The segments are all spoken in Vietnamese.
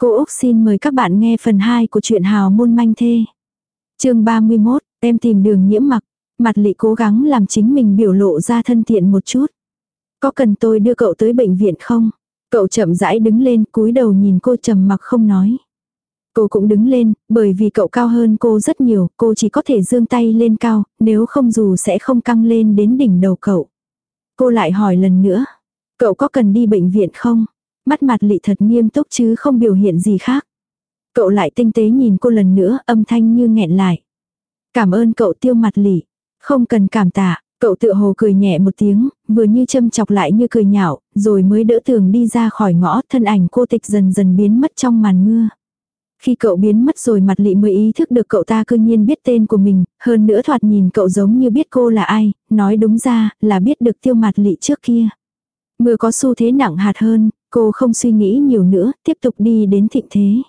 Cô Úc xin mời các bạn nghe phần 2 của truyện Hào môn manh thê. chương 31, em tìm đường nhiễm mặc. Mặt lị cố gắng làm chính mình biểu lộ ra thân thiện một chút. Có cần tôi đưa cậu tới bệnh viện không? Cậu chậm rãi đứng lên cúi đầu nhìn cô trầm mặc không nói. Cô cũng đứng lên, bởi vì cậu cao hơn cô rất nhiều, cô chỉ có thể dương tay lên cao, nếu không dù sẽ không căng lên đến đỉnh đầu cậu. Cô lại hỏi lần nữa, cậu có cần đi bệnh viện không? Mắt mặt lị thật nghiêm túc chứ không biểu hiện gì khác. Cậu lại tinh tế nhìn cô lần nữa, âm thanh như nghẹn lại. Cảm ơn cậu tiêu mặt lị. Không cần cảm tạ, cậu tự hồ cười nhẹ một tiếng, vừa như châm chọc lại như cười nhạo, rồi mới đỡ tường đi ra khỏi ngõ, thân ảnh cô tịch dần dần biến mất trong màn mưa. Khi cậu biến mất rồi mặt lị mới ý thức được cậu ta cư nhiên biết tên của mình, hơn nữa thoạt nhìn cậu giống như biết cô là ai, nói đúng ra là biết được tiêu mặt lị trước kia. Mưa có xu thế nặng hạt hơn, cô không suy nghĩ nhiều nữa, tiếp tục đi đến thịnh thế.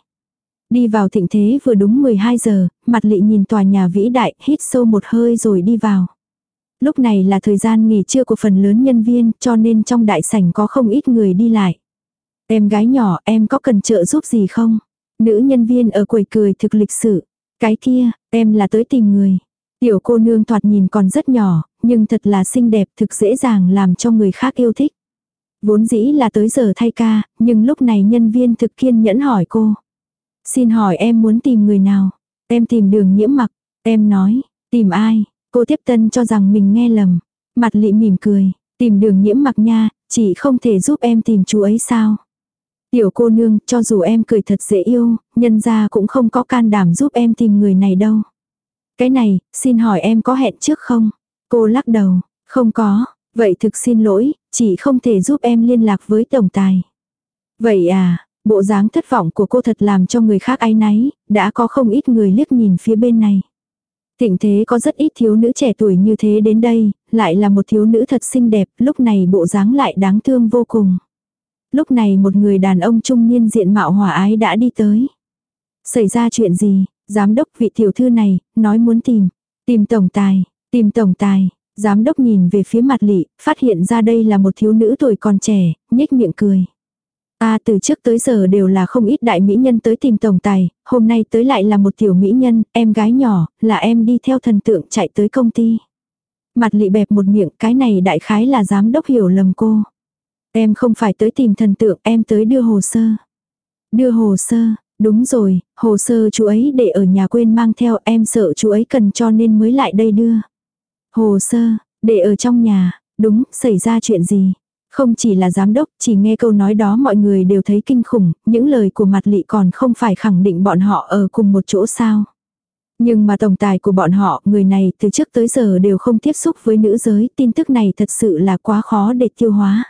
Đi vào thịnh thế vừa đúng 12 giờ, mặt lị nhìn tòa nhà vĩ đại, hít sâu một hơi rồi đi vào. Lúc này là thời gian nghỉ trưa của phần lớn nhân viên, cho nên trong đại sảnh có không ít người đi lại. Em gái nhỏ, em có cần trợ giúp gì không? Nữ nhân viên ở quầy cười thực lịch sự. Cái kia, em là tới tìm người. Tiểu cô nương thoạt nhìn còn rất nhỏ, nhưng thật là xinh đẹp thực dễ dàng làm cho người khác yêu thích. Vốn dĩ là tới giờ thay ca, nhưng lúc này nhân viên thực kiên nhẫn hỏi cô. Xin hỏi em muốn tìm người nào? Em tìm đường nhiễm mặc. Em nói, tìm ai? Cô tiếp tân cho rằng mình nghe lầm. Mặt lị mỉm cười, tìm đường nhiễm mặc nha, chị không thể giúp em tìm chú ấy sao? Tiểu cô nương, cho dù em cười thật dễ yêu, nhân ra cũng không có can đảm giúp em tìm người này đâu. Cái này, xin hỏi em có hẹn trước không? Cô lắc đầu, không có, vậy thực xin lỗi, chỉ không thể giúp em liên lạc với tổng tài. Vậy à, bộ dáng thất vọng của cô thật làm cho người khác ái náy, đã có không ít người liếc nhìn phía bên này. Thịnh thế có rất ít thiếu nữ trẻ tuổi như thế đến đây, lại là một thiếu nữ thật xinh đẹp, lúc này bộ dáng lại đáng thương vô cùng. Lúc này một người đàn ông trung niên diện mạo hòa ái đã đi tới. Xảy ra chuyện gì, giám đốc vị tiểu thư này, nói muốn tìm. Tìm tổng tài, tìm tổng tài. Giám đốc nhìn về phía mặt lị, phát hiện ra đây là một thiếu nữ tuổi còn trẻ, nhếch miệng cười. Ta à, từ trước tới giờ đều là không ít đại mỹ nhân tới tìm tổng tài, hôm nay tới lại là một tiểu mỹ nhân, em gái nhỏ, là em đi theo thần tượng chạy tới công ty. Mặt lị bẹp một miệng, cái này đại khái là giám đốc hiểu lầm cô. Em không phải tới tìm thần tượng, em tới đưa hồ sơ. Đưa hồ sơ, đúng rồi, hồ sơ chú ấy để ở nhà quên mang theo em sợ chú ấy cần cho nên mới lại đây đưa. Hồ sơ, để ở trong nhà, đúng, xảy ra chuyện gì? Không chỉ là giám đốc, chỉ nghe câu nói đó mọi người đều thấy kinh khủng, những lời của mặt lị còn không phải khẳng định bọn họ ở cùng một chỗ sao. Nhưng mà tổng tài của bọn họ, người này từ trước tới giờ đều không tiếp xúc với nữ giới, tin tức này thật sự là quá khó để tiêu hóa.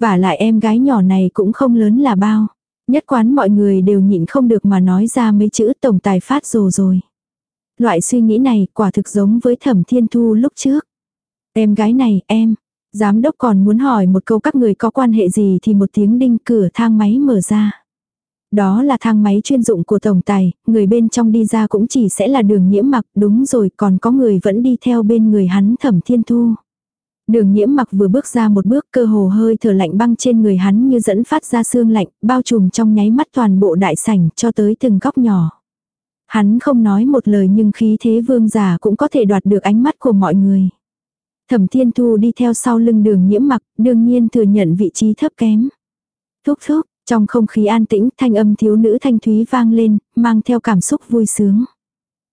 Và lại em gái nhỏ này cũng không lớn là bao. Nhất quán mọi người đều nhịn không được mà nói ra mấy chữ tổng tài phát rồ rồi. Loại suy nghĩ này quả thực giống với thẩm thiên thu lúc trước. Em gái này, em. Giám đốc còn muốn hỏi một câu các người có quan hệ gì thì một tiếng đinh cửa thang máy mở ra. Đó là thang máy chuyên dụng của tổng tài, người bên trong đi ra cũng chỉ sẽ là đường nhiễm mặc, đúng rồi còn có người vẫn đi theo bên người hắn thẩm thiên thu. Đường nhiễm mặc vừa bước ra một bước cơ hồ hơi thở lạnh băng trên người hắn như dẫn phát ra xương lạnh, bao trùm trong nháy mắt toàn bộ đại sảnh cho tới từng góc nhỏ. Hắn không nói một lời nhưng khí thế vương giả cũng có thể đoạt được ánh mắt của mọi người. Thẩm Thiên Thu đi theo sau lưng đường nhiễm mặc, đương nhiên thừa nhận vị trí thấp kém. Thúc thúc, trong không khí an tĩnh thanh âm thiếu nữ thanh thúy vang lên, mang theo cảm xúc vui sướng.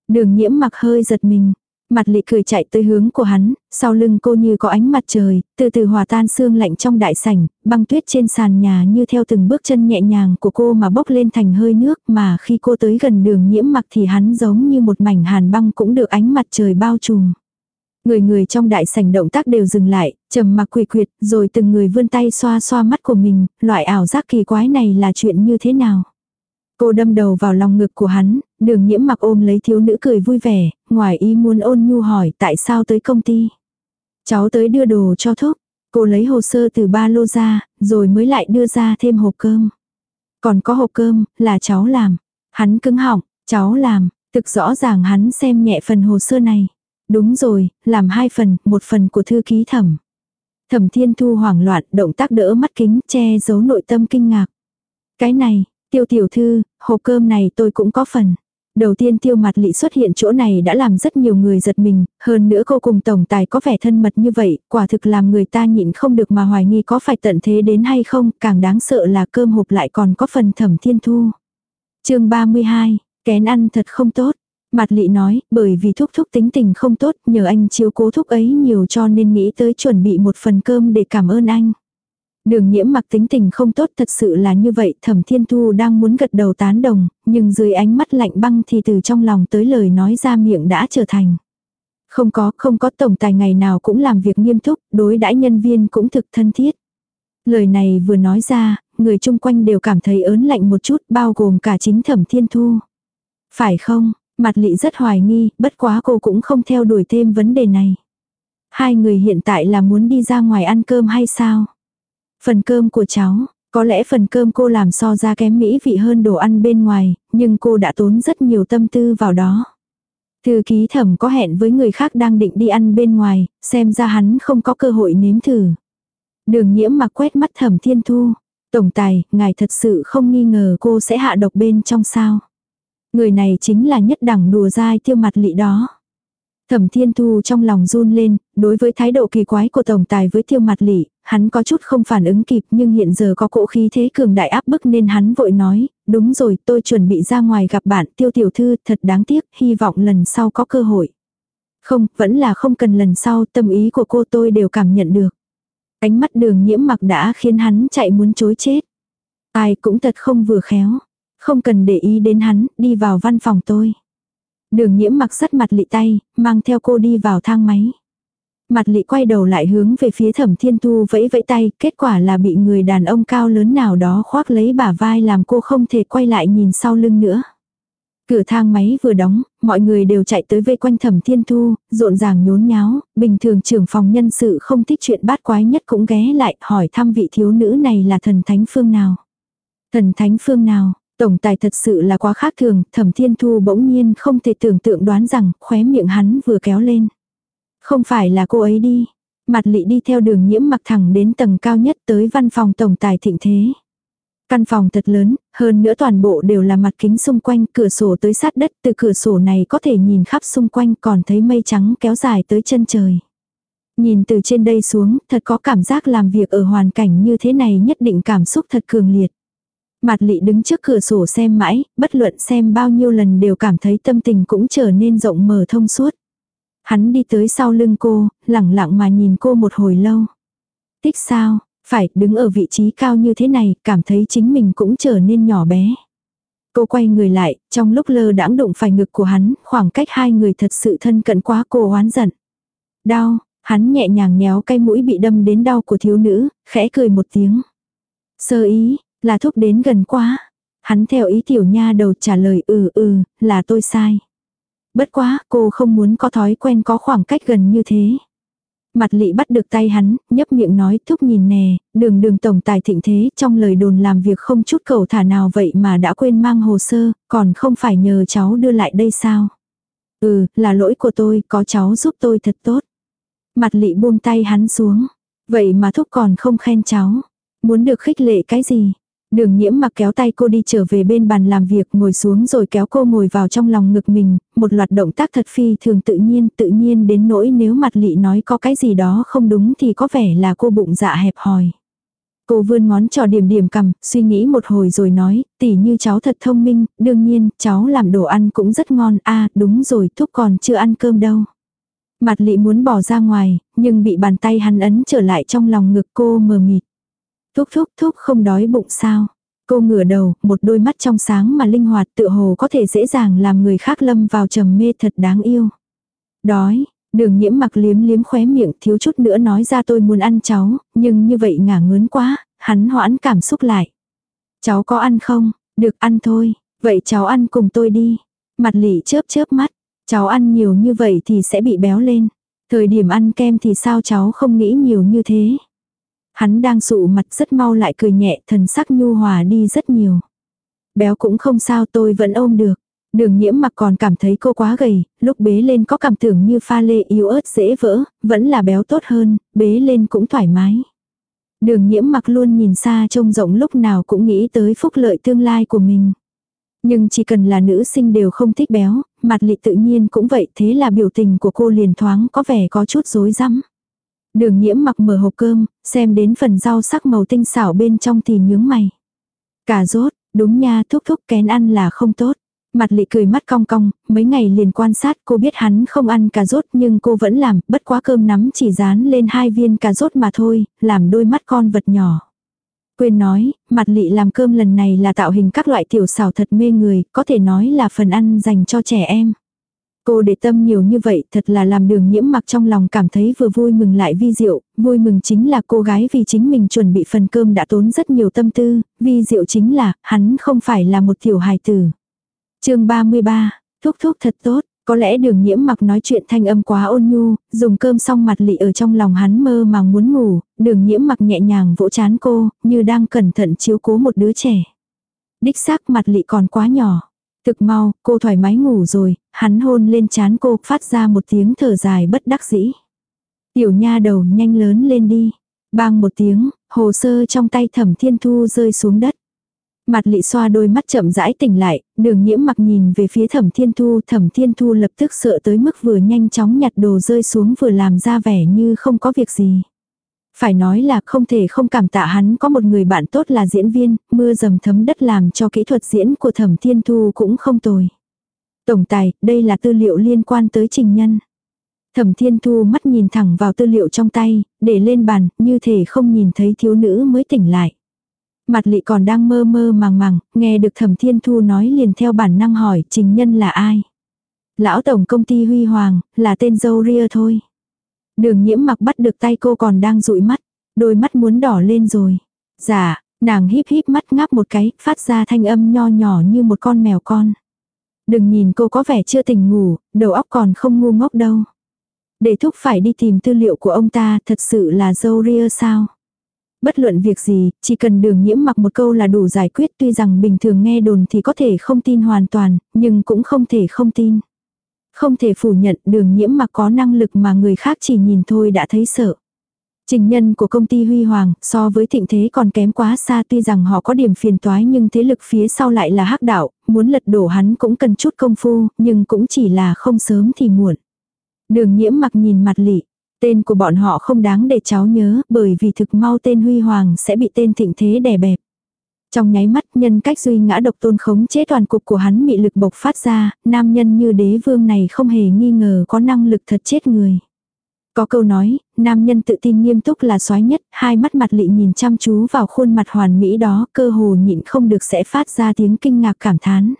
Đường nhiễm mặc hơi giật mình, Mặt lị cười chạy tới hướng của hắn, sau lưng cô như có ánh mặt trời, từ từ hòa tan sương lạnh trong đại sảnh, băng tuyết trên sàn nhà như theo từng bước chân nhẹ nhàng của cô mà bốc lên thành hơi nước mà khi cô tới gần đường nhiễm mặc thì hắn giống như một mảnh hàn băng cũng được ánh mặt trời bao trùm. Người người trong đại sảnh động tác đều dừng lại, trầm mặc quỳ quyệt, rồi từng người vươn tay xoa xoa mắt của mình, loại ảo giác kỳ quái này là chuyện như thế nào. Cô đâm đầu vào lòng ngực của hắn, đường nhiễm mặc ôm lấy thiếu nữ cười vui vẻ, ngoài ý muốn ôn nhu hỏi tại sao tới công ty. Cháu tới đưa đồ cho thúc, cô lấy hồ sơ từ ba lô ra, rồi mới lại đưa ra thêm hộp cơm. Còn có hộp cơm, là cháu làm. Hắn cứng họng, cháu làm, thực rõ ràng hắn xem nhẹ phần hồ sơ này. Đúng rồi, làm hai phần, một phần của thư ký thẩm. Thẩm thiên thu hoảng loạn, động tác đỡ mắt kính, che giấu nội tâm kinh ngạc. Cái này, Tiêu tiểu thư, hộp cơm này tôi cũng có phần. Đầu tiên tiêu mặt lị xuất hiện chỗ này đã làm rất nhiều người giật mình, hơn nữa cô cùng tổng tài có vẻ thân mật như vậy, quả thực làm người ta nhịn không được mà hoài nghi có phải tận thế đến hay không, càng đáng sợ là cơm hộp lại còn có phần thẩm thiên thu. chương 32, kén ăn thật không tốt. Mặt lị nói, bởi vì thúc thúc tính tình không tốt, nhờ anh chiếu cố thúc ấy nhiều cho nên nghĩ tới chuẩn bị một phần cơm để cảm ơn anh. Đường nhiễm mặc tính tình không tốt thật sự là như vậy, thẩm thiên thu đang muốn gật đầu tán đồng, nhưng dưới ánh mắt lạnh băng thì từ trong lòng tới lời nói ra miệng đã trở thành. Không có, không có tổng tài ngày nào cũng làm việc nghiêm túc, đối đãi nhân viên cũng thực thân thiết. Lời này vừa nói ra, người chung quanh đều cảm thấy ớn lạnh một chút, bao gồm cả chính thẩm thiên thu. Phải không, mặt lị rất hoài nghi, bất quá cô cũng không theo đuổi thêm vấn đề này. Hai người hiện tại là muốn đi ra ngoài ăn cơm hay sao? Phần cơm của cháu, có lẽ phần cơm cô làm so ra kém mỹ vị hơn đồ ăn bên ngoài, nhưng cô đã tốn rất nhiều tâm tư vào đó. Thư ký thẩm có hẹn với người khác đang định đi ăn bên ngoài, xem ra hắn không có cơ hội nếm thử. Đường nhiễm mặc quét mắt thẩm thiên thu. Tổng tài, ngài thật sự không nghi ngờ cô sẽ hạ độc bên trong sao. Người này chính là nhất đẳng đùa dai tiêu mặt lị đó. Thẩm Thiên Thu trong lòng run lên, đối với thái độ kỳ quái của Tổng Tài với tiêu mặt lỷ, hắn có chút không phản ứng kịp nhưng hiện giờ có cỗ khí thế cường đại áp bức nên hắn vội nói, đúng rồi tôi chuẩn bị ra ngoài gặp bạn tiêu tiểu thư thật đáng tiếc, hy vọng lần sau có cơ hội. Không, vẫn là không cần lần sau, tâm ý của cô tôi đều cảm nhận được. Ánh mắt đường nhiễm mặc đã khiến hắn chạy muốn chối chết. Ai cũng thật không vừa khéo. Không cần để ý đến hắn, đi vào văn phòng tôi. Đường nhiễm mặc sắt mặt lị tay, mang theo cô đi vào thang máy. Mặt lị quay đầu lại hướng về phía thẩm thiên thu vẫy vẫy tay, kết quả là bị người đàn ông cao lớn nào đó khoác lấy bả vai làm cô không thể quay lại nhìn sau lưng nữa. Cửa thang máy vừa đóng, mọi người đều chạy tới vây quanh thẩm thiên thu, rộn ràng nhốn nháo, bình thường trưởng phòng nhân sự không thích chuyện bát quái nhất cũng ghé lại hỏi thăm vị thiếu nữ này là thần thánh phương nào. Thần thánh phương nào, Tổng tài thật sự là quá khác thường, thẩm thiên thu bỗng nhiên không thể tưởng tượng đoán rằng khóe miệng hắn vừa kéo lên. Không phải là cô ấy đi. Mặt lị đi theo đường nhiễm mặc thẳng đến tầng cao nhất tới văn phòng tổng tài thịnh thế. Căn phòng thật lớn, hơn nữa toàn bộ đều là mặt kính xung quanh cửa sổ tới sát đất. Từ cửa sổ này có thể nhìn khắp xung quanh còn thấy mây trắng kéo dài tới chân trời. Nhìn từ trên đây xuống, thật có cảm giác làm việc ở hoàn cảnh như thế này nhất định cảm xúc thật cường liệt. Mạt lị đứng trước cửa sổ xem mãi, bất luận xem bao nhiêu lần đều cảm thấy tâm tình cũng trở nên rộng mở thông suốt. Hắn đi tới sau lưng cô, lẳng lặng mà nhìn cô một hồi lâu. Tích sao, phải đứng ở vị trí cao như thế này, cảm thấy chính mình cũng trở nên nhỏ bé. Cô quay người lại, trong lúc lơ đãng đụng phải ngực của hắn, khoảng cách hai người thật sự thân cận quá cô oán giận. Đau, hắn nhẹ nhàng nhéo cây mũi bị đâm đến đau của thiếu nữ, khẽ cười một tiếng. Sơ ý, là thúc đến gần quá. Hắn theo ý tiểu nha đầu trả lời ừ ừ, là tôi sai. Bất quá, cô không muốn có thói quen có khoảng cách gần như thế. Mặt lị bắt được tay hắn, nhấp miệng nói thúc nhìn nè, đường đường tổng tài thịnh thế trong lời đồn làm việc không chút cầu thả nào vậy mà đã quên mang hồ sơ, còn không phải nhờ cháu đưa lại đây sao. Ừ, là lỗi của tôi, có cháu giúp tôi thật tốt. Mặt lị buông tay hắn xuống. Vậy mà thúc còn không khen cháu. Muốn được khích lệ cái gì? Đường nhiễm mặc kéo tay cô đi trở về bên bàn làm việc ngồi xuống rồi kéo cô ngồi vào trong lòng ngực mình, một loạt động tác thật phi thường tự nhiên tự nhiên đến nỗi nếu mặt lị nói có cái gì đó không đúng thì có vẻ là cô bụng dạ hẹp hòi. Cô vươn ngón trò điểm điểm cầm, suy nghĩ một hồi rồi nói, tỉ như cháu thật thông minh, đương nhiên, cháu làm đồ ăn cũng rất ngon, a đúng rồi, thúc còn chưa ăn cơm đâu. Mặt lị muốn bỏ ra ngoài, nhưng bị bàn tay hắn ấn trở lại trong lòng ngực cô mờ mịt. Thúc thúc thúc không đói bụng sao. Cô ngửa đầu, một đôi mắt trong sáng mà linh hoạt tựa hồ có thể dễ dàng làm người khác lâm vào trầm mê thật đáng yêu. Đói, đường nhiễm mặc liếm liếm khóe miệng thiếu chút nữa nói ra tôi muốn ăn cháu, nhưng như vậy ngả ngớn quá, hắn hoãn cảm xúc lại. Cháu có ăn không? Được ăn thôi, vậy cháu ăn cùng tôi đi. Mặt lỉ chớp chớp mắt, cháu ăn nhiều như vậy thì sẽ bị béo lên. Thời điểm ăn kem thì sao cháu không nghĩ nhiều như thế. Hắn đang sụ mặt rất mau lại cười nhẹ thần sắc nhu hòa đi rất nhiều. Béo cũng không sao tôi vẫn ôm được. Đường nhiễm mặc còn cảm thấy cô quá gầy, lúc bế lên có cảm tưởng như pha lê yếu ớt dễ vỡ, vẫn là béo tốt hơn, bế lên cũng thoải mái. Đường nhiễm mặc luôn nhìn xa trông rộng lúc nào cũng nghĩ tới phúc lợi tương lai của mình. Nhưng chỉ cần là nữ sinh đều không thích béo, mặt lị tự nhiên cũng vậy thế là biểu tình của cô liền thoáng có vẻ có chút rối rắm. Đường nhiễm mặc mở hộp cơm, xem đến phần rau sắc màu tinh xảo bên trong thì nhướng mày. Cà rốt, đúng nha thúc thúc kén ăn là không tốt. Mặt lị cười mắt cong cong, mấy ngày liền quan sát cô biết hắn không ăn cà rốt nhưng cô vẫn làm, bất quá cơm nắm chỉ dán lên hai viên cà rốt mà thôi, làm đôi mắt con vật nhỏ. Quên nói, mặt lị làm cơm lần này là tạo hình các loại tiểu xào thật mê người, có thể nói là phần ăn dành cho trẻ em. Cô để tâm nhiều như vậy thật là làm đường nhiễm mặc trong lòng cảm thấy vừa vui mừng lại vi diệu, vui mừng chính là cô gái vì chính mình chuẩn bị phần cơm đã tốn rất nhiều tâm tư, vi diệu chính là hắn không phải là một tiểu hài tử. chương 33, thúc thúc thật tốt, có lẽ đường nhiễm mặc nói chuyện thanh âm quá ôn nhu, dùng cơm xong mặt lị ở trong lòng hắn mơ màng muốn ngủ, đường nhiễm mặc nhẹ nhàng vỗ chán cô, như đang cẩn thận chiếu cố một đứa trẻ. Đích xác mặt lị còn quá nhỏ. Thực mau, cô thoải mái ngủ rồi, hắn hôn lên chán cô, phát ra một tiếng thở dài bất đắc dĩ. Tiểu nha đầu nhanh lớn lên đi. Bang một tiếng, hồ sơ trong tay thẩm thiên thu rơi xuống đất. Mặt lị xoa đôi mắt chậm rãi tỉnh lại, đường nhiễm mặc nhìn về phía thẩm thiên thu, thẩm thiên thu lập tức sợ tới mức vừa nhanh chóng nhặt đồ rơi xuống vừa làm ra vẻ như không có việc gì. Phải nói là không thể không cảm tạ hắn có một người bạn tốt là diễn viên, mưa dầm thấm đất làm cho kỹ thuật diễn của thẩm thiên thu cũng không tồi. Tổng tài, đây là tư liệu liên quan tới trình nhân. Thẩm thiên thu mắt nhìn thẳng vào tư liệu trong tay, để lên bàn, như thể không nhìn thấy thiếu nữ mới tỉnh lại. Mặt lị còn đang mơ mơ màng màng, nghe được thẩm thiên thu nói liền theo bản năng hỏi trình nhân là ai. Lão tổng công ty Huy Hoàng, là tên dâu ria thôi. Đường nhiễm mặc bắt được tay cô còn đang dụi mắt, đôi mắt muốn đỏ lên rồi. Dạ, nàng híp híp mắt ngáp một cái, phát ra thanh âm nho nhỏ như một con mèo con. Đừng nhìn cô có vẻ chưa tỉnh ngủ, đầu óc còn không ngu ngốc đâu. Để thúc phải đi tìm tư liệu của ông ta thật sự là dâu ria sao? Bất luận việc gì, chỉ cần đường nhiễm mặc một câu là đủ giải quyết tuy rằng bình thường nghe đồn thì có thể không tin hoàn toàn, nhưng cũng không thể không tin. Không thể phủ nhận đường nhiễm mặc có năng lực mà người khác chỉ nhìn thôi đã thấy sợ. Trình nhân của công ty Huy Hoàng so với thịnh thế còn kém quá xa tuy rằng họ có điểm phiền toái nhưng thế lực phía sau lại là hắc đạo, muốn lật đổ hắn cũng cần chút công phu, nhưng cũng chỉ là không sớm thì muộn. Đường nhiễm mặc nhìn mặt lị, tên của bọn họ không đáng để cháu nhớ bởi vì thực mau tên Huy Hoàng sẽ bị tên thịnh thế đè bẹp. Trong nháy mắt nhân cách duy ngã độc tôn khống chế toàn cục của hắn mị lực bộc phát ra, nam nhân như đế vương này không hề nghi ngờ có năng lực thật chết người. Có câu nói, nam nhân tự tin nghiêm túc là soái nhất, hai mắt mặt lị nhìn chăm chú vào khuôn mặt hoàn mỹ đó, cơ hồ nhịn không được sẽ phát ra tiếng kinh ngạc cảm thán.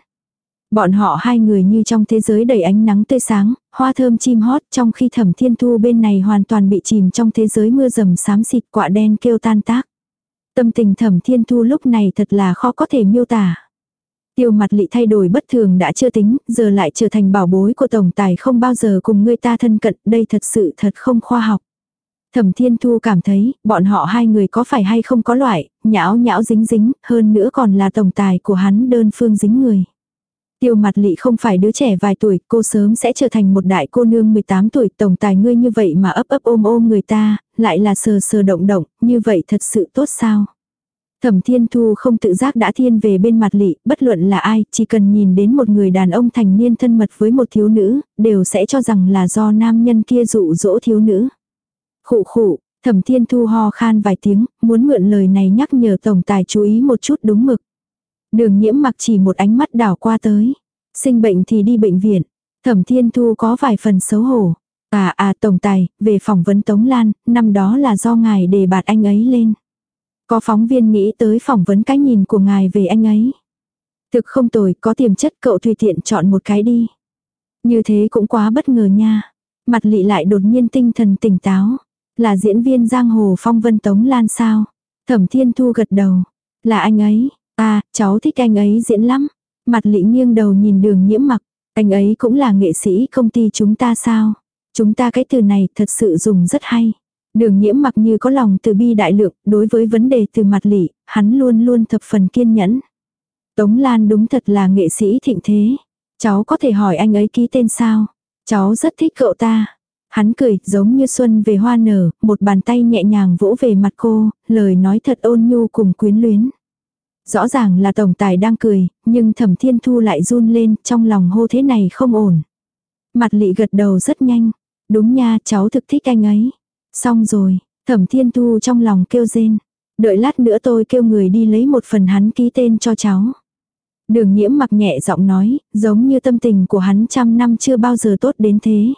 Bọn họ hai người như trong thế giới đầy ánh nắng tươi sáng, hoa thơm chim hót trong khi thẩm thiên thu bên này hoàn toàn bị chìm trong thế giới mưa rầm xám xịt quạ đen kêu tan tác. Tâm tình thẩm thiên thu lúc này thật là khó có thể miêu tả. Tiêu mặt lị thay đổi bất thường đã chưa tính, giờ lại trở thành bảo bối của tổng tài không bao giờ cùng người ta thân cận, đây thật sự thật không khoa học. Thẩm Thiên Thu cảm thấy, bọn họ hai người có phải hay không có loại, nhão nhão dính dính, hơn nữa còn là tổng tài của hắn đơn phương dính người. Tiêu mặt lị không phải đứa trẻ vài tuổi, cô sớm sẽ trở thành một đại cô nương 18 tuổi, tổng tài ngươi như vậy mà ấp ấp ôm ôm người ta, lại là sờ sờ động động, như vậy thật sự tốt sao? Thẩm Thiên Thu không tự giác đã thiên về bên mặt lị, bất luận là ai, chỉ cần nhìn đến một người đàn ông thành niên thân mật với một thiếu nữ, đều sẽ cho rằng là do nam nhân kia dụ dỗ thiếu nữ. Khụ khụ, Thẩm Thiên Thu ho khan vài tiếng, muốn mượn lời này nhắc nhở tổng tài chú ý một chút đúng mực. Đường nhiễm mặc chỉ một ánh mắt đảo qua tới. Sinh bệnh thì đi bệnh viện. Thẩm Thiên Thu có vài phần xấu hổ. À à tổng tài, về phỏng vấn Tống Lan, năm đó là do ngài đề bạt anh ấy lên. Có phóng viên nghĩ tới phỏng vấn cái nhìn của ngài về anh ấy. Thực không tồi, có tiềm chất cậu tùy tiện chọn một cái đi. Như thế cũng quá bất ngờ nha. Mặt lị lại đột nhiên tinh thần tỉnh táo. Là diễn viên giang hồ phong vân Tống Lan sao? Thẩm Thiên Thu gật đầu. Là anh ấy. À, cháu thích anh ấy diễn lắm. Mặt lị nghiêng đầu nhìn đường nhiễm mặc. Anh ấy cũng là nghệ sĩ công ty chúng ta sao? Chúng ta cái từ này thật sự dùng rất hay. Đường nhiễm mặc như có lòng từ bi đại lượng, đối với vấn đề từ mặt lị, hắn luôn luôn thập phần kiên nhẫn. Tống Lan đúng thật là nghệ sĩ thịnh thế. Cháu có thể hỏi anh ấy ký tên sao? Cháu rất thích cậu ta. Hắn cười, giống như xuân về hoa nở, một bàn tay nhẹ nhàng vỗ về mặt cô, lời nói thật ôn nhu cùng quyến luyến. Rõ ràng là tổng tài đang cười, nhưng thẩm thiên thu lại run lên, trong lòng hô thế này không ổn. Mặt lị gật đầu rất nhanh. Đúng nha, cháu thực thích anh ấy. Xong rồi, thẩm thiên thu trong lòng kêu rên. Đợi lát nữa tôi kêu người đi lấy một phần hắn ký tên cho cháu. Đường nhiễm mặc nhẹ giọng nói, giống như tâm tình của hắn trăm năm chưa bao giờ tốt đến thế.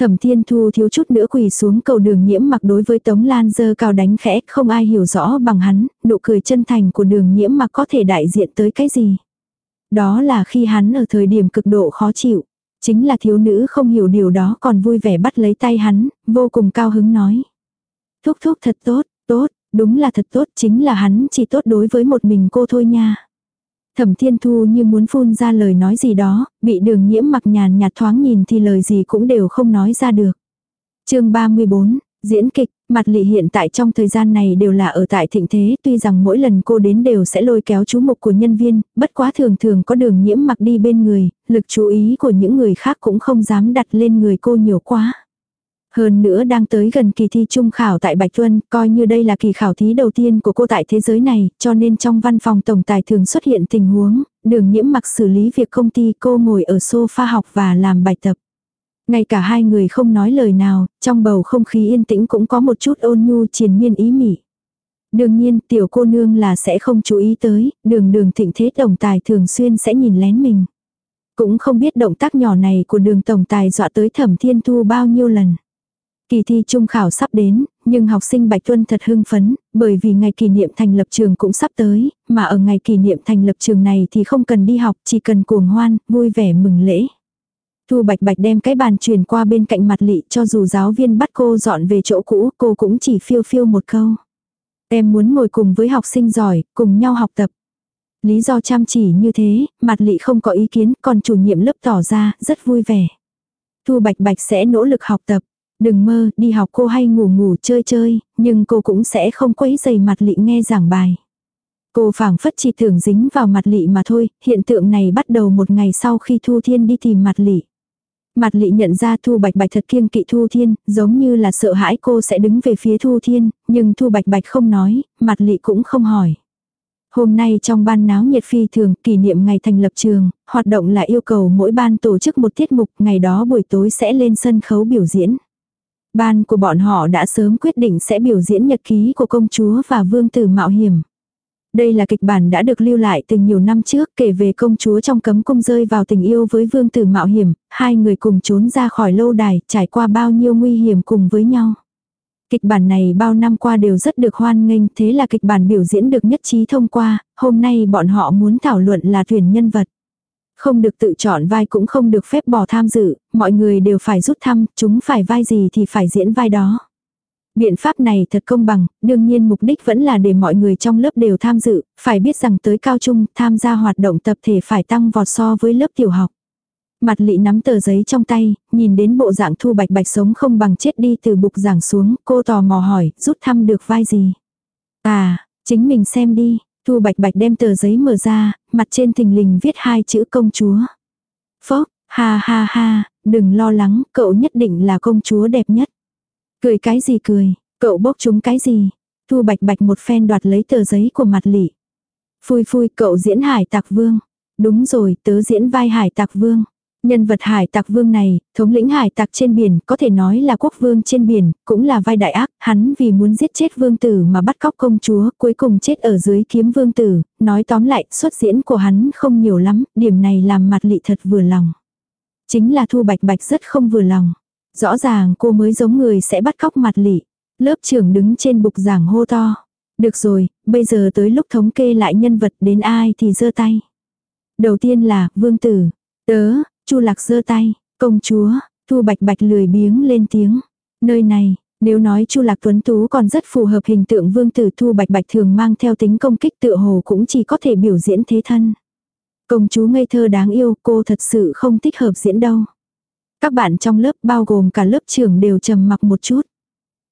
Thẩm Thiên Thu thiếu chút nữa quỳ xuống cầu đường nhiễm mặc đối với Tống Lan dơ cao đánh khẽ, không ai hiểu rõ bằng hắn, nụ cười chân thành của đường nhiễm mặc có thể đại diện tới cái gì. Đó là khi hắn ở thời điểm cực độ khó chịu. Chính là thiếu nữ không hiểu điều đó còn vui vẻ bắt lấy tay hắn, vô cùng cao hứng nói. Thúc thúc thật tốt, tốt, đúng là thật tốt, chính là hắn chỉ tốt đối với một mình cô thôi nha. Thẩm Thiên Thu như muốn phun ra lời nói gì đó, bị đường nhiễm mặc nhàn nhạt thoáng nhìn thì lời gì cũng đều không nói ra được. chương 34, diễn kịch, mặt lị hiện tại trong thời gian này đều là ở tại thịnh thế, tuy rằng mỗi lần cô đến đều sẽ lôi kéo chú mục của nhân viên, bất quá thường thường có đường nhiễm mặc đi bên người, lực chú ý của những người khác cũng không dám đặt lên người cô nhiều quá. Hơn nữa đang tới gần kỳ thi trung khảo tại Bạch Tuân, coi như đây là kỳ khảo thí đầu tiên của cô tại thế giới này, cho nên trong văn phòng tổng tài thường xuất hiện tình huống, đường nhiễm mặc xử lý việc công ty cô ngồi ở sofa học và làm bài tập. Ngay cả hai người không nói lời nào, trong bầu không khí yên tĩnh cũng có một chút ôn nhu triền miên ý mỉ. Đương nhiên, tiểu cô nương là sẽ không chú ý tới, đường đường thịnh thế tổng tài thường xuyên sẽ nhìn lén mình. Cũng không biết động tác nhỏ này của đường tổng tài dọa tới thẩm thiên thu bao nhiêu lần. Kỳ thi trung khảo sắp đến, nhưng học sinh Bạch Tuân thật hưng phấn, bởi vì ngày kỷ niệm thành lập trường cũng sắp tới, mà ở ngày kỷ niệm thành lập trường này thì không cần đi học, chỉ cần cuồng hoan, vui vẻ mừng lễ. Thu Bạch Bạch đem cái bàn truyền qua bên cạnh mặt lị cho dù giáo viên bắt cô dọn về chỗ cũ, cô cũng chỉ phiêu phiêu một câu. Em muốn ngồi cùng với học sinh giỏi, cùng nhau học tập. Lý do chăm chỉ như thế, mặt lị không có ý kiến, còn chủ nhiệm lớp tỏ ra, rất vui vẻ. Thu Bạch Bạch sẽ nỗ lực học tập. Đừng mơ, đi học cô hay ngủ ngủ chơi chơi, nhưng cô cũng sẽ không quấy dày mặt lị nghe giảng bài. Cô phảng phất chỉ tưởng dính vào mặt lị mà thôi, hiện tượng này bắt đầu một ngày sau khi Thu Thiên đi tìm mặt lị. Mặt lị nhận ra Thu Bạch Bạch thật kiêng kỵ Thu Thiên, giống như là sợ hãi cô sẽ đứng về phía Thu Thiên, nhưng Thu Bạch Bạch không nói, mặt lị cũng không hỏi. Hôm nay trong ban náo nhiệt phi thường kỷ niệm ngày thành lập trường, hoạt động là yêu cầu mỗi ban tổ chức một tiết mục, ngày đó buổi tối sẽ lên sân khấu biểu diễn. Ban của bọn họ đã sớm quyết định sẽ biểu diễn nhật ký của công chúa và vương tử mạo hiểm. Đây là kịch bản đã được lưu lại từ nhiều năm trước kể về công chúa trong cấm cung rơi vào tình yêu với vương tử mạo hiểm, hai người cùng trốn ra khỏi lâu đài, trải qua bao nhiêu nguy hiểm cùng với nhau. Kịch bản này bao năm qua đều rất được hoan nghênh, thế là kịch bản biểu diễn được nhất trí thông qua, hôm nay bọn họ muốn thảo luận là tuyển nhân vật. Không được tự chọn vai cũng không được phép bỏ tham dự, mọi người đều phải rút thăm, chúng phải vai gì thì phải diễn vai đó. Biện pháp này thật công bằng, đương nhiên mục đích vẫn là để mọi người trong lớp đều tham dự, phải biết rằng tới cao trung, tham gia hoạt động tập thể phải tăng vọt so với lớp tiểu học. Mặt lị nắm tờ giấy trong tay, nhìn đến bộ dạng thu bạch bạch sống không bằng chết đi từ bục giảng xuống, cô tò mò hỏi, rút thăm được vai gì. À, chính mình xem đi, Thu Bạch Bạch đem tờ giấy mở ra, mặt trên thình lình viết hai chữ công chúa. Phốc, ha ha ha, đừng lo lắng, cậu nhất định là công chúa đẹp nhất. Cười cái gì cười, cậu bốc chúng cái gì. Thu Bạch Bạch một phen đoạt lấy tờ giấy của mặt lị. Phui phui cậu diễn hải tạc vương. Đúng rồi, tớ diễn vai hải tạc vương. Nhân vật hải tặc vương này, thống lĩnh hải tặc trên biển, có thể nói là quốc vương trên biển, cũng là vai đại ác, hắn vì muốn giết chết vương tử mà bắt cóc công chúa, cuối cùng chết ở dưới kiếm vương tử, nói tóm lại, xuất diễn của hắn không nhiều lắm, điểm này làm mặt lị thật vừa lòng. Chính là Thu Bạch Bạch rất không vừa lòng. Rõ ràng cô mới giống người sẽ bắt cóc mặt lị. Lớp trưởng đứng trên bục giảng hô to. Được rồi, bây giờ tới lúc thống kê lại nhân vật đến ai thì giơ tay. Đầu tiên là, vương tử. Tớ, Chu lạc giơ tay, công chúa, thu bạch bạch lười biếng lên tiếng. Nơi này, nếu nói Chu Lạc Tuấn Tú còn rất phù hợp hình tượng vương tử Thu Bạch Bạch thường mang theo tính công kích tựa hồ cũng chỉ có thể biểu diễn thế thân. Công chúa ngây thơ đáng yêu cô thật sự không thích hợp diễn đâu. Các bạn trong lớp bao gồm cả lớp trưởng đều trầm mặc một chút.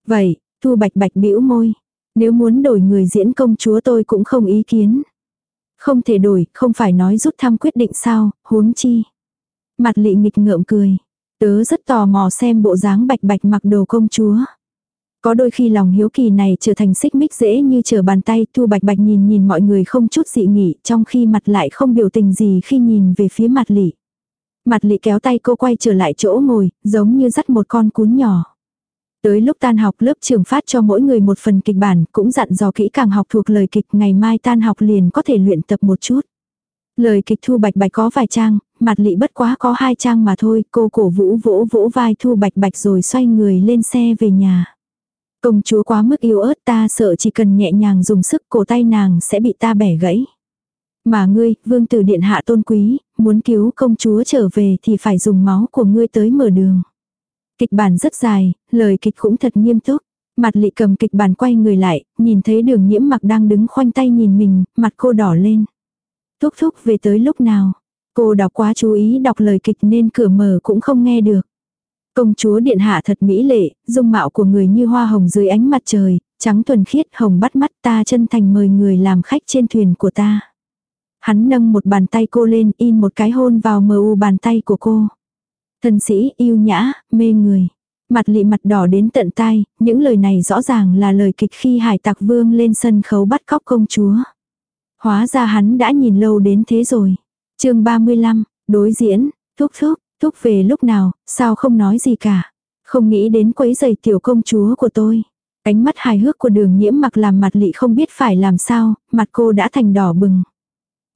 Vậy, Thu Bạch Bạch bĩu môi. Nếu muốn đổi người diễn công chúa tôi cũng không ý kiến. Không thể đổi, không phải nói rút thăm quyết định sao, huống chi. Mặt lị nghịch ngợm cười. Tớ rất tò mò xem bộ dáng bạch bạch mặc đồ công chúa. Có đôi khi lòng hiếu kỳ này trở thành xích mích dễ như trở bàn tay thu bạch bạch nhìn nhìn mọi người không chút dị nghị trong khi mặt lại không biểu tình gì khi nhìn về phía mặt lị. Mặt lị kéo tay cô quay trở lại chỗ ngồi, giống như dắt một con cún nhỏ. Tới lúc tan học lớp trường phát cho mỗi người một phần kịch bản, cũng dặn dò kỹ càng học thuộc lời kịch, ngày mai tan học liền có thể luyện tập một chút. Lời kịch Thu Bạch Bạch có vài trang, mặt lị bất quá có hai trang mà thôi, cô cổ vũ vỗ vỗ vai Thu Bạch Bạch rồi xoay người lên xe về nhà. Công chúa quá mức yếu ớt ta sợ chỉ cần nhẹ nhàng dùng sức cổ tay nàng sẽ bị ta bẻ gãy. Mà ngươi, vương tử điện hạ tôn quý, muốn cứu công chúa trở về thì phải dùng máu của ngươi tới mở đường. Kịch bản rất dài, lời kịch cũng thật nghiêm túc. Mặt lị cầm kịch bản quay người lại, nhìn thấy đường nhiễm mặc đang đứng khoanh tay nhìn mình, mặt cô đỏ lên. Thúc thúc về tới lúc nào. Cô đọc quá chú ý đọc lời kịch nên cửa mở cũng không nghe được. Công chúa điện hạ thật mỹ lệ, dung mạo của người như hoa hồng dưới ánh mặt trời, trắng thuần khiết hồng bắt mắt ta chân thành mời người làm khách trên thuyền của ta. Hắn nâng một bàn tay cô lên in một cái hôn vào mờ u bàn tay của cô. Thân sĩ yêu nhã, mê người. Mặt lị mặt đỏ đến tận tai, những lời này rõ ràng là lời kịch khi hải tặc vương lên sân khấu bắt cóc công chúa. Hóa ra hắn đã nhìn lâu đến thế rồi. chương 35, đối diễn, thúc thúc, thúc về lúc nào, sao không nói gì cả. Không nghĩ đến quấy giày tiểu công chúa của tôi. Ánh mắt hài hước của đường nhiễm mặc làm mặt lị không biết phải làm sao, mặt cô đã thành đỏ bừng.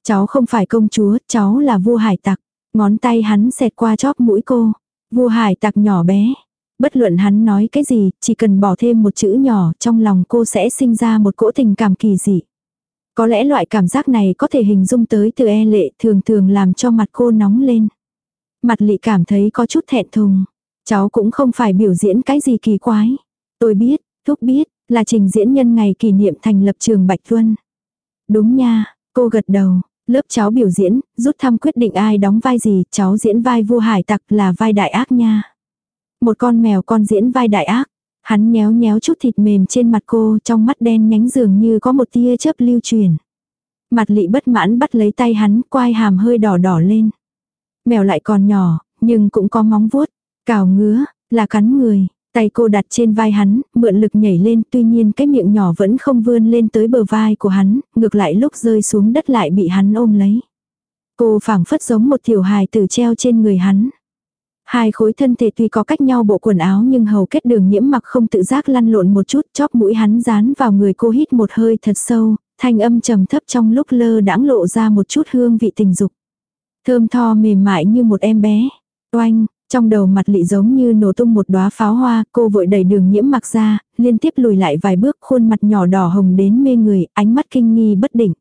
Cháu không phải công chúa, cháu là vua hải tặc. Ngón tay hắn xẹt qua chóp mũi cô. Vua hải tặc nhỏ bé. Bất luận hắn nói cái gì, chỉ cần bỏ thêm một chữ nhỏ trong lòng cô sẽ sinh ra một cỗ tình cảm kỳ dị. Có lẽ loại cảm giác này có thể hình dung tới từ e lệ thường thường làm cho mặt cô nóng lên. Mặt lị cảm thấy có chút thẹn thùng. Cháu cũng không phải biểu diễn cái gì kỳ quái. Tôi biết, thúc biết, là trình diễn nhân ngày kỷ niệm thành lập trường Bạch Luân. Đúng nha, cô gật đầu, lớp cháu biểu diễn, rút thăm quyết định ai đóng vai gì, cháu diễn vai vua hải tặc là vai đại ác nha. Một con mèo con diễn vai đại ác, Hắn nhéo nhéo chút thịt mềm trên mặt cô trong mắt đen nhánh dường như có một tia chớp lưu truyền. Mặt lị bất mãn bắt lấy tay hắn quai hàm hơi đỏ đỏ lên. Mèo lại còn nhỏ, nhưng cũng có móng vuốt, cào ngứa, là cắn người. Tay cô đặt trên vai hắn, mượn lực nhảy lên tuy nhiên cái miệng nhỏ vẫn không vươn lên tới bờ vai của hắn, ngược lại lúc rơi xuống đất lại bị hắn ôm lấy. Cô phảng phất giống một tiểu hài tử treo trên người hắn. Hai khối thân thể tuy có cách nhau bộ quần áo nhưng hầu kết đường nhiễm mặc không tự giác lăn lộn một chút chóp mũi hắn dán vào người cô hít một hơi thật sâu, thanh âm trầm thấp trong lúc lơ đãng lộ ra một chút hương vị tình dục. Thơm tho mềm mại như một em bé. Oanh, trong đầu mặt lị giống như nổ tung một đóa pháo hoa, cô vội đẩy đường nhiễm mặc ra, liên tiếp lùi lại vài bước khuôn mặt nhỏ đỏ hồng đến mê người, ánh mắt kinh nghi bất định.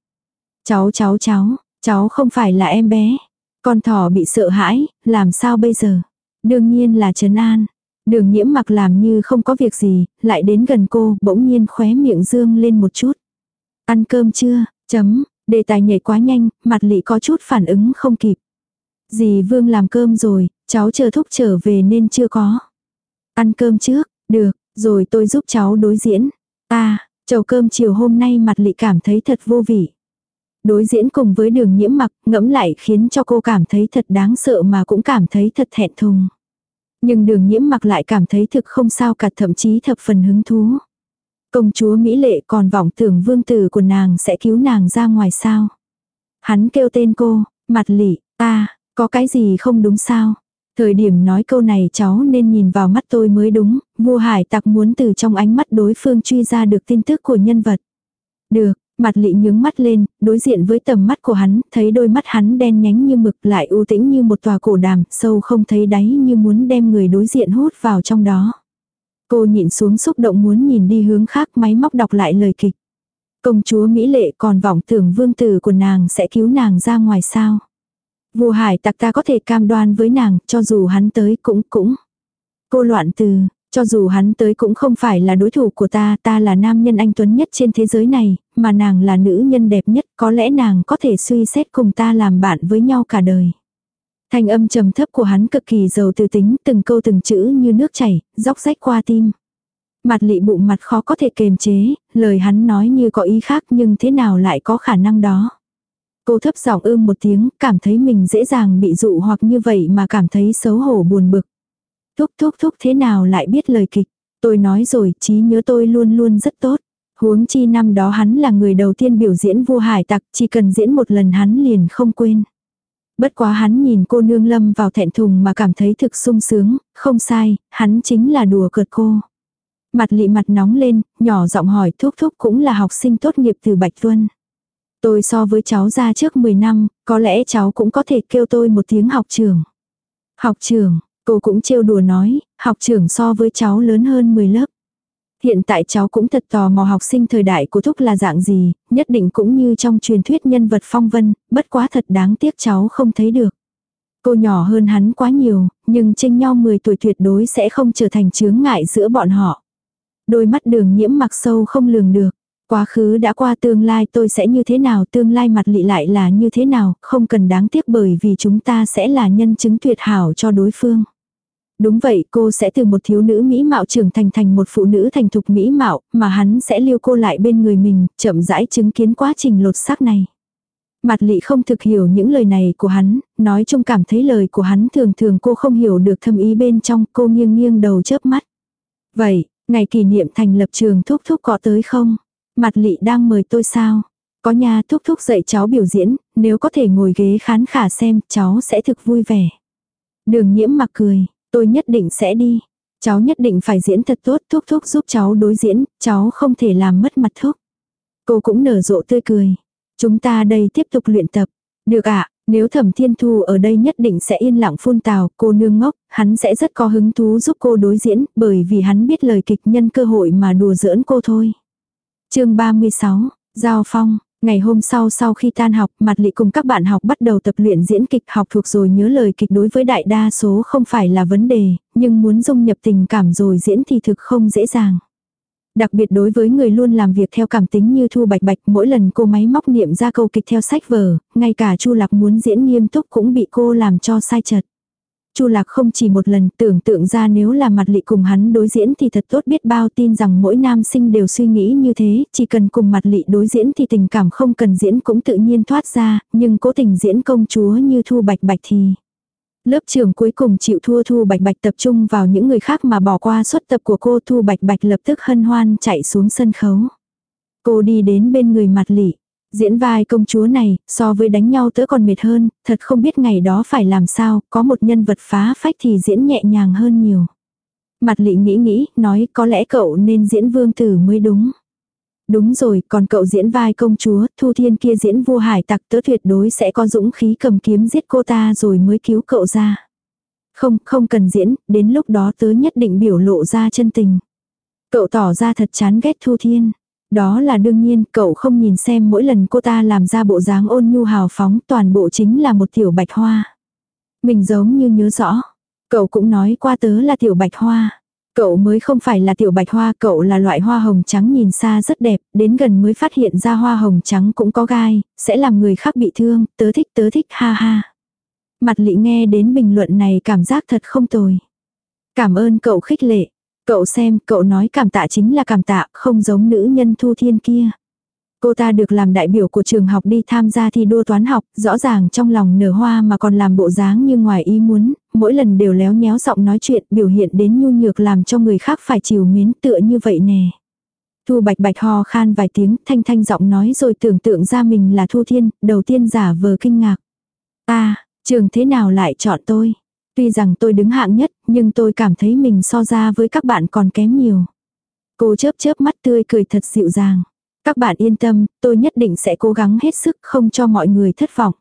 Cháu cháu cháu, cháu không phải là em bé. Con thỏ bị sợ hãi, làm sao bây giờ? Đương nhiên là Trấn An. Đường nhiễm mặc làm như không có việc gì, lại đến gần cô, bỗng nhiên khóe miệng dương lên một chút. Ăn cơm chưa? Chấm, đề tài nhảy quá nhanh, mặt lị có chút phản ứng không kịp. Dì Vương làm cơm rồi, cháu chờ thúc trở về nên chưa có. Ăn cơm trước, được, rồi tôi giúp cháu đối diễn. À, chầu cơm chiều hôm nay mặt lị cảm thấy thật vô vị. Đối diễn cùng với đường nhiễm mặc ngẫm lại khiến cho cô cảm thấy thật đáng sợ mà cũng cảm thấy thật thẹn thùng. Nhưng đường nhiễm mặc lại cảm thấy thực không sao cả thậm chí thập phần hứng thú. Công chúa Mỹ Lệ còn vọng tưởng vương tử của nàng sẽ cứu nàng ra ngoài sao. Hắn kêu tên cô, mặt lị, ta, có cái gì không đúng sao? Thời điểm nói câu này cháu nên nhìn vào mắt tôi mới đúng, vua hải tặc muốn từ trong ánh mắt đối phương truy ra được tin tức của nhân vật. Được, Mặt lị nhướng mắt lên, đối diện với tầm mắt của hắn, thấy đôi mắt hắn đen nhánh như mực lại u tĩnh như một tòa cổ đàm, sâu không thấy đáy như muốn đem người đối diện hút vào trong đó. Cô nhịn xuống xúc động muốn nhìn đi hướng khác máy móc đọc lại lời kịch. Công chúa Mỹ Lệ còn vọng tưởng vương tử của nàng sẽ cứu nàng ra ngoài sao. Vua hải tặc ta có thể cam đoan với nàng, cho dù hắn tới cũng cũng. Cô loạn từ, cho dù hắn tới cũng không phải là đối thủ của ta, ta là nam nhân anh tuấn nhất trên thế giới này, mà nàng là nữ nhân đẹp nhất, có lẽ nàng có thể suy xét cùng ta làm bạn với nhau cả đời. Thanh âm trầm thấp của hắn cực kỳ giàu tư tính, từng câu từng chữ như nước chảy, róc rách qua tim. Mặt lị bụng mặt khó có thể kềm chế, lời hắn nói như có ý khác nhưng thế nào lại có khả năng đó. Cô thấp giọng ưm một tiếng, cảm thấy mình dễ dàng bị dụ hoặc như vậy mà cảm thấy xấu hổ buồn bực. Thúc thúc thúc thế nào lại biết lời kịch. Tôi nói rồi, trí nhớ tôi luôn luôn rất tốt. Huống chi năm đó hắn là người đầu tiên biểu diễn vua hải tặc, chỉ cần diễn một lần hắn liền không quên. Bất quá hắn nhìn cô nương lâm vào thẹn thùng mà cảm thấy thực sung sướng, không sai, hắn chính là đùa cợt cô. Mặt lị mặt nóng lên, nhỏ giọng hỏi thúc thúc cũng là học sinh tốt nghiệp từ Bạch Tuân. Tôi so với cháu ra trước 10 năm, có lẽ cháu cũng có thể kêu tôi một tiếng học trường. Học trường, cô cũng trêu đùa nói, học trường so với cháu lớn hơn 10 lớp. Hiện tại cháu cũng thật tò mò học sinh thời đại của Thúc là dạng gì, nhất định cũng như trong truyền thuyết nhân vật phong vân, bất quá thật đáng tiếc cháu không thấy được. Cô nhỏ hơn hắn quá nhiều, nhưng tranh nhau 10 tuổi tuyệt đối sẽ không trở thành chướng ngại giữa bọn họ. Đôi mắt đường nhiễm mặc sâu không lường được. Quá khứ đã qua tương lai tôi sẽ như thế nào, tương lai mặt lị lại là như thế nào, không cần đáng tiếc bởi vì chúng ta sẽ là nhân chứng tuyệt hảo cho đối phương. Đúng vậy, cô sẽ từ một thiếu nữ mỹ mạo trưởng thành thành một phụ nữ thành thục mỹ mạo, mà hắn sẽ lưu cô lại bên người mình, chậm rãi chứng kiến quá trình lột xác này. Mặt lị không thực hiểu những lời này của hắn, nói chung cảm thấy lời của hắn thường thường cô không hiểu được thâm ý bên trong, cô nghiêng nghiêng đầu chớp mắt. Vậy, ngày kỷ niệm thành lập trường thúc thúc có tới không? Mặt lị đang mời tôi sao? Có nhà thúc thúc dạy cháu biểu diễn, nếu có thể ngồi ghế khán khả xem, cháu sẽ thực vui vẻ. Đường nhiễm mặc cười, tôi nhất định sẽ đi. Cháu nhất định phải diễn thật tốt, thúc thúc giúp cháu đối diễn, cháu không thể làm mất mặt thúc. Cô cũng nở rộ tươi cười. Chúng ta đây tiếp tục luyện tập. Được ạ, nếu thẩm thiên thu ở đây nhất định sẽ yên lặng phun tào, cô nương ngốc, hắn sẽ rất có hứng thú giúp cô đối diễn, bởi vì hắn biết lời kịch nhân cơ hội mà đùa giỡn cô thôi chương 36, Giao Phong, ngày hôm sau sau khi tan học, mặt lị cùng các bạn học bắt đầu tập luyện diễn kịch học thuộc rồi nhớ lời kịch đối với đại đa số không phải là vấn đề, nhưng muốn dung nhập tình cảm rồi diễn thì thực không dễ dàng. Đặc biệt đối với người luôn làm việc theo cảm tính như Thu Bạch Bạch, mỗi lần cô máy móc niệm ra câu kịch theo sách vở, ngay cả Chu Lạc muốn diễn nghiêm túc cũng bị cô làm cho sai chật. Chu Lạc không chỉ một lần tưởng tượng ra nếu là mặt lị cùng hắn đối diễn thì thật tốt biết bao tin rằng mỗi nam sinh đều suy nghĩ như thế, chỉ cần cùng mặt lị đối diễn thì tình cảm không cần diễn cũng tự nhiên thoát ra, nhưng cố tình diễn công chúa như Thu Bạch Bạch thì... Lớp trưởng cuối cùng chịu thua Thu Bạch Bạch tập trung vào những người khác mà bỏ qua suất tập của cô Thu Bạch Bạch lập tức hân hoan chạy xuống sân khấu. Cô đi đến bên người mặt lị. Diễn vai công chúa này, so với đánh nhau tớ còn mệt hơn, thật không biết ngày đó phải làm sao, có một nhân vật phá phách thì diễn nhẹ nhàng hơn nhiều. Mặt lị nghĩ nghĩ, nói có lẽ cậu nên diễn vương tử mới đúng. Đúng rồi, còn cậu diễn vai công chúa, Thu Thiên kia diễn vua hải tặc tớ tuyệt đối sẽ có dũng khí cầm kiếm giết cô ta rồi mới cứu cậu ra. Không, không cần diễn, đến lúc đó tớ nhất định biểu lộ ra chân tình. Cậu tỏ ra thật chán ghét Thu Thiên. Đó là đương nhiên, cậu không nhìn xem mỗi lần cô ta làm ra bộ dáng ôn nhu hào phóng, toàn bộ chính là một tiểu bạch hoa. Mình giống như nhớ rõ. Cậu cũng nói qua tớ là tiểu bạch hoa. Cậu mới không phải là tiểu bạch hoa, cậu là loại hoa hồng trắng nhìn xa rất đẹp, đến gần mới phát hiện ra hoa hồng trắng cũng có gai, sẽ làm người khác bị thương, tớ thích tớ thích ha ha. Mặt lị nghe đến bình luận này cảm giác thật không tồi. Cảm ơn cậu khích lệ, Cậu xem, cậu nói cảm tạ chính là cảm tạ, không giống nữ nhân thu thiên kia. Cô ta được làm đại biểu của trường học đi tham gia thi đua toán học, rõ ràng trong lòng nở hoa mà còn làm bộ dáng như ngoài ý muốn, mỗi lần đều léo nhéo giọng nói chuyện biểu hiện đến nhu nhược làm cho người khác phải chiều mến tựa như vậy nè. Thu bạch bạch ho khan vài tiếng, thanh thanh giọng nói rồi tưởng tượng ra mình là Thu Thiên, đầu tiên giả vờ kinh ngạc. ta trường thế nào lại chọn tôi? Tuy rằng tôi đứng hạng nhất, nhưng tôi cảm thấy mình so ra với các bạn còn kém nhiều. Cô chớp chớp mắt tươi cười thật dịu dàng. Các bạn yên tâm, tôi nhất định sẽ cố gắng hết sức không cho mọi người thất vọng.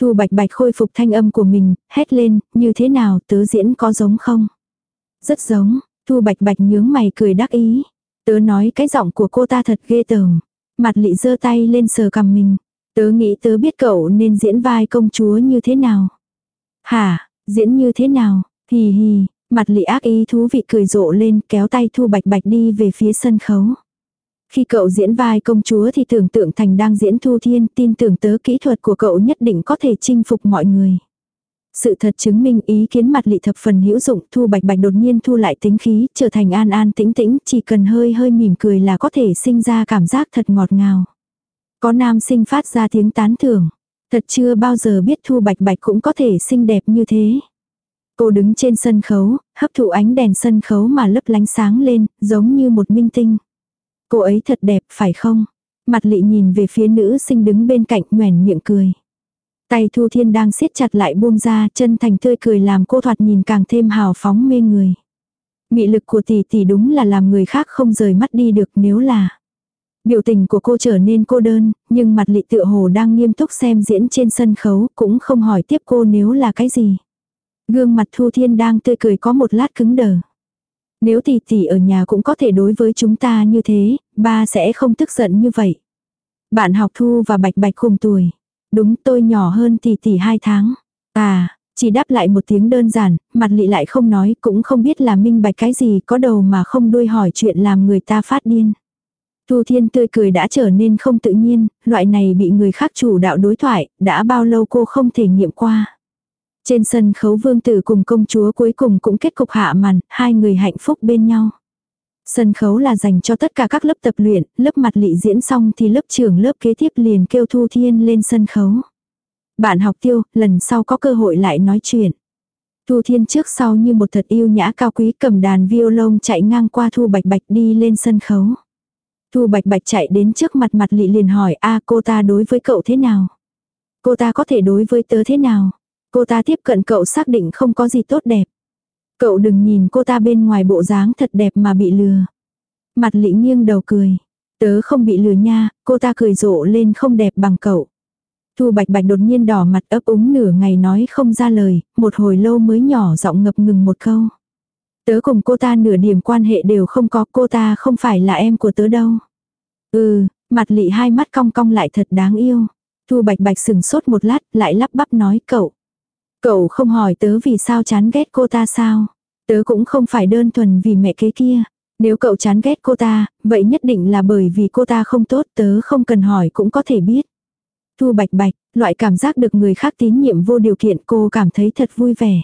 Thu bạch bạch khôi phục thanh âm của mình, hét lên, như thế nào tớ diễn có giống không? Rất giống, thu bạch bạch nhướng mày cười đắc ý. Tớ nói cái giọng của cô ta thật ghê tởm. Mặt lị giơ tay lên sờ cầm mình. Tớ nghĩ tớ biết cậu nên diễn vai công chúa như thế nào. Hả, Diễn như thế nào? Hì hì, mặt lị ác ý thú vị cười rộ lên kéo tay Thu Bạch Bạch đi về phía sân khấu. Khi cậu diễn vai công chúa thì tưởng tượng thành đang diễn Thu Thiên tin tưởng tớ kỹ thuật của cậu nhất định có thể chinh phục mọi người. Sự thật chứng minh ý kiến mặt lị thập phần hữu dụng Thu Bạch Bạch đột nhiên thu lại tính khí trở thành an an tĩnh tĩnh chỉ cần hơi hơi mỉm cười là có thể sinh ra cảm giác thật ngọt ngào. Có nam sinh phát ra tiếng tán thưởng. Thật chưa bao giờ biết Thu Bạch Bạch cũng có thể xinh đẹp như thế. Cô đứng trên sân khấu, hấp thụ ánh đèn sân khấu mà lấp lánh sáng lên, giống như một minh tinh. Cô ấy thật đẹp, phải không? Mặt lị nhìn về phía nữ sinh đứng bên cạnh nhoèn miệng cười. Tay Thu Thiên đang siết chặt lại buông ra, chân thành tươi cười làm cô thoạt nhìn càng thêm hào phóng mê người. Mị lực của tỷ tỷ đúng là làm người khác không rời mắt đi được nếu là. Biểu tình của cô trở nên cô đơn, nhưng mặt lị tựa hồ đang nghiêm túc xem diễn trên sân khấu, cũng không hỏi tiếp cô nếu là cái gì. Gương mặt Thu Thiên đang tươi cười có một lát cứng đờ. Nếu tỷ tỷ ở nhà cũng có thể đối với chúng ta như thế, ba sẽ không tức giận như vậy. Bạn học Thu và Bạch Bạch cùng tuổi. Đúng tôi nhỏ hơn tỷ tỷ hai tháng. À, chỉ đáp lại một tiếng đơn giản, mặt lị lại không nói, cũng không biết là minh bạch cái gì, có đầu mà không đuôi hỏi chuyện làm người ta phát điên. Thu Thiên tươi cười đã trở nên không tự nhiên, loại này bị người khác chủ đạo đối thoại, đã bao lâu cô không thể nghiệm qua. Trên sân khấu vương tử cùng công chúa cuối cùng cũng kết cục hạ màn, hai người hạnh phúc bên nhau. Sân khấu là dành cho tất cả các lớp tập luyện, lớp mặt lị diễn xong thì lớp trưởng lớp kế tiếp liền kêu Thu Thiên lên sân khấu. Bạn học tiêu, lần sau có cơ hội lại nói chuyện. Thu Thiên trước sau như một thật yêu nhã cao quý cầm đàn violon chạy ngang qua Thu Bạch Bạch đi lên sân khấu. Thu Bạch Bạch chạy đến trước mặt mặt lị liền hỏi a cô ta đối với cậu thế nào? Cô ta có thể đối với tớ thế nào? Cô ta tiếp cận cậu xác định không có gì tốt đẹp. Cậu đừng nhìn cô ta bên ngoài bộ dáng thật đẹp mà bị lừa. Mặt lị nghiêng đầu cười. Tớ không bị lừa nha, cô ta cười rộ lên không đẹp bằng cậu. Thu bạch bạch đột nhiên đỏ mặt ấp úng nửa ngày nói không ra lời, một hồi lâu mới nhỏ giọng ngập ngừng một câu. Tớ cùng cô ta nửa điểm quan hệ đều không có, cô ta không phải là em của tớ đâu. Ừ, mặt lị hai mắt cong cong lại thật đáng yêu. Thu bạch bạch sừng sốt một lát, lại lắp bắp nói cậu. Cậu không hỏi tớ vì sao chán ghét cô ta sao? Tớ cũng không phải đơn thuần vì mẹ kế kia. Nếu cậu chán ghét cô ta, vậy nhất định là bởi vì cô ta không tốt tớ không cần hỏi cũng có thể biết. Thu bạch bạch, loại cảm giác được người khác tín nhiệm vô điều kiện cô cảm thấy thật vui vẻ.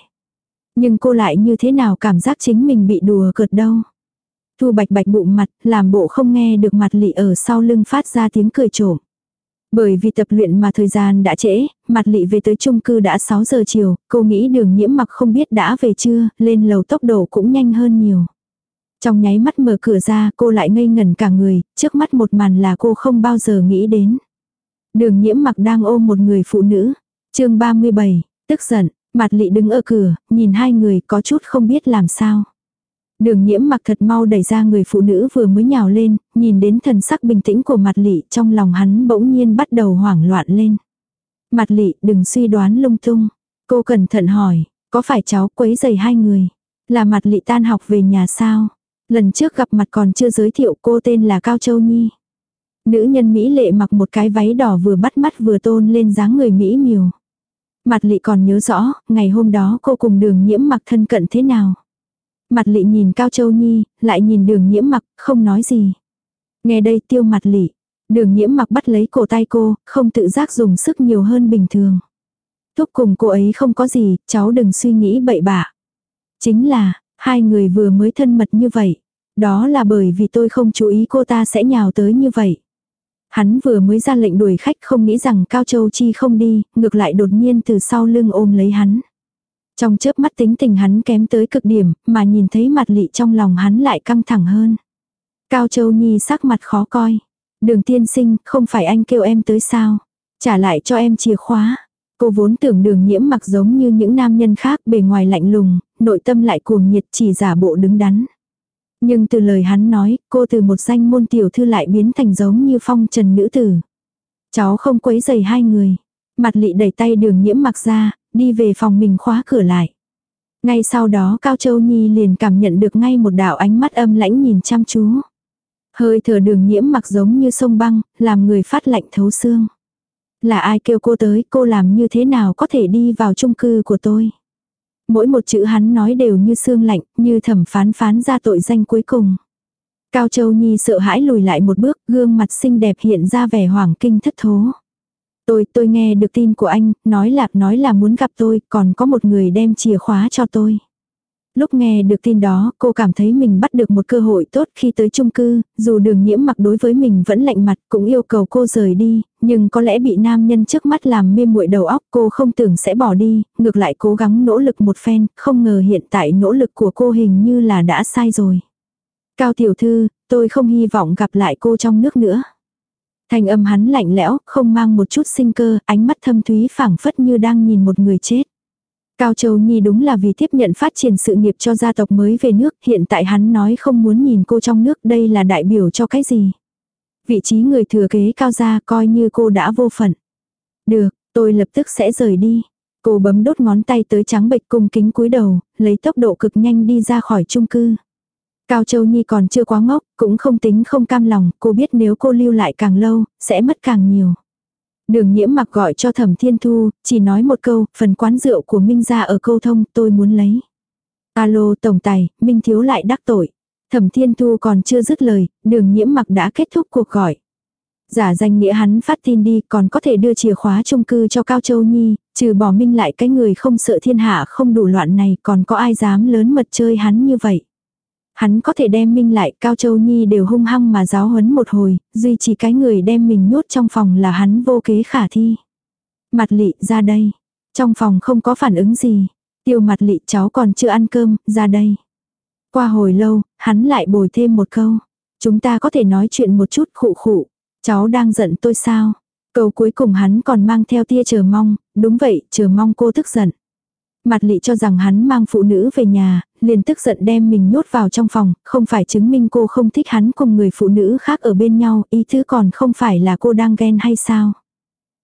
Nhưng cô lại như thế nào cảm giác chính mình bị đùa cợt đâu. Thu bạch bạch bụng mặt, làm bộ không nghe được mặt lị ở sau lưng phát ra tiếng cười trộm. Bởi vì tập luyện mà thời gian đã trễ, mặt lị về tới chung cư đã 6 giờ chiều, cô nghĩ đường nhiễm mặc không biết đã về chưa, lên lầu tốc độ cũng nhanh hơn nhiều. Trong nháy mắt mở cửa ra cô lại ngây ngẩn cả người, trước mắt một màn là cô không bao giờ nghĩ đến. Đường nhiễm mặc đang ôm một người phụ nữ. chương 37, tức giận, mặt lị đứng ở cửa, nhìn hai người có chút không biết làm sao. Đường nhiễm mặc thật mau đẩy ra người phụ nữ vừa mới nhào lên, nhìn đến thần sắc bình tĩnh của mặt lị trong lòng hắn bỗng nhiên bắt đầu hoảng loạn lên. Mặt lị đừng suy đoán lung tung. Cô cẩn thận hỏi, có phải cháu quấy giày hai người? Là mặt lị tan học về nhà sao? Lần trước gặp mặt còn chưa giới thiệu cô tên là Cao Châu Nhi. Nữ nhân Mỹ lệ mặc một cái váy đỏ vừa bắt mắt vừa tôn lên dáng người Mỹ miều. Mặt lị còn nhớ rõ, ngày hôm đó cô cùng đường nhiễm mặc thân cận thế nào. Mặt lị nhìn Cao Châu Nhi, lại nhìn đường nhiễm mặc, không nói gì. Nghe đây tiêu mặt lị. Đường nhiễm mặc bắt lấy cổ tay cô, không tự giác dùng sức nhiều hơn bình thường. Thúc cùng cô ấy không có gì, cháu đừng suy nghĩ bậy bạ. Chính là, hai người vừa mới thân mật như vậy. Đó là bởi vì tôi không chú ý cô ta sẽ nhào tới như vậy. Hắn vừa mới ra lệnh đuổi khách không nghĩ rằng Cao Châu Chi không đi, ngược lại đột nhiên từ sau lưng ôm lấy hắn. Trong chớp mắt tính tình hắn kém tới cực điểm, mà nhìn thấy mặt lị trong lòng hắn lại căng thẳng hơn. Cao Châu Nhi sắc mặt khó coi. Đường tiên sinh, không phải anh kêu em tới sao? Trả lại cho em chìa khóa. Cô vốn tưởng đường nhiễm mặc giống như những nam nhân khác bề ngoài lạnh lùng, nội tâm lại cuồng nhiệt chỉ giả bộ đứng đắn. Nhưng từ lời hắn nói, cô từ một danh môn tiểu thư lại biến thành giống như phong trần nữ tử. Cháu không quấy giày hai người. Mặt lị đẩy tay đường nhiễm mặc ra, đi về phòng mình khóa cửa lại. Ngay sau đó Cao Châu Nhi liền cảm nhận được ngay một đạo ánh mắt âm lãnh nhìn chăm chú. Hơi thở đường nhiễm mặc giống như sông băng, làm người phát lạnh thấu xương. Là ai kêu cô tới, cô làm như thế nào có thể đi vào chung cư của tôi. Mỗi một chữ hắn nói đều như xương lạnh, như thẩm phán phán ra tội danh cuối cùng. Cao Châu Nhi sợ hãi lùi lại một bước, gương mặt xinh đẹp hiện ra vẻ hoảng kinh thất thố. Tôi, tôi nghe được tin của anh, nói là, nói là muốn gặp tôi, còn có một người đem chìa khóa cho tôi. Lúc nghe được tin đó, cô cảm thấy mình bắt được một cơ hội tốt khi tới chung cư, dù đường nhiễm mặc đối với mình vẫn lạnh mặt, cũng yêu cầu cô rời đi, nhưng có lẽ bị nam nhân trước mắt làm mê muội đầu óc cô không tưởng sẽ bỏ đi, ngược lại cố gắng nỗ lực một phen, không ngờ hiện tại nỗ lực của cô hình như là đã sai rồi. Cao tiểu thư, tôi không hy vọng gặp lại cô trong nước nữa. Thành âm hắn lạnh lẽo, không mang một chút sinh cơ, ánh mắt thâm thúy phảng phất như đang nhìn một người chết. Cao Châu Nhi đúng là vì tiếp nhận phát triển sự nghiệp cho gia tộc mới về nước, hiện tại hắn nói không muốn nhìn cô trong nước, đây là đại biểu cho cái gì? Vị trí người thừa kế cao gia coi như cô đã vô phận. Được, tôi lập tức sẽ rời đi. Cô bấm đốt ngón tay tới trắng bệch cung kính cúi đầu, lấy tốc độ cực nhanh đi ra khỏi chung cư. Cao Châu Nhi còn chưa quá ngốc, cũng không tính không cam lòng, cô biết nếu cô lưu lại càng lâu, sẽ mất càng nhiều. Đường nhiễm mặc gọi cho thẩm thiên thu, chỉ nói một câu, phần quán rượu của Minh ra ở câu thông tôi muốn lấy. Alo tổng tài, Minh thiếu lại đắc tội. Thẩm thiên thu còn chưa dứt lời, đường nhiễm mặc đã kết thúc cuộc gọi. Giả danh nghĩa hắn phát tin đi còn có thể đưa chìa khóa chung cư cho Cao Châu Nhi, trừ bỏ minh lại cái người không sợ thiên hạ không đủ loạn này còn có ai dám lớn mật chơi hắn như vậy. Hắn có thể đem Minh lại, Cao Châu Nhi đều hung hăng mà giáo huấn một hồi, duy chỉ cái người đem mình nhốt trong phòng là hắn vô kế khả thi. Mặt lị ra đây. Trong phòng không có phản ứng gì. Tiêu mặt lị cháu còn chưa ăn cơm, ra đây. Qua hồi lâu, hắn lại bồi thêm một câu. Chúng ta có thể nói chuyện một chút khụ khụ. Cháu đang giận tôi sao? Câu cuối cùng hắn còn mang theo tia chờ mong, đúng vậy, chờ mong cô tức giận. Mặt lị cho rằng hắn mang phụ nữ về nhà, liền tức giận đem mình nhốt vào trong phòng, không phải chứng minh cô không thích hắn cùng người phụ nữ khác ở bên nhau, ý thứ còn không phải là cô đang ghen hay sao.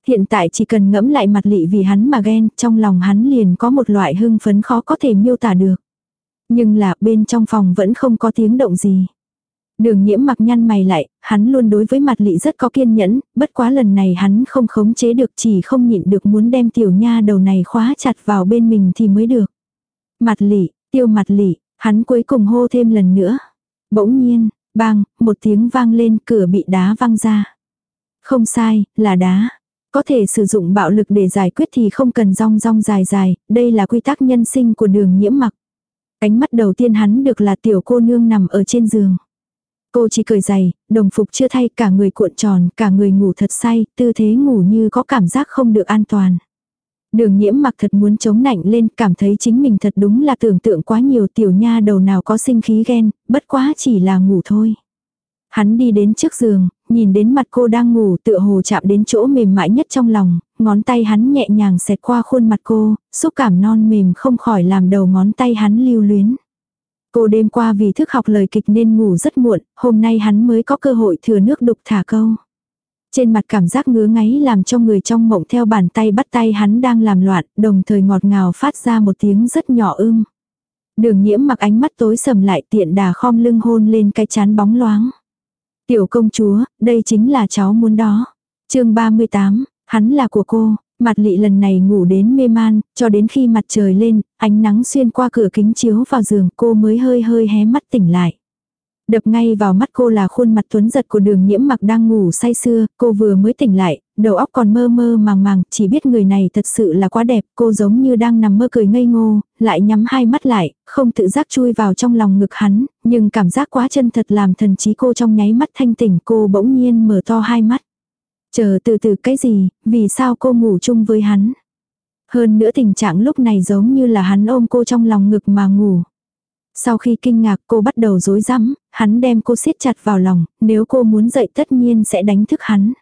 Hiện tại chỉ cần ngẫm lại mặt lị vì hắn mà ghen, trong lòng hắn liền có một loại hưng phấn khó có thể miêu tả được. Nhưng là bên trong phòng vẫn không có tiếng động gì. Đường nhiễm mặc nhăn mày lại, hắn luôn đối với mặt lị rất có kiên nhẫn, bất quá lần này hắn không khống chế được chỉ không nhịn được muốn đem tiểu nha đầu này khóa chặt vào bên mình thì mới được. Mặt lị, tiêu mặt lị, hắn cuối cùng hô thêm lần nữa. Bỗng nhiên, bang, một tiếng vang lên cửa bị đá văng ra. Không sai, là đá. Có thể sử dụng bạo lực để giải quyết thì không cần rong rong dài dài, đây là quy tắc nhân sinh của đường nhiễm mặc. Ánh mắt đầu tiên hắn được là tiểu cô nương nằm ở trên giường. Cô chỉ cười giày, đồng phục chưa thay cả người cuộn tròn, cả người ngủ thật say, tư thế ngủ như có cảm giác không được an toàn. Đường nhiễm mặc thật muốn chống nạnh lên, cảm thấy chính mình thật đúng là tưởng tượng quá nhiều tiểu nha đầu nào có sinh khí ghen, bất quá chỉ là ngủ thôi. Hắn đi đến trước giường, nhìn đến mặt cô đang ngủ tựa hồ chạm đến chỗ mềm mại nhất trong lòng, ngón tay hắn nhẹ nhàng xẹt qua khuôn mặt cô, xúc cảm non mềm không khỏi làm đầu ngón tay hắn lưu luyến. Cô đêm qua vì thức học lời kịch nên ngủ rất muộn, hôm nay hắn mới có cơ hội thừa nước đục thả câu. Trên mặt cảm giác ngứa ngáy làm cho người trong mộng theo bàn tay bắt tay hắn đang làm loạn, đồng thời ngọt ngào phát ra một tiếng rất nhỏ ưm. Đường nhiễm mặc ánh mắt tối sầm lại tiện đà khom lưng hôn lên cái chán bóng loáng. Tiểu công chúa, đây chính là cháu muốn đó. chương 38, hắn là của cô, Mặt lị lần này ngủ đến mê man, cho đến khi mặt trời lên, ánh nắng xuyên qua cửa kính chiếu vào giường cô mới hơi hơi hé mắt tỉnh lại. Đập ngay vào mắt cô là khuôn mặt tuấn giật của đường nhiễm mặc đang ngủ say sưa, cô vừa mới tỉnh lại, đầu óc còn mơ mơ màng màng, chỉ biết người này thật sự là quá đẹp, cô giống như đang nằm mơ cười ngây ngô, lại nhắm hai mắt lại, không tự giác chui vào trong lòng ngực hắn, nhưng cảm giác quá chân thật làm thần trí cô trong nháy mắt thanh tỉnh cô bỗng nhiên mở to hai mắt. Chờ từ từ cái gì, vì sao cô ngủ chung với hắn. Hơn nữa tình trạng lúc này giống như là hắn ôm cô trong lòng ngực mà ngủ. Sau khi kinh ngạc cô bắt đầu rối rắm, hắn đem cô siết chặt vào lòng, nếu cô muốn dậy tất nhiên sẽ đánh thức hắn.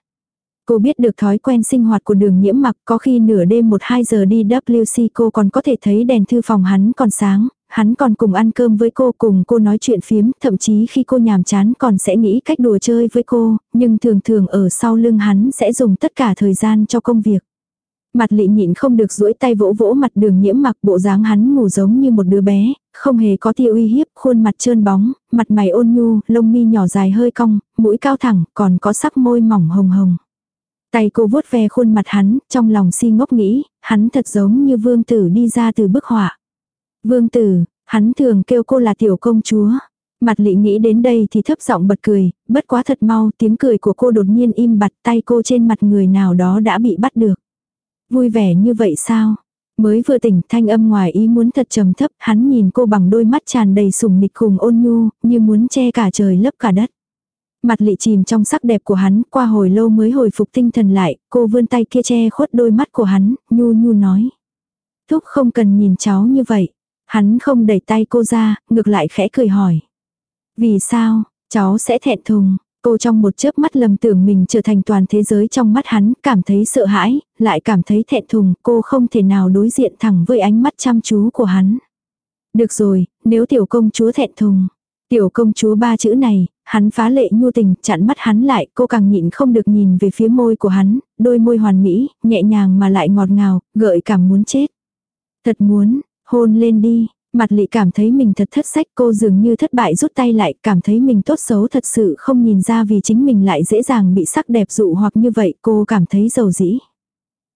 Cô biết được thói quen sinh hoạt của đường nhiễm mặc có khi nửa đêm 1-2 giờ đi WC cô còn có thể thấy đèn thư phòng hắn còn sáng, hắn còn cùng ăn cơm với cô cùng cô nói chuyện phiếm, thậm chí khi cô nhàm chán còn sẽ nghĩ cách đùa chơi với cô, nhưng thường thường ở sau lưng hắn sẽ dùng tất cả thời gian cho công việc. Mặt lị nhịn không được duỗi tay vỗ vỗ mặt đường nhiễm mặc bộ dáng hắn ngủ giống như một đứa bé, không hề có tia uy hiếp, khuôn mặt trơn bóng, mặt mày ôn nhu, lông mi nhỏ dài hơi cong, mũi cao thẳng, còn có sắc môi mỏng hồng hồng. Tay cô vuốt ve khuôn mặt hắn, trong lòng si ngốc nghĩ, hắn thật giống như vương tử đi ra từ bức họa. Vương tử, hắn thường kêu cô là tiểu công chúa. Mặt lị nghĩ đến đây thì thấp giọng bật cười, bất quá thật mau tiếng cười của cô đột nhiên im bặt tay cô trên mặt người nào đó đã bị bắt được. Vui vẻ như vậy sao? Mới vừa tỉnh thanh âm ngoài ý muốn thật trầm thấp, hắn nhìn cô bằng đôi mắt tràn đầy sùng nịch cùng ôn nhu, như muốn che cả trời lấp cả đất. Mặt lị chìm trong sắc đẹp của hắn, qua hồi lâu mới hồi phục tinh thần lại, cô vươn tay kia che khuất đôi mắt của hắn, nhu nhu nói. Thúc không cần nhìn cháu như vậy. Hắn không đẩy tay cô ra, ngược lại khẽ cười hỏi. Vì sao, cháu sẽ thẹn thùng, Cô trong một chớp mắt lầm tưởng mình trở thành toàn thế giới trong mắt hắn, cảm thấy sợ hãi, lại cảm thấy thẹn thùng, cô không thể nào đối diện thẳng với ánh mắt chăm chú của hắn. Được rồi, nếu tiểu công chúa thẹn thùng. Tiểu công chúa ba chữ này, hắn phá lệ nhu tình, chặn mắt hắn lại, cô càng nhịn không được nhìn về phía môi của hắn, đôi môi hoàn mỹ, nhẹ nhàng mà lại ngọt ngào, gợi cảm muốn chết. Thật muốn, hôn lên đi, Mặt lị cảm thấy mình thật thất sách cô dường như thất bại rút tay lại cảm thấy mình tốt xấu thật sự không nhìn ra vì chính mình lại dễ dàng bị sắc đẹp dụ hoặc như vậy cô cảm thấy giàu dĩ.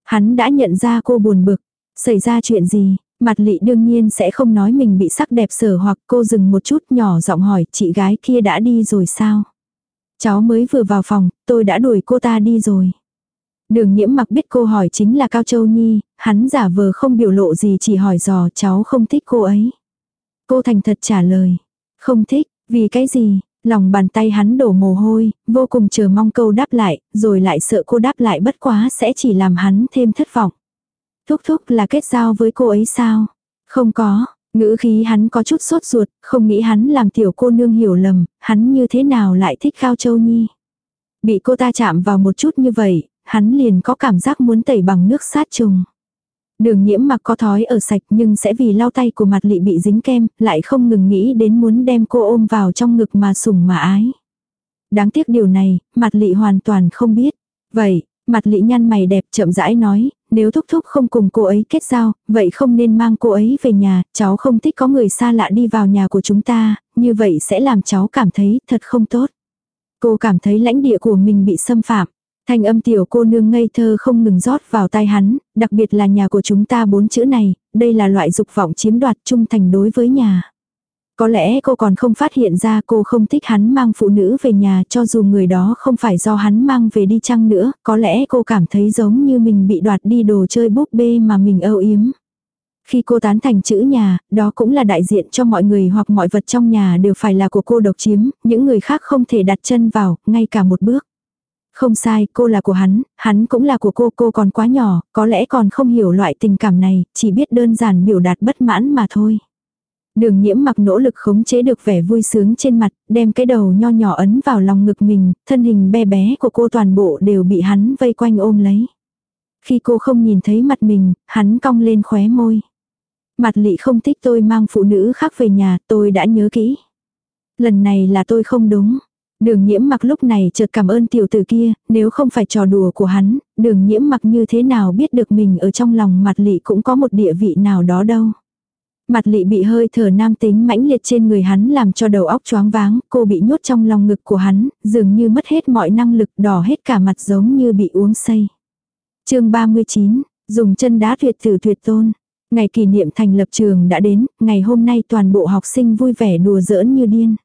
Hắn đã nhận ra cô buồn bực. Xảy ra chuyện gì? Mặt lị đương nhiên sẽ không nói mình bị sắc đẹp sở hoặc cô dừng một chút nhỏ giọng hỏi chị gái kia đã đi rồi sao? Cháu mới vừa vào phòng, tôi đã đuổi cô ta đi rồi. Đường nhiễm mặc biết cô hỏi chính là Cao Châu Nhi, hắn giả vờ không biểu lộ gì chỉ hỏi dò cháu không thích cô ấy. Cô thành thật trả lời. Không thích, vì cái gì, lòng bàn tay hắn đổ mồ hôi, vô cùng chờ mong câu đáp lại, rồi lại sợ cô đáp lại bất quá sẽ chỉ làm hắn thêm thất vọng. Thúc thúc là kết giao với cô ấy sao? Không có, ngữ khí hắn có chút sốt ruột, không nghĩ hắn làm tiểu cô nương hiểu lầm, hắn như thế nào lại thích Cao Châu Nhi. Bị cô ta chạm vào một chút như vậy, hắn liền có cảm giác muốn tẩy bằng nước sát trùng. Đường nhiễm mặc có thói ở sạch nhưng sẽ vì lau tay của mặt lị bị dính kem, lại không ngừng nghĩ đến muốn đem cô ôm vào trong ngực mà sủng mà ái. Đáng tiếc điều này, mặt lị hoàn toàn không biết. Vậy, mặt lị nhăn mày đẹp chậm rãi nói, nếu thúc thúc không cùng cô ấy kết giao, vậy không nên mang cô ấy về nhà, cháu không thích có người xa lạ đi vào nhà của chúng ta, như vậy sẽ làm cháu cảm thấy thật không tốt. Cô cảm thấy lãnh địa của mình bị xâm phạm. Thanh âm tiểu cô nương ngây thơ không ngừng rót vào tai hắn, đặc biệt là nhà của chúng ta bốn chữ này, đây là loại dục vọng chiếm đoạt trung thành đối với nhà. Có lẽ cô còn không phát hiện ra cô không thích hắn mang phụ nữ về nhà cho dù người đó không phải do hắn mang về đi chăng nữa, có lẽ cô cảm thấy giống như mình bị đoạt đi đồ chơi búp bê mà mình âu yếm. Khi cô tán thành chữ nhà, đó cũng là đại diện cho mọi người hoặc mọi vật trong nhà đều phải là của cô độc chiếm, những người khác không thể đặt chân vào, ngay cả một bước. Không sai, cô là của hắn, hắn cũng là của cô, cô còn quá nhỏ, có lẽ còn không hiểu loại tình cảm này, chỉ biết đơn giản biểu đạt bất mãn mà thôi. Đường nhiễm mặc nỗ lực khống chế được vẻ vui sướng trên mặt, đem cái đầu nho nhỏ ấn vào lòng ngực mình, thân hình bé bé của cô toàn bộ đều bị hắn vây quanh ôm lấy. Khi cô không nhìn thấy mặt mình, hắn cong lên khóe môi. Mặt lị không thích tôi mang phụ nữ khác về nhà, tôi đã nhớ kỹ. Lần này là tôi không đúng. Đường nhiễm mặc lúc này chợt cảm ơn tiểu tử kia, nếu không phải trò đùa của hắn, đường nhiễm mặc như thế nào biết được mình ở trong lòng mặt lị cũng có một địa vị nào đó đâu. Mặt lị bị hơi thở nam tính mãnh liệt trên người hắn làm cho đầu óc choáng váng, cô bị nhốt trong lòng ngực của hắn, dường như mất hết mọi năng lực đỏ hết cả mặt giống như bị uống say. chương 39, dùng chân đá tuyệt tử tuyệt tôn. Ngày kỷ niệm thành lập trường đã đến, ngày hôm nay toàn bộ học sinh vui vẻ đùa giỡn như điên.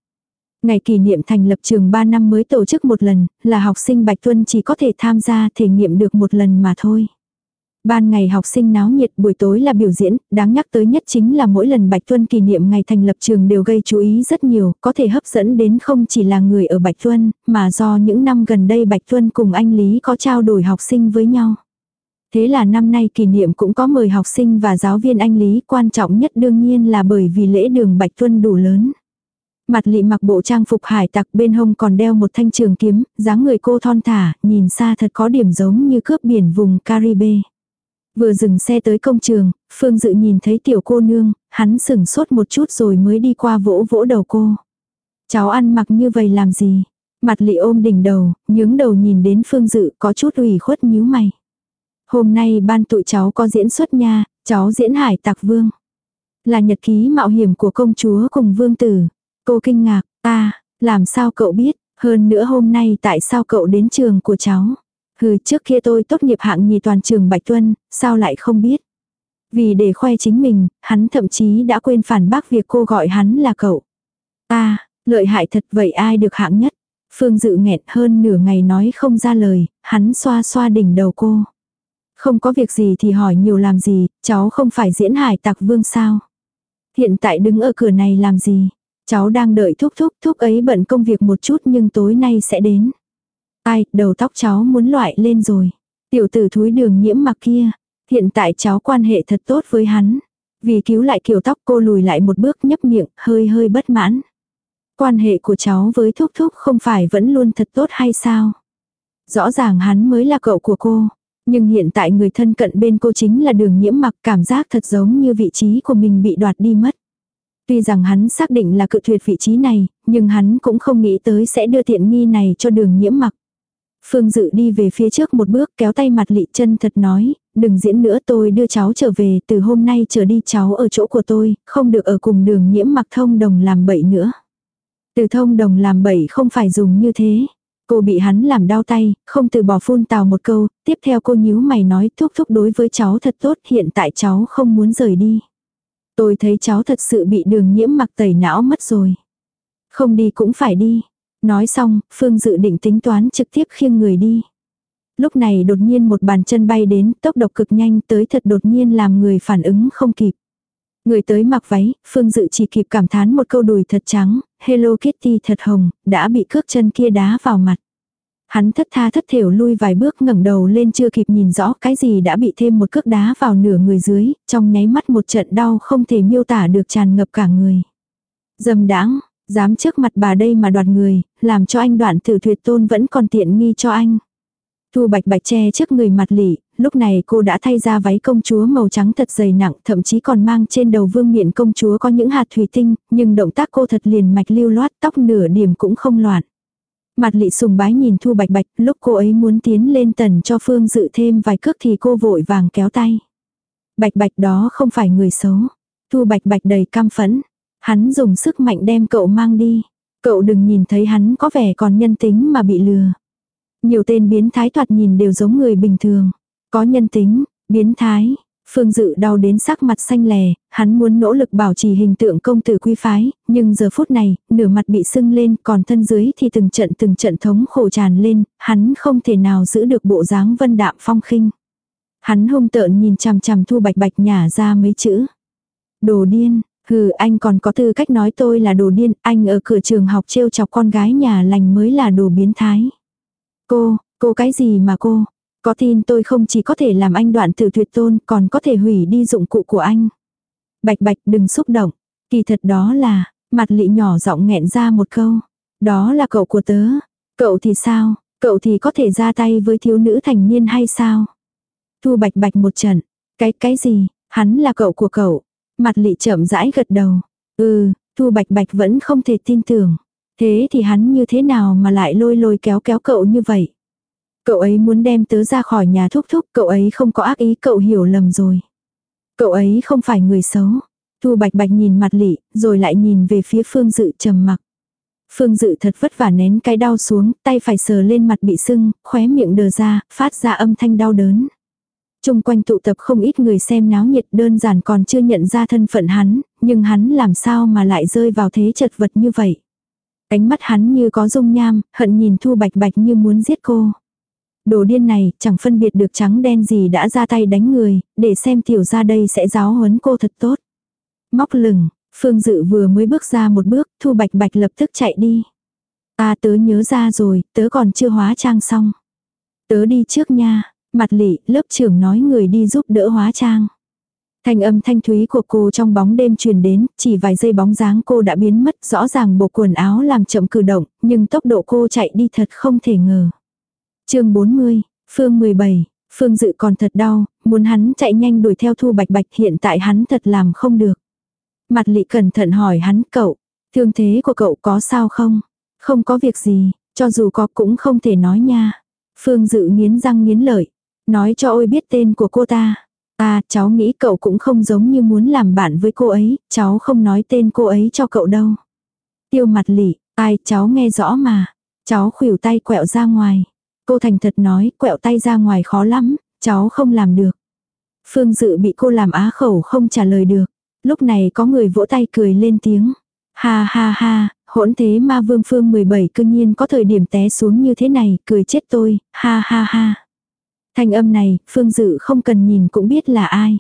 Ngày kỷ niệm thành lập trường 3 năm mới tổ chức một lần, là học sinh Bạch Tuân chỉ có thể tham gia thể nghiệm được một lần mà thôi. Ban ngày học sinh náo nhiệt buổi tối là biểu diễn, đáng nhắc tới nhất chính là mỗi lần Bạch Tuân kỷ niệm ngày thành lập trường đều gây chú ý rất nhiều, có thể hấp dẫn đến không chỉ là người ở Bạch Tuân, mà do những năm gần đây Bạch Tuân cùng anh Lý có trao đổi học sinh với nhau. Thế là năm nay kỷ niệm cũng có mời học sinh và giáo viên anh Lý, quan trọng nhất đương nhiên là bởi vì lễ đường Bạch Tuân đủ lớn. Mặt lị mặc bộ trang phục hải tặc bên hông còn đeo một thanh trường kiếm, dáng người cô thon thả, nhìn xa thật có điểm giống như cướp biển vùng Caribe. Vừa dừng xe tới công trường, Phương Dự nhìn thấy tiểu cô nương, hắn sừng sốt một chút rồi mới đi qua vỗ vỗ đầu cô. Cháu ăn mặc như vậy làm gì? Mặt lị ôm đỉnh đầu, nhướng đầu nhìn đến Phương Dự có chút ủy khuất nhíu mày. Hôm nay ban tụi cháu có diễn xuất nha, cháu diễn hải tặc vương. Là nhật ký mạo hiểm của công chúa cùng vương tử. Cô kinh ngạc, ta, làm sao cậu biết, hơn nữa hôm nay tại sao cậu đến trường của cháu. Hừ trước kia tôi tốt nghiệp hạng nhì toàn trường Bạch Tuân, sao lại không biết. Vì để khoe chính mình, hắn thậm chí đã quên phản bác việc cô gọi hắn là cậu. Ta, lợi hại thật vậy ai được hạng nhất. Phương dự nghẹn hơn nửa ngày nói không ra lời, hắn xoa xoa đỉnh đầu cô. Không có việc gì thì hỏi nhiều làm gì, cháu không phải diễn hải tạc vương sao. Hiện tại đứng ở cửa này làm gì? Cháu đang đợi thúc thúc, thúc ấy bận công việc một chút nhưng tối nay sẽ đến. Ai, đầu tóc cháu muốn loại lên rồi. Tiểu tử thúi đường nhiễm mặc kia. Hiện tại cháu quan hệ thật tốt với hắn. Vì cứu lại kiểu tóc cô lùi lại một bước nhấp miệng, hơi hơi bất mãn. Quan hệ của cháu với thúc thúc không phải vẫn luôn thật tốt hay sao? Rõ ràng hắn mới là cậu của cô. Nhưng hiện tại người thân cận bên cô chính là đường nhiễm mặc cảm giác thật giống như vị trí của mình bị đoạt đi mất. Tuy rằng hắn xác định là cự tuyệt vị trí này, nhưng hắn cũng không nghĩ tới sẽ đưa tiện nghi này cho đường nhiễm mặc. Phương Dự đi về phía trước một bước kéo tay mặt lị chân thật nói, đừng diễn nữa tôi đưa cháu trở về, từ hôm nay trở đi cháu ở chỗ của tôi, không được ở cùng đường nhiễm mặc thông đồng làm bậy nữa. Từ thông đồng làm bậy không phải dùng như thế. Cô bị hắn làm đau tay, không từ bỏ phun tào một câu, tiếp theo cô nhíu mày nói thúc thúc đối với cháu thật tốt, hiện tại cháu không muốn rời đi. Tôi thấy cháu thật sự bị đường nhiễm mặc tẩy não mất rồi. Không đi cũng phải đi. Nói xong, Phương dự định tính toán trực tiếp khiêng người đi. Lúc này đột nhiên một bàn chân bay đến, tốc độ cực nhanh tới thật đột nhiên làm người phản ứng không kịp. Người tới mặc váy, Phương Dự chỉ kịp cảm thán một câu đùi thật trắng, Hello Kitty thật hồng, đã bị cước chân kia đá vào mặt. Hắn thất tha thất thểu lui vài bước ngẩng đầu lên chưa kịp nhìn rõ cái gì đã bị thêm một cước đá vào nửa người dưới, trong nháy mắt một trận đau không thể miêu tả được tràn ngập cả người. Dầm đãng dám trước mặt bà đây mà đoạt người, làm cho anh đoạn tử tuyệt tôn vẫn còn tiện nghi cho anh. Thu bạch bạch che trước người mặt lỉ, lúc này cô đã thay ra váy công chúa màu trắng thật dày nặng, thậm chí còn mang trên đầu vương miện công chúa có những hạt thủy tinh, nhưng động tác cô thật liền mạch lưu loát, tóc nửa điểm cũng không loạn. Mặt lị sùng bái nhìn Thu Bạch Bạch, lúc cô ấy muốn tiến lên tần cho Phương dự thêm vài cước thì cô vội vàng kéo tay. Bạch Bạch đó không phải người xấu. Thu Bạch Bạch đầy cam phẫn. Hắn dùng sức mạnh đem cậu mang đi. Cậu đừng nhìn thấy hắn có vẻ còn nhân tính mà bị lừa. Nhiều tên biến thái thoạt nhìn đều giống người bình thường. Có nhân tính, biến thái. Phương Dự đau đến sắc mặt xanh lè, hắn muốn nỗ lực bảo trì hình tượng công tử quy phái, nhưng giờ phút này, nửa mặt bị sưng lên, còn thân dưới thì từng trận từng trận thống khổ tràn lên, hắn không thể nào giữ được bộ dáng vân đạm phong khinh. Hắn hung tợn nhìn chằm chằm thu bạch bạch nhả ra mấy chữ. Đồ điên, hừ anh còn có tư cách nói tôi là đồ điên, anh ở cửa trường học trêu chọc con gái nhà lành mới là đồ biến thái. Cô, cô cái gì mà cô? Có tin tôi không chỉ có thể làm anh đoạn tử tuyệt tôn, còn có thể hủy đi dụng cụ của anh. Bạch bạch đừng xúc động. Kỳ thật đó là, mặt lị nhỏ giọng nghẹn ra một câu. Đó là cậu của tớ. Cậu thì sao? Cậu thì có thể ra tay với thiếu nữ thành niên hay sao? Thu bạch bạch một trận. Cái cái gì? Hắn là cậu của cậu. Mặt lị chậm rãi gật đầu. Ừ, thu bạch bạch vẫn không thể tin tưởng. Thế thì hắn như thế nào mà lại lôi lôi kéo kéo cậu như vậy? Cậu ấy muốn đem tớ ra khỏi nhà thúc thúc, cậu ấy không có ác ý, cậu hiểu lầm rồi. Cậu ấy không phải người xấu. Thu bạch bạch nhìn mặt lị, rồi lại nhìn về phía phương dự trầm mặc. Phương dự thật vất vả nén cái đau xuống, tay phải sờ lên mặt bị sưng, khóe miệng đờ ra, phát ra âm thanh đau đớn. Trung quanh tụ tập không ít người xem náo nhiệt đơn giản còn chưa nhận ra thân phận hắn, nhưng hắn làm sao mà lại rơi vào thế chật vật như vậy. Ánh mắt hắn như có dung nham, hận nhìn thu bạch bạch như muốn giết cô. Đồ điên này, chẳng phân biệt được trắng đen gì đã ra tay đánh người, để xem tiểu ra đây sẽ giáo huấn cô thật tốt. Móc lửng, Phương Dự vừa mới bước ra một bước, Thu Bạch Bạch lập tức chạy đi. Ta tớ nhớ ra rồi, tớ còn chưa hóa trang xong. Tớ đi trước nha, mặt lị, lớp trưởng nói người đi giúp đỡ hóa trang. Thanh âm thanh thúy của cô trong bóng đêm truyền đến, chỉ vài giây bóng dáng cô đã biến mất, rõ ràng bộ quần áo làm chậm cử động, nhưng tốc độ cô chạy đi thật không thể ngờ chương 40, phương 17, phương dự còn thật đau, muốn hắn chạy nhanh đuổi theo thu bạch bạch hiện tại hắn thật làm không được. Mặt lị cẩn thận hỏi hắn cậu, thương thế của cậu có sao không? Không có việc gì, cho dù có cũng không thể nói nha. Phương dự nghiến răng nghiến lợi, nói cho ôi biết tên của cô ta. À, cháu nghĩ cậu cũng không giống như muốn làm bạn với cô ấy, cháu không nói tên cô ấy cho cậu đâu. Tiêu mặt lị, ai cháu nghe rõ mà. Cháu khuỷu tay quẹo ra ngoài. Cô thành thật nói, quẹo tay ra ngoài khó lắm, cháu không làm được. Phương Dự bị cô làm á khẩu không trả lời được. Lúc này có người vỗ tay cười lên tiếng. Ha ha ha, hỗn thế ma vương phương 17 cương nhiên có thời điểm té xuống như thế này, cười chết tôi, ha ha ha. Thanh âm này, Phương Dự không cần nhìn cũng biết là ai.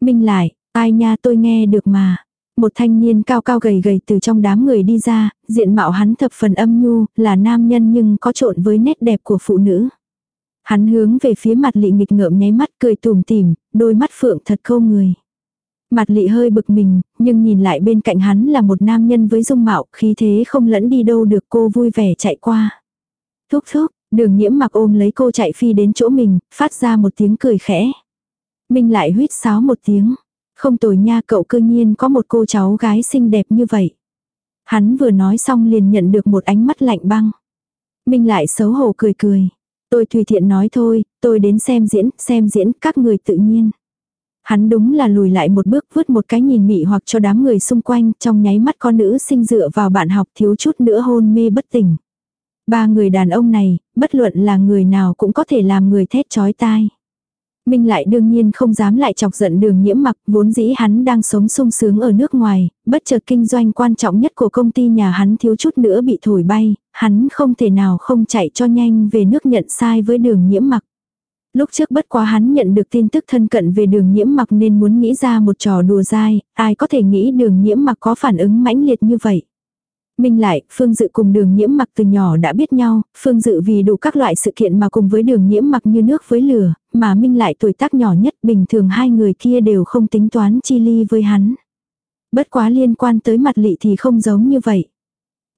Minh lại, ai nha tôi nghe được mà. Một thanh niên cao cao gầy gầy từ trong đám người đi ra, diện mạo hắn thập phần âm nhu, là nam nhân nhưng có trộn với nét đẹp của phụ nữ. Hắn hướng về phía mặt lị nghịch ngợm nháy mắt cười tùm tìm, đôi mắt phượng thật câu người. Mặt lị hơi bực mình, nhưng nhìn lại bên cạnh hắn là một nam nhân với dung mạo, khí thế không lẫn đi đâu được cô vui vẻ chạy qua. Thúc thúc, đường nhiễm mặc ôm lấy cô chạy phi đến chỗ mình, phát ra một tiếng cười khẽ. Minh lại huyết sáo một tiếng. Không tồi nha cậu cơ nhiên có một cô cháu gái xinh đẹp như vậy. Hắn vừa nói xong liền nhận được một ánh mắt lạnh băng. Minh lại xấu hổ cười cười. Tôi tùy thiện nói thôi, tôi đến xem diễn, xem diễn các người tự nhiên. Hắn đúng là lùi lại một bước vứt một cái nhìn mị hoặc cho đám người xung quanh, trong nháy mắt con nữ sinh dựa vào bạn học thiếu chút nữa hôn mê bất tỉnh. Ba người đàn ông này, bất luận là người nào cũng có thể làm người thét chói tai. Minh lại đương nhiên không dám lại chọc giận đường nhiễm mặc, vốn dĩ hắn đang sống sung sướng ở nước ngoài, bất chợt kinh doanh quan trọng nhất của công ty nhà hắn thiếu chút nữa bị thổi bay, hắn không thể nào không chạy cho nhanh về nước nhận sai với đường nhiễm mặc. Lúc trước bất quá hắn nhận được tin tức thân cận về đường nhiễm mặc nên muốn nghĩ ra một trò đùa dai, ai có thể nghĩ đường nhiễm mặc có phản ứng mãnh liệt như vậy. Minh lại, Phương Dự cùng đường nhiễm mặc từ nhỏ đã biết nhau, Phương Dự vì đủ các loại sự kiện mà cùng với đường nhiễm mặc như nước với lửa, mà Minh lại tuổi tác nhỏ nhất bình thường hai người kia đều không tính toán chi ly với hắn. Bất quá liên quan tới mặt lị thì không giống như vậy.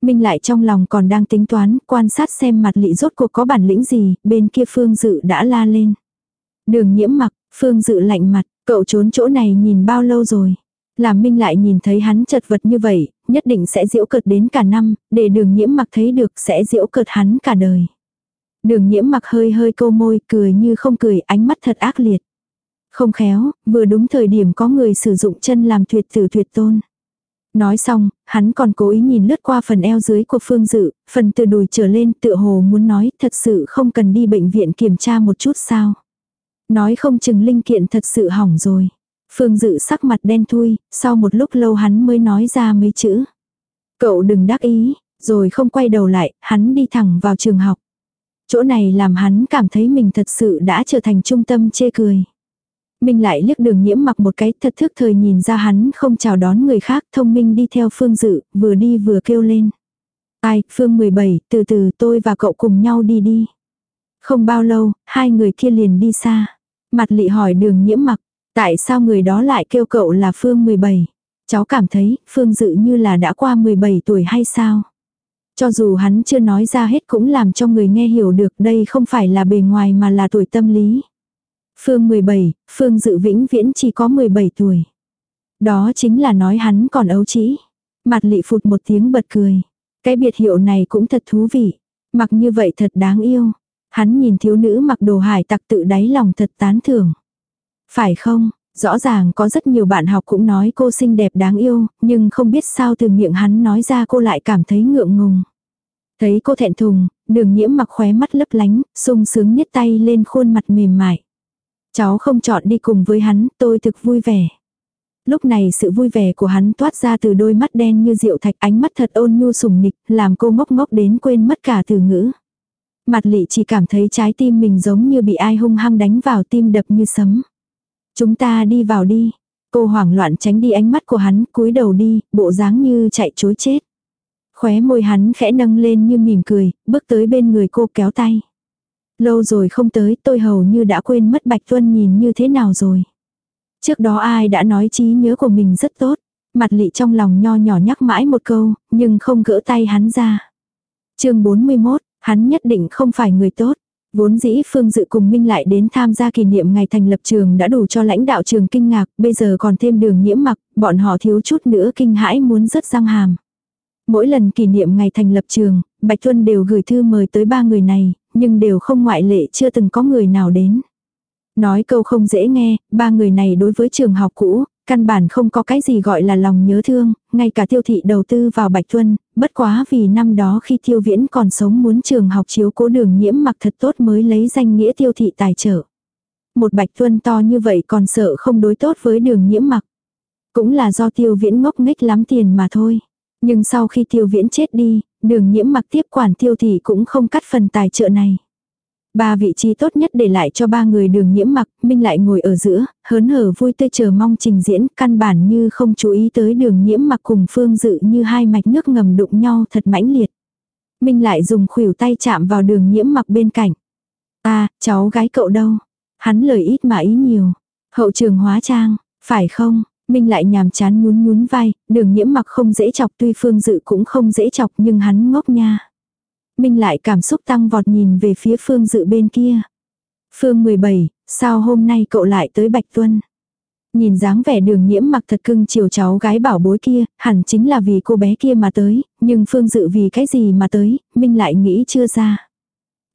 Minh lại trong lòng còn đang tính toán, quan sát xem mặt lị rốt cuộc có bản lĩnh gì, bên kia Phương Dự đã la lên. Đường nhiễm mặc, Phương Dự lạnh mặt, cậu trốn chỗ này nhìn bao lâu rồi. Làm Minh lại nhìn thấy hắn chật vật như vậy, nhất định sẽ diễu cợt đến cả năm, để đường nhiễm mặc thấy được sẽ diễu cợt hắn cả đời. Đường nhiễm mặc hơi hơi câu môi, cười như không cười, ánh mắt thật ác liệt. Không khéo, vừa đúng thời điểm có người sử dụng chân làm tuyệt tử tuyệt tôn. Nói xong, hắn còn cố ý nhìn lướt qua phần eo dưới của Phương Dự, phần từ đùi trở lên tựa hồ muốn nói thật sự không cần đi bệnh viện kiểm tra một chút sao. Nói không chừng linh kiện thật sự hỏng rồi. Phương Dự sắc mặt đen thui, sau một lúc lâu hắn mới nói ra mấy chữ. Cậu đừng đắc ý, rồi không quay đầu lại, hắn đi thẳng vào trường học. Chỗ này làm hắn cảm thấy mình thật sự đã trở thành trung tâm chê cười. Mình lại liếc đường nhiễm mặc một cái thật thức thời nhìn ra hắn không chào đón người khác thông minh đi theo Phương Dự, vừa đi vừa kêu lên. Ai, Phương 17, từ từ tôi và cậu cùng nhau đi đi. Không bao lâu, hai người kia liền đi xa. Mặt lị hỏi đường nhiễm mặc, tại sao người đó lại kêu cậu là Phương 17? Cháu cảm thấy, Phương Dự như là đã qua 17 tuổi hay sao? Cho dù hắn chưa nói ra hết cũng làm cho người nghe hiểu được đây không phải là bề ngoài mà là tuổi tâm lý. Phương 17, Phương Dự vĩnh viễn chỉ có 17 tuổi. Đó chính là nói hắn còn ấu trĩ. Mặt lị phụt một tiếng bật cười. Cái biệt hiệu này cũng thật thú vị. Mặc như vậy thật đáng yêu. Hắn nhìn thiếu nữ mặc đồ hải tặc tự đáy lòng thật tán thưởng. Phải không, rõ ràng có rất nhiều bạn học cũng nói cô xinh đẹp đáng yêu, nhưng không biết sao từ miệng hắn nói ra cô lại cảm thấy ngượng ngùng. Thấy cô thẹn thùng, đường nhiễm mặc khóe mắt lấp lánh, sung sướng nhét tay lên khuôn mặt mềm mại. Cháu không chọn đi cùng với hắn, tôi thực vui vẻ. Lúc này sự vui vẻ của hắn toát ra từ đôi mắt đen như rượu thạch ánh mắt thật ôn nhu sùng nịch, làm cô ngốc ngốc đến quên mất cả từ ngữ. Mặt lị chỉ cảm thấy trái tim mình giống như bị ai hung hăng đánh vào tim đập như sấm. Chúng ta đi vào đi. Cô hoảng loạn tránh đi ánh mắt của hắn, cúi đầu đi, bộ dáng như chạy chối chết. Khóe môi hắn khẽ nâng lên như mỉm cười, bước tới bên người cô kéo tay. Lâu rồi không tới tôi hầu như đã quên mất Bạch Tuân nhìn như thế nào rồi. Trước đó ai đã nói trí nhớ của mình rất tốt. Mặt lị trong lòng nho nhỏ nhắc mãi một câu, nhưng không gỡ tay hắn ra. chương 41, hắn nhất định không phải người tốt. Vốn dĩ Phương Dự cùng Minh lại đến tham gia kỷ niệm ngày thành lập trường đã đủ cho lãnh đạo trường kinh ngạc, bây giờ còn thêm đường nhiễm mặc, bọn họ thiếu chút nữa kinh hãi muốn rớt răng hàm. Mỗi lần kỷ niệm ngày thành lập trường, Bạch Tuân đều gửi thư mời tới ba người này, nhưng đều không ngoại lệ chưa từng có người nào đến. Nói câu không dễ nghe, ba người này đối với trường học cũ, căn bản không có cái gì gọi là lòng nhớ thương, ngay cả tiêu thị đầu tư vào Bạch Tuân, bất quá vì năm đó khi tiêu viễn còn sống muốn trường học chiếu cố đường nhiễm mặc thật tốt mới lấy danh nghĩa tiêu thị tài trợ. Một Bạch Tuân to như vậy còn sợ không đối tốt với đường nhiễm mặc. Cũng là do tiêu viễn ngốc nghếch lắm tiền mà thôi. Nhưng sau khi tiêu viễn chết đi, đường nhiễm mặc tiếp quản tiêu thị cũng không cắt phần tài trợ này. Ba vị trí tốt nhất để lại cho ba người đường nhiễm mặc, Minh lại ngồi ở giữa, hớn hở vui tươi chờ mong trình diễn, căn bản như không chú ý tới đường nhiễm mặc cùng phương dự như hai mạch nước ngầm đụng nhau thật mãnh liệt. Minh lại dùng khuỷu tay chạm vào đường nhiễm mặc bên cạnh. À, cháu gái cậu đâu? Hắn lời ít mà ý nhiều. Hậu trường hóa trang, phải không? Minh lại nhàm chán nhún nhún vai, đường nhiễm mặc không dễ chọc tuy phương dự cũng không dễ chọc nhưng hắn ngốc nha. Minh lại cảm xúc tăng vọt nhìn về phía phương dự bên kia. Phương 17, sao hôm nay cậu lại tới Bạch Tuân? Nhìn dáng vẻ đường nhiễm mặc thật cưng chiều cháu gái bảo bối kia, hẳn chính là vì cô bé kia mà tới, nhưng Phương Dự vì cái gì mà tới, Minh lại nghĩ chưa ra.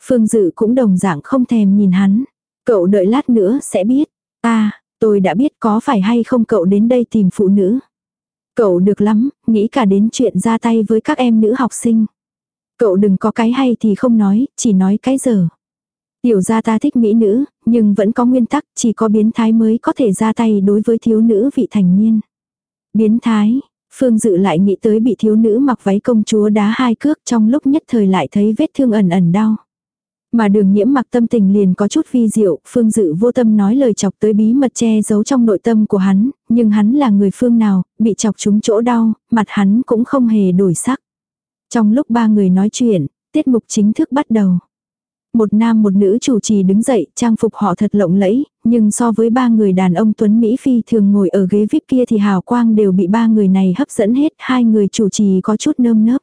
Phương Dự cũng đồng dạng không thèm nhìn hắn. Cậu đợi lát nữa sẽ biết. À, tôi đã biết có phải hay không cậu đến đây tìm phụ nữ. Cậu được lắm, nghĩ cả đến chuyện ra tay với các em nữ học sinh. Cậu đừng có cái hay thì không nói, chỉ nói cái dở. Tiểu gia ta thích mỹ nữ, nhưng vẫn có nguyên tắc, chỉ có biến thái mới có thể ra tay đối với thiếu nữ vị thành niên. Biến thái, Phương Dự lại nghĩ tới bị thiếu nữ mặc váy công chúa đá hai cước trong lúc nhất thời lại thấy vết thương ẩn ẩn đau. Mà đường nhiễm mặc tâm tình liền có chút vi diệu, Phương Dự vô tâm nói lời chọc tới bí mật che giấu trong nội tâm của hắn, nhưng hắn là người phương nào, bị chọc trúng chỗ đau, mặt hắn cũng không hề đổi sắc. Trong lúc ba người nói chuyện, tiết mục chính thức bắt đầu. Một nam một nữ chủ trì đứng dậy, trang phục họ thật lộng lẫy, nhưng so với ba người đàn ông Tuấn Mỹ Phi thường ngồi ở ghế VIP kia thì hào quang đều bị ba người này hấp dẫn hết, hai người chủ trì có chút nơm nớp.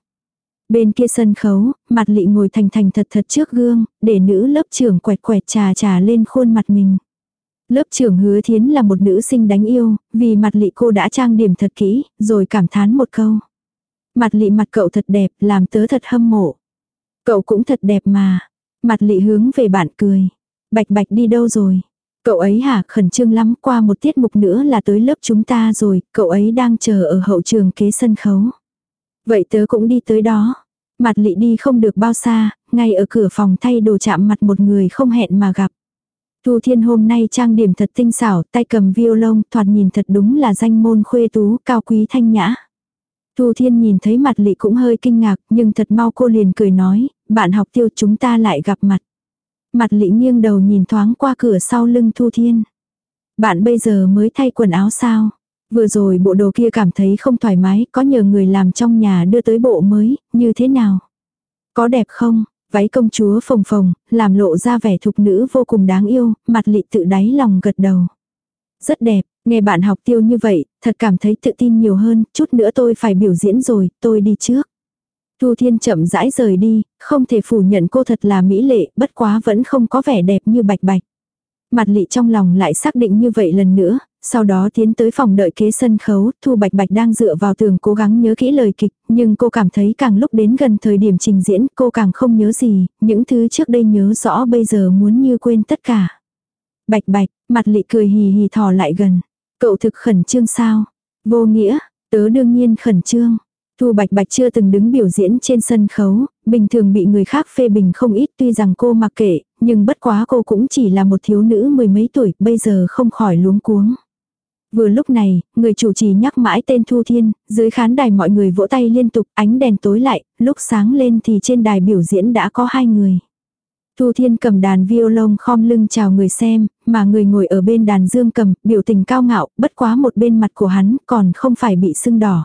Bên kia sân khấu, mặt lị ngồi thành thành thật thật trước gương, để nữ lớp trưởng quẹt quẹt trà trà lên khuôn mặt mình. Lớp trưởng hứa thiến là một nữ sinh đánh yêu, vì mặt lị cô đã trang điểm thật kỹ, rồi cảm thán một câu. Mặt lị mặt cậu thật đẹp, làm tớ thật hâm mộ. Cậu cũng thật đẹp mà. Mặt lị hướng về bạn cười. Bạch bạch đi đâu rồi? Cậu ấy hả khẩn trương lắm qua một tiết mục nữa là tới lớp chúng ta rồi, cậu ấy đang chờ ở hậu trường kế sân khấu. Vậy tớ cũng đi tới đó. Mặt lị đi không được bao xa, ngay ở cửa phòng thay đồ chạm mặt một người không hẹn mà gặp. Thu Thiên hôm nay trang điểm thật tinh xảo, tay cầm violon, thoạt nhìn thật đúng là danh môn khuê tú, cao quý thanh nhã. Thu Thiên nhìn thấy mặt lị cũng hơi kinh ngạc, nhưng thật mau cô liền cười nói, bạn học tiêu chúng ta lại gặp mặt. Mặt lị nghiêng đầu nhìn thoáng qua cửa sau lưng Thu Thiên. Bạn bây giờ mới thay quần áo sao? Vừa rồi bộ đồ kia cảm thấy không thoải mái, có nhờ người làm trong nhà đưa tới bộ mới, như thế nào? Có đẹp không? Váy công chúa phồng phồng, làm lộ ra vẻ thục nữ vô cùng đáng yêu, mặt lị tự đáy lòng gật đầu. Rất đẹp, nghe bạn học tiêu như vậy, thật cảm thấy tự tin nhiều hơn, chút nữa tôi phải biểu diễn rồi, tôi đi trước. Thu Thiên chậm rãi rời đi, không thể phủ nhận cô thật là mỹ lệ, bất quá vẫn không có vẻ đẹp như bạch bạch. Mặt lị trong lòng lại xác định như vậy lần nữa, sau đó tiến tới phòng đợi kế sân khấu, Thu Bạch Bạch đang dựa vào tường cố gắng nhớ kỹ lời kịch, nhưng cô cảm thấy càng lúc đến gần thời điểm trình diễn cô càng không nhớ gì, những thứ trước đây nhớ rõ bây giờ muốn như quên tất cả. Bạch Bạch, mặt lị cười hì hì thò lại gần. Cậu thực khẩn trương sao? Vô nghĩa, tớ đương nhiên khẩn trương. Thu Bạch Bạch chưa từng đứng biểu diễn trên sân khấu, bình thường bị người khác phê bình không ít tuy rằng cô mặc kệ, nhưng bất quá cô cũng chỉ là một thiếu nữ mười mấy tuổi, bây giờ không khỏi luống cuống. Vừa lúc này, người chủ trì nhắc mãi tên Thu Thiên, dưới khán đài mọi người vỗ tay liên tục, ánh đèn tối lại, lúc sáng lên thì trên đài biểu diễn đã có hai người. Thu Thiên cầm đàn violon khom lưng chào người xem, mà người ngồi ở bên đàn dương cầm, biểu tình cao ngạo, bất quá một bên mặt của hắn còn không phải bị sưng đỏ.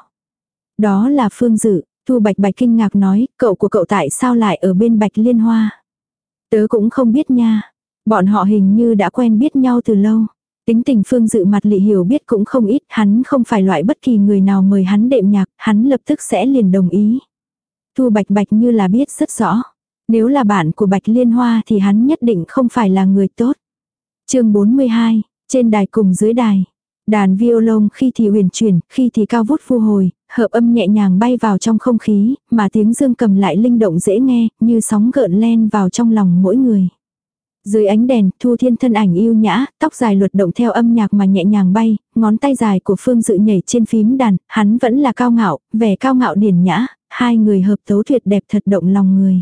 Đó là Phương Dự, Thu Bạch Bạch kinh ngạc nói, cậu của cậu tại sao lại ở bên Bạch Liên Hoa? Tớ cũng không biết nha. Bọn họ hình như đã quen biết nhau từ lâu. Tính tình Phương Dự mặt lị hiểu biết cũng không ít, hắn không phải loại bất kỳ người nào mời hắn đệm nhạc, hắn lập tức sẽ liền đồng ý. Thu Bạch Bạch như là biết rất rõ. Nếu là bạn của Bạch Liên Hoa thì hắn nhất định không phải là người tốt. chương 42, trên đài cùng dưới đài. Đàn violon khi thì huyền chuyển, khi thì cao vút phu hồi, hợp âm nhẹ nhàng bay vào trong không khí, mà tiếng dương cầm lại linh động dễ nghe, như sóng gợn len vào trong lòng mỗi người. Dưới ánh đèn, Thu Thiên thân ảnh yêu nhã, tóc dài luật động theo âm nhạc mà nhẹ nhàng bay, ngón tay dài của Phương Dự nhảy trên phím đàn, hắn vẫn là cao ngạo, vẻ cao ngạo điển nhã, hai người hợp tấu tuyệt đẹp thật động lòng người.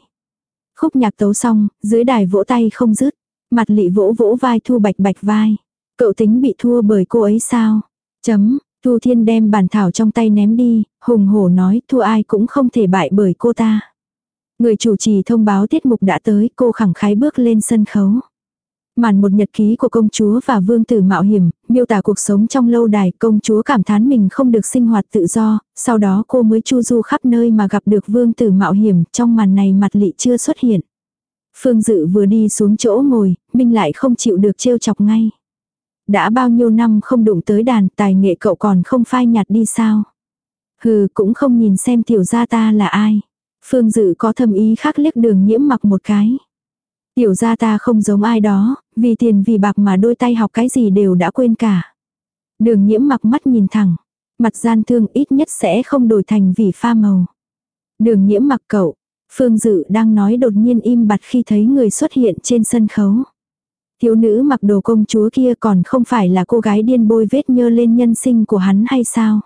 Khúc nhạc tấu xong, dưới đài vỗ tay không dứt, mặt lị vỗ vỗ vai Thu Bạch Bạch vai. Cậu tính bị thua bởi cô ấy sao? Chấm, Thu Thiên đem bàn thảo trong tay ném đi, hùng hổ nói thua ai cũng không thể bại bởi cô ta. Người chủ trì thông báo tiết mục đã tới, cô khẳng khái bước lên sân khấu. Màn một nhật ký của công chúa và vương tử mạo hiểm, miêu tả cuộc sống trong lâu đài, công chúa cảm thán mình không được sinh hoạt tự do, sau đó cô mới chu du khắp nơi mà gặp được vương tử mạo hiểm, trong màn này mặt lị chưa xuất hiện. Phương Dự vừa đi xuống chỗ ngồi, Minh lại không chịu được trêu chọc ngay. Đã bao nhiêu năm không đụng tới đàn, tài nghệ cậu còn không phai nhạt đi sao? Hừ, cũng không nhìn xem tiểu gia ta là ai. Phương Dự có thầm ý khác liếc đường nhiễm mặc một cái. Tiểu gia ta không giống ai đó, vì tiền vì bạc mà đôi tay học cái gì đều đã quên cả. Đường nhiễm mặc mắt nhìn thẳng. Mặt gian thương ít nhất sẽ không đổi thành vì pha màu. Đường nhiễm mặc cậu. Phương Dự đang nói đột nhiên im bặt khi thấy người xuất hiện trên sân khấu. Thiếu nữ mặc đồ công chúa kia còn không phải là cô gái điên bôi vết nhơ lên nhân sinh của hắn hay sao?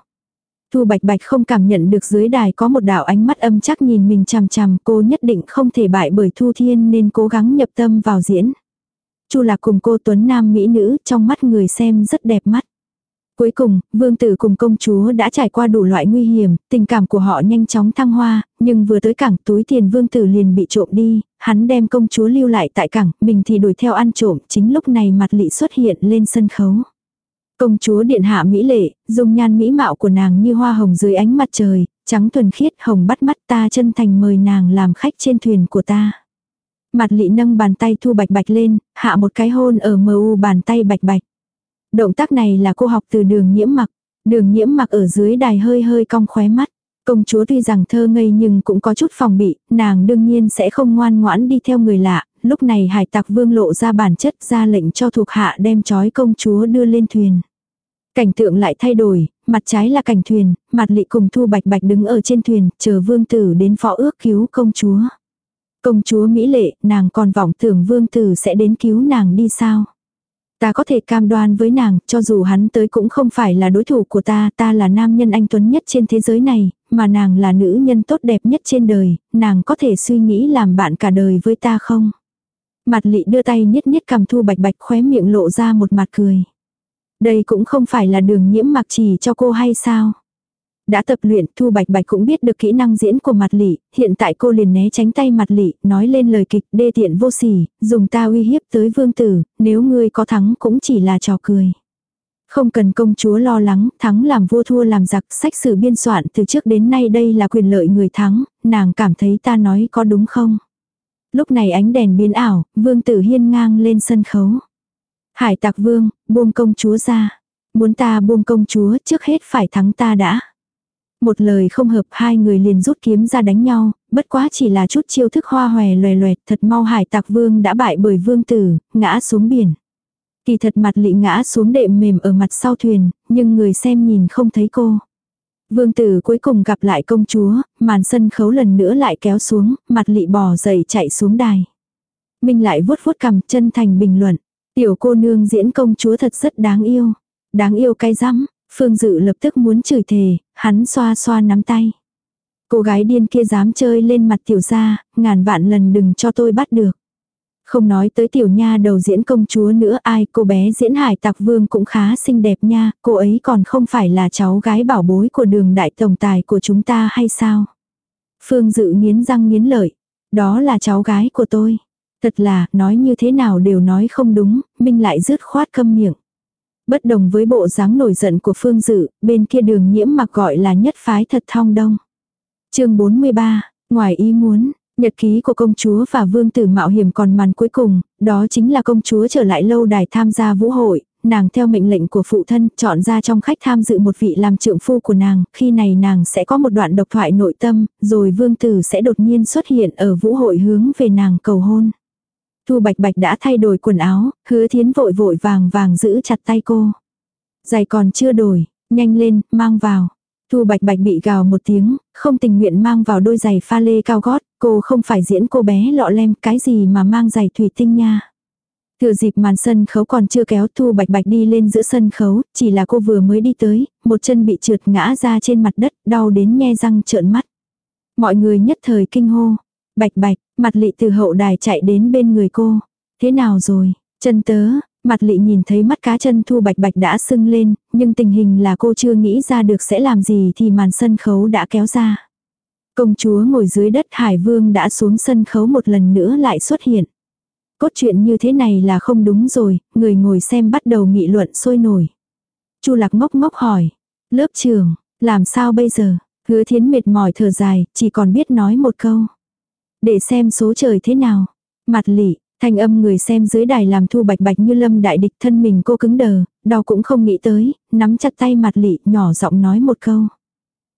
Thu Bạch Bạch không cảm nhận được dưới đài có một đạo ánh mắt âm chắc nhìn mình chằm chằm cô nhất định không thể bại bởi Thu Thiên nên cố gắng nhập tâm vào diễn. Chu Lạc cùng cô Tuấn Nam Mỹ nữ trong mắt người xem rất đẹp mắt. Cuối cùng, vương tử cùng công chúa đã trải qua đủ loại nguy hiểm, tình cảm của họ nhanh chóng thăng hoa, nhưng vừa tới cảng túi tiền vương tử liền bị trộm đi, hắn đem công chúa lưu lại tại cảng, mình thì đuổi theo ăn trộm, chính lúc này mặt lị xuất hiện lên sân khấu. Công chúa điện hạ mỹ lệ, dung nhan mỹ mạo của nàng như hoa hồng dưới ánh mặt trời, trắng thuần khiết hồng bắt mắt ta chân thành mời nàng làm khách trên thuyền của ta. Mặt lị nâng bàn tay thu bạch bạch lên, hạ một cái hôn ở mờ u bàn tay bạch bạch. Động tác này là cô học từ đường nhiễm mặc. Đường nhiễm mặc ở dưới đài hơi hơi cong khóe mắt. Công chúa tuy rằng thơ ngây nhưng cũng có chút phòng bị, nàng đương nhiên sẽ không ngoan ngoãn đi theo người lạ. Lúc này hải tặc vương lộ ra bản chất ra lệnh cho thuộc hạ đem chói công chúa đưa lên thuyền. Cảnh tượng lại thay đổi, mặt trái là cảnh thuyền, mặt lị cùng thu bạch bạch đứng ở trên thuyền, chờ vương tử đến phó ước cứu công chúa. Công chúa Mỹ lệ, nàng còn vọng tưởng vương tử sẽ đến cứu nàng đi sao? Ta có thể cam đoan với nàng, cho dù hắn tới cũng không phải là đối thủ của ta, ta là nam nhân anh tuấn nhất trên thế giới này, mà nàng là nữ nhân tốt đẹp nhất trên đời, nàng có thể suy nghĩ làm bạn cả đời với ta không? Mặt lị đưa tay niết niết cầm thu bạch bạch khóe miệng lộ ra một mặt cười. Đây cũng không phải là đường nhiễm mặc chỉ cho cô hay sao? Đã tập luyện, Thu Bạch Bạch cũng biết được kỹ năng diễn của mặt lị, hiện tại cô liền né tránh tay mặt lị, nói lên lời kịch đê tiện vô sỉ, dùng ta uy hiếp tới vương tử, nếu ngươi có thắng cũng chỉ là trò cười. Không cần công chúa lo lắng, thắng làm vua thua làm giặc, sách sử biên soạn từ trước đến nay đây là quyền lợi người thắng, nàng cảm thấy ta nói có đúng không? Lúc này ánh đèn biến ảo, vương tử hiên ngang lên sân khấu. Hải tặc vương, buông công chúa ra. Muốn ta buông công chúa trước hết phải thắng ta đã. Một lời không hợp hai người liền rút kiếm ra đánh nhau, bất quá chỉ là chút chiêu thức hoa hòe loè loẹt thật mau hải tặc vương đã bại bởi vương tử, ngã xuống biển. Kỳ thật mặt lị ngã xuống đệm mềm ở mặt sau thuyền, nhưng người xem nhìn không thấy cô. Vương tử cuối cùng gặp lại công chúa, màn sân khấu lần nữa lại kéo xuống, mặt lị bò dậy chạy xuống đài. Minh lại vuốt vuốt cầm chân thành bình luận. Tiểu cô nương diễn công chúa thật rất đáng yêu. Đáng yêu cay rắm, Phương Dự lập tức muốn chửi thề, hắn xoa xoa nắm tay. Cô gái điên kia dám chơi lên mặt tiểu gia, ngàn vạn lần đừng cho tôi bắt được. Không nói tới tiểu nha đầu diễn công chúa nữa ai cô bé diễn hải tặc vương cũng khá xinh đẹp nha, cô ấy còn không phải là cháu gái bảo bối của đường đại tổng tài của chúng ta hay sao? Phương dự nghiến răng nghiến lợi, đó là cháu gái của tôi. Thật là, nói như thế nào đều nói không đúng, Minh lại rứt khoát câm miệng. Bất đồng với bộ dáng nổi giận của Phương Dự, bên kia đường nhiễm mặc gọi là nhất phái thật thong đông. chương 43, ngoài ý muốn, Nhật ký của công chúa và vương tử mạo hiểm còn màn cuối cùng, đó chính là công chúa trở lại lâu đài tham gia vũ hội, nàng theo mệnh lệnh của phụ thân chọn ra trong khách tham dự một vị làm trượng phu của nàng, khi này nàng sẽ có một đoạn độc thoại nội tâm, rồi vương tử sẽ đột nhiên xuất hiện ở vũ hội hướng về nàng cầu hôn. Thu Bạch Bạch đã thay đổi quần áo, hứa thiến vội vội vàng vàng giữ chặt tay cô. Giày còn chưa đổi, nhanh lên, mang vào. Thu Bạch Bạch bị gào một tiếng, không tình nguyện mang vào đôi giày pha lê cao gót, cô không phải diễn cô bé lọ lem cái gì mà mang giày thủy tinh nha. Thừa dịp màn sân khấu còn chưa kéo Thu Bạch Bạch đi lên giữa sân khấu, chỉ là cô vừa mới đi tới, một chân bị trượt ngã ra trên mặt đất, đau đến nhe răng trợn mắt. Mọi người nhất thời kinh hô, Bạch bạch, mặt lị từ hậu đài chạy đến bên người cô. Thế nào rồi, chân tớ, mặt lị nhìn thấy mắt cá chân thu bạch bạch đã sưng lên, nhưng tình hình là cô chưa nghĩ ra được sẽ làm gì thì màn sân khấu đã kéo ra. Công chúa ngồi dưới đất Hải Vương đã xuống sân khấu một lần nữa lại xuất hiện. Cốt truyện như thế này là không đúng rồi, người ngồi xem bắt đầu nghị luận sôi nổi. Chu lạc ngốc ngốc hỏi. Lớp trường, làm sao bây giờ? Hứa thiến mệt mỏi thở dài, chỉ còn biết nói một câu. Để xem số trời thế nào. Mặt lị, thanh âm người xem dưới đài làm thu bạch bạch như lâm đại địch thân mình cô cứng đờ, đau cũng không nghĩ tới, nắm chặt tay mặt lị nhỏ giọng nói một câu.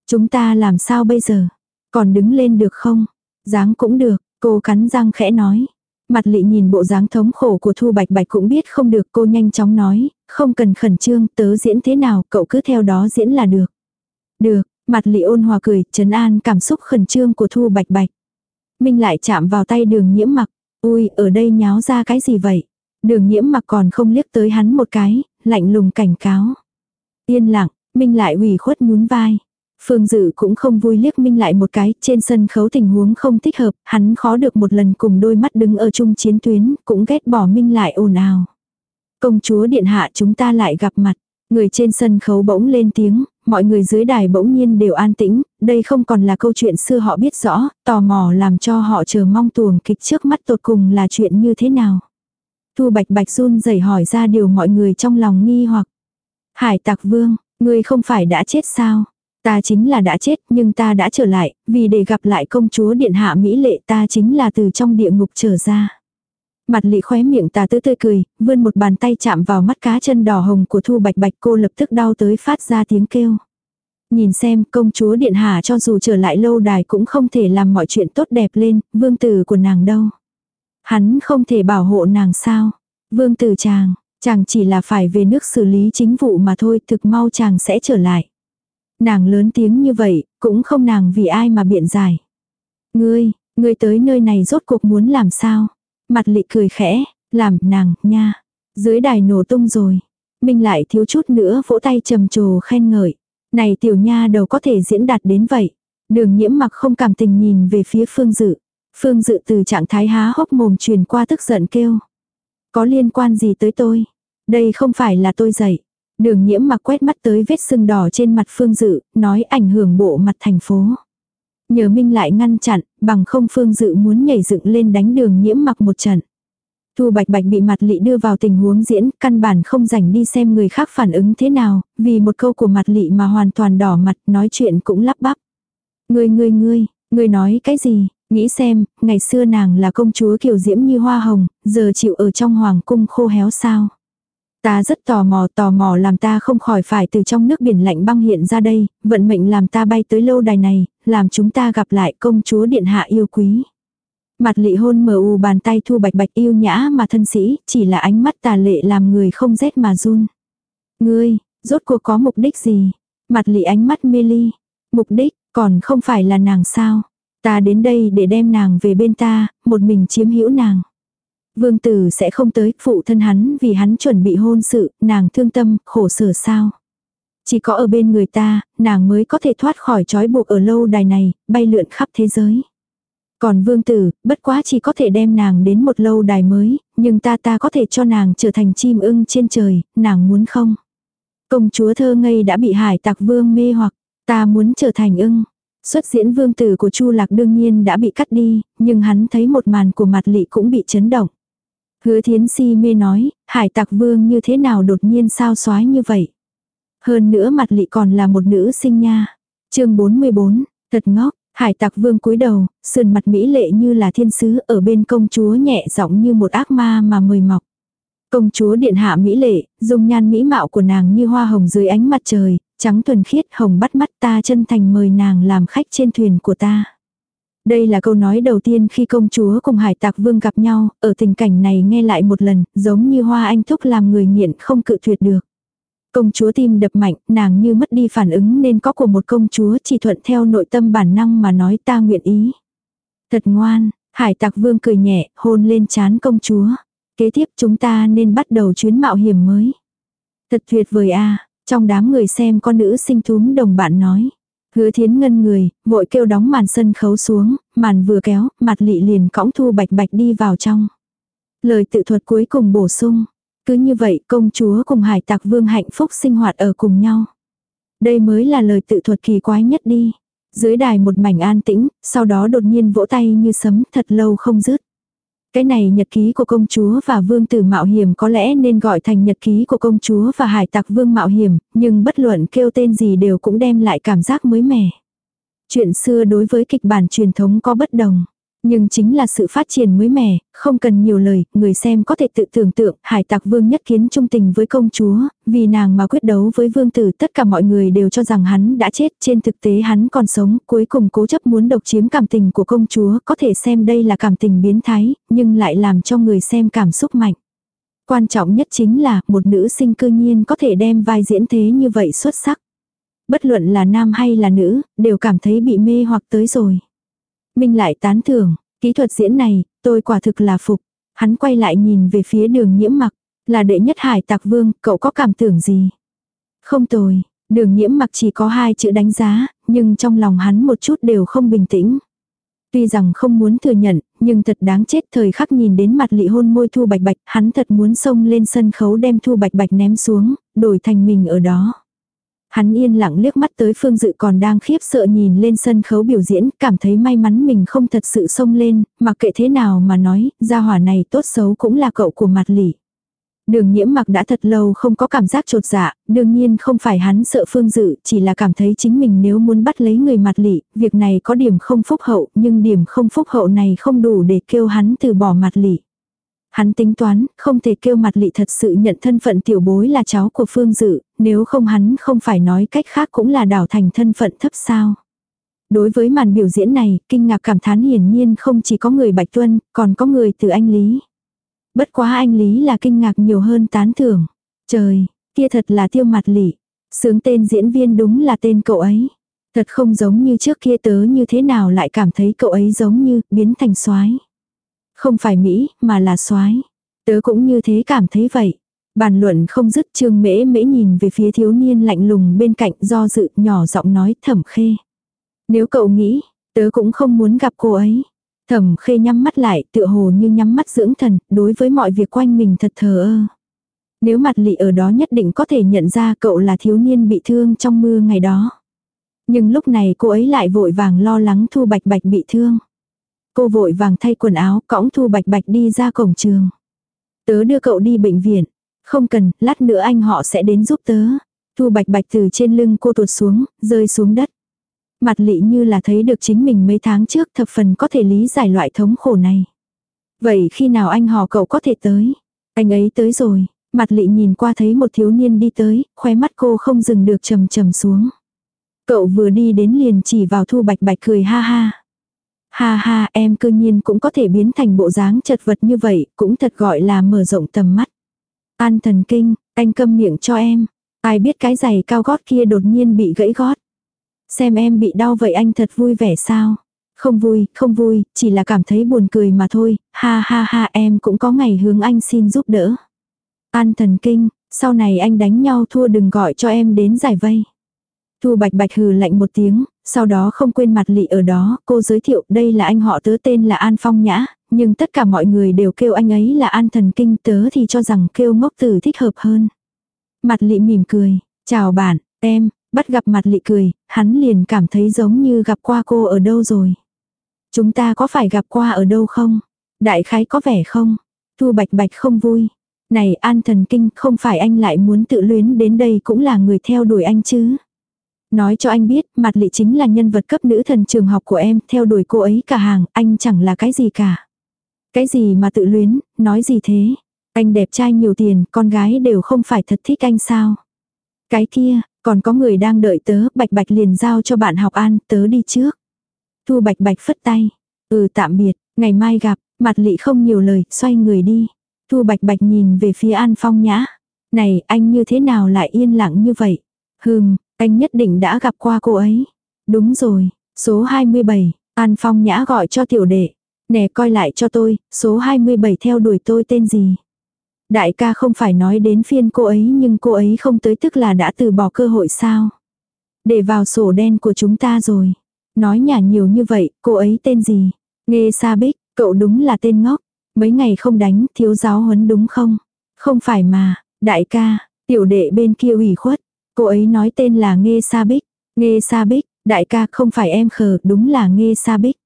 Chúng ta làm sao bây giờ? Còn đứng lên được không? dáng cũng được, cô cắn răng khẽ nói. Mặt lị nhìn bộ dáng thống khổ của Thu Bạch Bạch cũng biết không được cô nhanh chóng nói, không cần khẩn trương, tớ diễn thế nào, cậu cứ theo đó diễn là được. Được, mặt lị ôn hòa cười, trấn an cảm xúc khẩn trương của Thu Bạch Bạch. Minh lại chạm vào tay đường nhiễm mặc, ui, ở đây nháo ra cái gì vậy? Đường nhiễm mặc còn không liếc tới hắn một cái, lạnh lùng cảnh cáo. Yên lặng, Minh lại ủy khuất nhún vai. Phương Dự cũng không vui liếc Minh lại một cái, trên sân khấu tình huống không thích hợp, hắn khó được một lần cùng đôi mắt đứng ở chung chiến tuyến, cũng ghét bỏ Minh lại ồn ào. Công chúa điện hạ chúng ta lại gặp mặt, người trên sân khấu bỗng lên tiếng, mọi người dưới đài bỗng nhiên đều an tĩnh, đây không còn là câu chuyện xưa họ biết rõ, tò mò làm cho họ chờ mong tuồng kịch trước mắt tột cùng là chuyện như thế nào. Thu Bạch Bạch run rẩy hỏi ra điều mọi người trong lòng nghi hoặc. Hải Tạc Vương, ngươi không phải đã chết sao? Ta chính là đã chết nhưng ta đã trở lại, vì để gặp lại công chúa điện hạ Mỹ lệ ta chính là từ trong địa ngục trở ra. Mặt lị khóe miệng tà tứ tươi cười, vươn một bàn tay chạm vào mắt cá chân đỏ hồng của Thu Bạch Bạch cô lập tức đau tới phát ra tiếng kêu. Nhìn xem công chúa điện hạ cho dù trở lại lâu đài cũng không thể làm mọi chuyện tốt đẹp lên, vương tử của nàng đâu. Hắn không thể bảo hộ nàng sao. Vương tử chàng, chàng chỉ là phải về nước xử lý chính vụ mà thôi thực mau chàng sẽ trở lại. Nàng lớn tiếng như vậy, cũng không nàng vì ai mà biện giải. Ngươi, ngươi tới nơi này rốt cuộc muốn làm sao? Mặt lị cười khẽ, làm nàng, nha. Dưới đài nổ tung rồi. Minh lại thiếu chút nữa vỗ tay trầm trồ khen ngợi. Này tiểu nha đầu có thể diễn đạt đến vậy. Đường nhiễm mặc không cảm tình nhìn về phía phương dự. Phương dự từ trạng thái há hốc mồm truyền qua tức giận kêu. Có liên quan gì tới tôi? Đây không phải là tôi dạy. Đường nhiễm mặc quét mắt tới vết sưng đỏ trên mặt phương dự, nói ảnh hưởng bộ mặt thành phố. Nhờ Minh lại ngăn chặn, bằng không phương dự muốn nhảy dựng lên đánh đường nhiễm mặc một trận. Thu Bạch Bạch bị mặt lị đưa vào tình huống diễn, căn bản không rảnh đi xem người khác phản ứng thế nào, vì một câu của mặt lị mà hoàn toàn đỏ mặt, nói chuyện cũng lắp bắp. Ngươi ngươi ngươi, ngươi nói cái gì, nghĩ xem, ngày xưa nàng là công chúa kiều diễm như hoa hồng, giờ chịu ở trong hoàng cung khô héo sao. Ta rất tò mò, tò mò làm ta không khỏi phải từ trong nước biển lạnh băng hiện ra đây, vận mệnh làm ta bay tới lâu đài này, làm chúng ta gặp lại công chúa điện hạ yêu quý. Mặt lị hôn mờ u bàn tay thu bạch bạch yêu nhã mà thân sĩ, chỉ là ánh mắt tà lệ làm người không rét mà run. Ngươi, rốt cuộc có mục đích gì? Mặt lị ánh mắt mê ly. Mục đích, còn không phải là nàng sao? Ta đến đây để đem nàng về bên ta, một mình chiếm hữu nàng. Vương tử sẽ không tới, phụ thân hắn vì hắn chuẩn bị hôn sự, nàng thương tâm, khổ sở sao. Chỉ có ở bên người ta, nàng mới có thể thoát khỏi trói buộc ở lâu đài này, bay lượn khắp thế giới. Còn vương tử, bất quá chỉ có thể đem nàng đến một lâu đài mới, nhưng ta ta có thể cho nàng trở thành chim ưng trên trời, nàng muốn không? Công chúa thơ ngây đã bị hải tặc vương mê hoặc, ta muốn trở thành ưng. Xuất diễn vương tử của Chu Lạc đương nhiên đã bị cắt đi, nhưng hắn thấy một màn của mặt lị cũng bị chấn động. Hứa thiến si mê nói, hải tặc vương như thế nào đột nhiên sao xoái như vậy. Hơn nữa mặt lị còn là một nữ sinh nha. chương 44, thật ngốc, hải tặc vương cúi đầu, sườn mặt mỹ lệ như là thiên sứ ở bên công chúa nhẹ giọng như một ác ma mà mời mọc. Công chúa điện hạ mỹ lệ, dung nhan mỹ mạo của nàng như hoa hồng dưới ánh mặt trời, trắng thuần khiết hồng bắt mắt ta chân thành mời nàng làm khách trên thuyền của ta. Đây là câu nói đầu tiên khi công chúa cùng hải tặc vương gặp nhau, ở tình cảnh này nghe lại một lần, giống như hoa anh thúc làm người nghiện không cự tuyệt được. Công chúa tim đập mạnh, nàng như mất đi phản ứng nên có của một công chúa chỉ thuận theo nội tâm bản năng mà nói ta nguyện ý. Thật ngoan, hải tặc vương cười nhẹ, hôn lên chán công chúa. Kế tiếp chúng ta nên bắt đầu chuyến mạo hiểm mới. Thật tuyệt vời a trong đám người xem con nữ sinh túm đồng bạn nói. Hứa thiến ngân người, vội kêu đóng màn sân khấu xuống, màn vừa kéo, mặt lị liền cõng thu bạch bạch đi vào trong. Lời tự thuật cuối cùng bổ sung. Cứ như vậy công chúa cùng hải tạc vương hạnh phúc sinh hoạt ở cùng nhau. Đây mới là lời tự thuật kỳ quái nhất đi. Dưới đài một mảnh an tĩnh, sau đó đột nhiên vỗ tay như sấm thật lâu không dứt. Cái này nhật ký của công chúa và vương tử mạo hiểm có lẽ nên gọi thành nhật ký của công chúa và hải tặc vương mạo hiểm, nhưng bất luận kêu tên gì đều cũng đem lại cảm giác mới mẻ. Chuyện xưa đối với kịch bản truyền thống có bất đồng. Nhưng chính là sự phát triển mới mẻ, không cần nhiều lời, người xem có thể tự tưởng tượng, hải tặc vương nhất kiến trung tình với công chúa, vì nàng mà quyết đấu với vương tử tất cả mọi người đều cho rằng hắn đã chết, trên thực tế hắn còn sống, cuối cùng cố chấp muốn độc chiếm cảm tình của công chúa, có thể xem đây là cảm tình biến thái, nhưng lại làm cho người xem cảm xúc mạnh. Quan trọng nhất chính là, một nữ sinh cư nhiên có thể đem vai diễn thế như vậy xuất sắc. Bất luận là nam hay là nữ, đều cảm thấy bị mê hoặc tới rồi. Minh lại tán thưởng, kỹ thuật diễn này, tôi quả thực là phục. Hắn quay lại nhìn về phía đường nhiễm mặc, là đệ nhất hải tạc vương, cậu có cảm tưởng gì? Không tồi, đường nhiễm mặc chỉ có hai chữ đánh giá, nhưng trong lòng hắn một chút đều không bình tĩnh. Tuy rằng không muốn thừa nhận, nhưng thật đáng chết thời khắc nhìn đến mặt lị hôn môi thu bạch bạch, hắn thật muốn xông lên sân khấu đem thu bạch bạch ném xuống, đổi thành mình ở đó. Hắn yên lặng liếc mắt tới phương dự còn đang khiếp sợ nhìn lên sân khấu biểu diễn, cảm thấy may mắn mình không thật sự xông lên, mặc kệ thế nào mà nói, gia hỏa này tốt xấu cũng là cậu của mặt lỉ. Đường nhiễm mặc đã thật lâu không có cảm giác trột dạ, đương nhiên không phải hắn sợ phương dự, chỉ là cảm thấy chính mình nếu muốn bắt lấy người mặt lỉ, việc này có điểm không phúc hậu, nhưng điểm không phúc hậu này không đủ để kêu hắn từ bỏ mặt lỉ. Hắn tính toán, không thể kêu mặt lị thật sự nhận thân phận tiểu bối là cháu của Phương Dự, nếu không hắn không phải nói cách khác cũng là đảo thành thân phận thấp sao. Đối với màn biểu diễn này, kinh ngạc cảm thán hiển nhiên không chỉ có người Bạch Tuân, còn có người từ anh Lý. Bất quá anh Lý là kinh ngạc nhiều hơn tán thưởng. Trời, kia thật là tiêu mặt lị. Sướng tên diễn viên đúng là tên cậu ấy. Thật không giống như trước kia tớ như thế nào lại cảm thấy cậu ấy giống như biến thành soái không phải Mỹ, mà là soái Tớ cũng như thế cảm thấy vậy. Bàn luận không dứt trương mễ mễ nhìn về phía thiếu niên lạnh lùng bên cạnh do dự nhỏ giọng nói thẩm khê. Nếu cậu nghĩ, tớ cũng không muốn gặp cô ấy. Thẩm khê nhắm mắt lại tựa hồ như nhắm mắt dưỡng thần, đối với mọi việc quanh mình thật thờ ơ. Nếu mặt lị ở đó nhất định có thể nhận ra cậu là thiếu niên bị thương trong mưa ngày đó. Nhưng lúc này cô ấy lại vội vàng lo lắng thu bạch bạch bị thương. Cô vội vàng thay quần áo, cõng Thu Bạch Bạch đi ra cổng trường. Tớ đưa cậu đi bệnh viện. Không cần, lát nữa anh họ sẽ đến giúp tớ. Thu Bạch Bạch từ trên lưng cô tuột xuống, rơi xuống đất. Mặt lị như là thấy được chính mình mấy tháng trước thập phần có thể lý giải loại thống khổ này. Vậy khi nào anh họ cậu có thể tới? Anh ấy tới rồi. Mặt lị nhìn qua thấy một thiếu niên đi tới, khóe mắt cô không dừng được trầm trầm xuống. Cậu vừa đi đến liền chỉ vào Thu Bạch Bạch cười ha ha. Ha ha em cơ nhiên cũng có thể biến thành bộ dáng chật vật như vậy, cũng thật gọi là mở rộng tầm mắt. An thần kinh, anh câm miệng cho em. Ai biết cái giày cao gót kia đột nhiên bị gãy gót. Xem em bị đau vậy anh thật vui vẻ sao? Không vui, không vui, chỉ là cảm thấy buồn cười mà thôi, ha ha ha em cũng có ngày hướng anh xin giúp đỡ. An thần kinh, sau này anh đánh nhau thua đừng gọi cho em đến giải vây. Thu bạch bạch hừ lạnh một tiếng, sau đó không quên mặt lị ở đó, cô giới thiệu đây là anh họ tớ tên là An Phong Nhã, nhưng tất cả mọi người đều kêu anh ấy là An Thần Kinh tớ thì cho rằng kêu ngốc tử thích hợp hơn. Mặt lị mỉm cười, chào bạn, em, bắt gặp mặt lị cười, hắn liền cảm thấy giống như gặp qua cô ở đâu rồi. Chúng ta có phải gặp qua ở đâu không? Đại khái có vẻ không? Thu bạch bạch không vui. Này An Thần Kinh không phải anh lại muốn tự luyến đến đây cũng là người theo đuổi anh chứ? Nói cho anh biết, mặt lị chính là nhân vật cấp nữ thần trường học của em, theo đuổi cô ấy cả hàng, anh chẳng là cái gì cả. Cái gì mà tự luyến, nói gì thế? Anh đẹp trai nhiều tiền, con gái đều không phải thật thích anh sao? Cái kia, còn có người đang đợi tớ, bạch bạch liền giao cho bạn học an, tớ đi trước. Thu bạch bạch phất tay. Ừ tạm biệt, ngày mai gặp, mặt lị không nhiều lời, xoay người đi. Thu bạch bạch nhìn về phía an phong nhã. Này, anh như thế nào lại yên lặng như vậy? Hừm, anh nhất định đã gặp qua cô ấy. Đúng rồi, số 27, An Phong Nhã gọi cho tiểu đệ. Nè coi lại cho tôi, số 27 theo đuổi tôi tên gì. Đại ca không phải nói đến phiên cô ấy nhưng cô ấy không tới tức là đã từ bỏ cơ hội sao. Để vào sổ đen của chúng ta rồi. Nói nhả nhiều như vậy, cô ấy tên gì? Nghe Sa Bích, cậu đúng là tên ngốc. Mấy ngày không đánh, thiếu giáo huấn đúng không? Không phải mà, đại ca, tiểu đệ bên kia ủy khuất. Cô ấy nói tên là Nghê Sa Bích. Nghê Sa Bích, Đại ca không phải em khờ, đúng là nghe sa bích.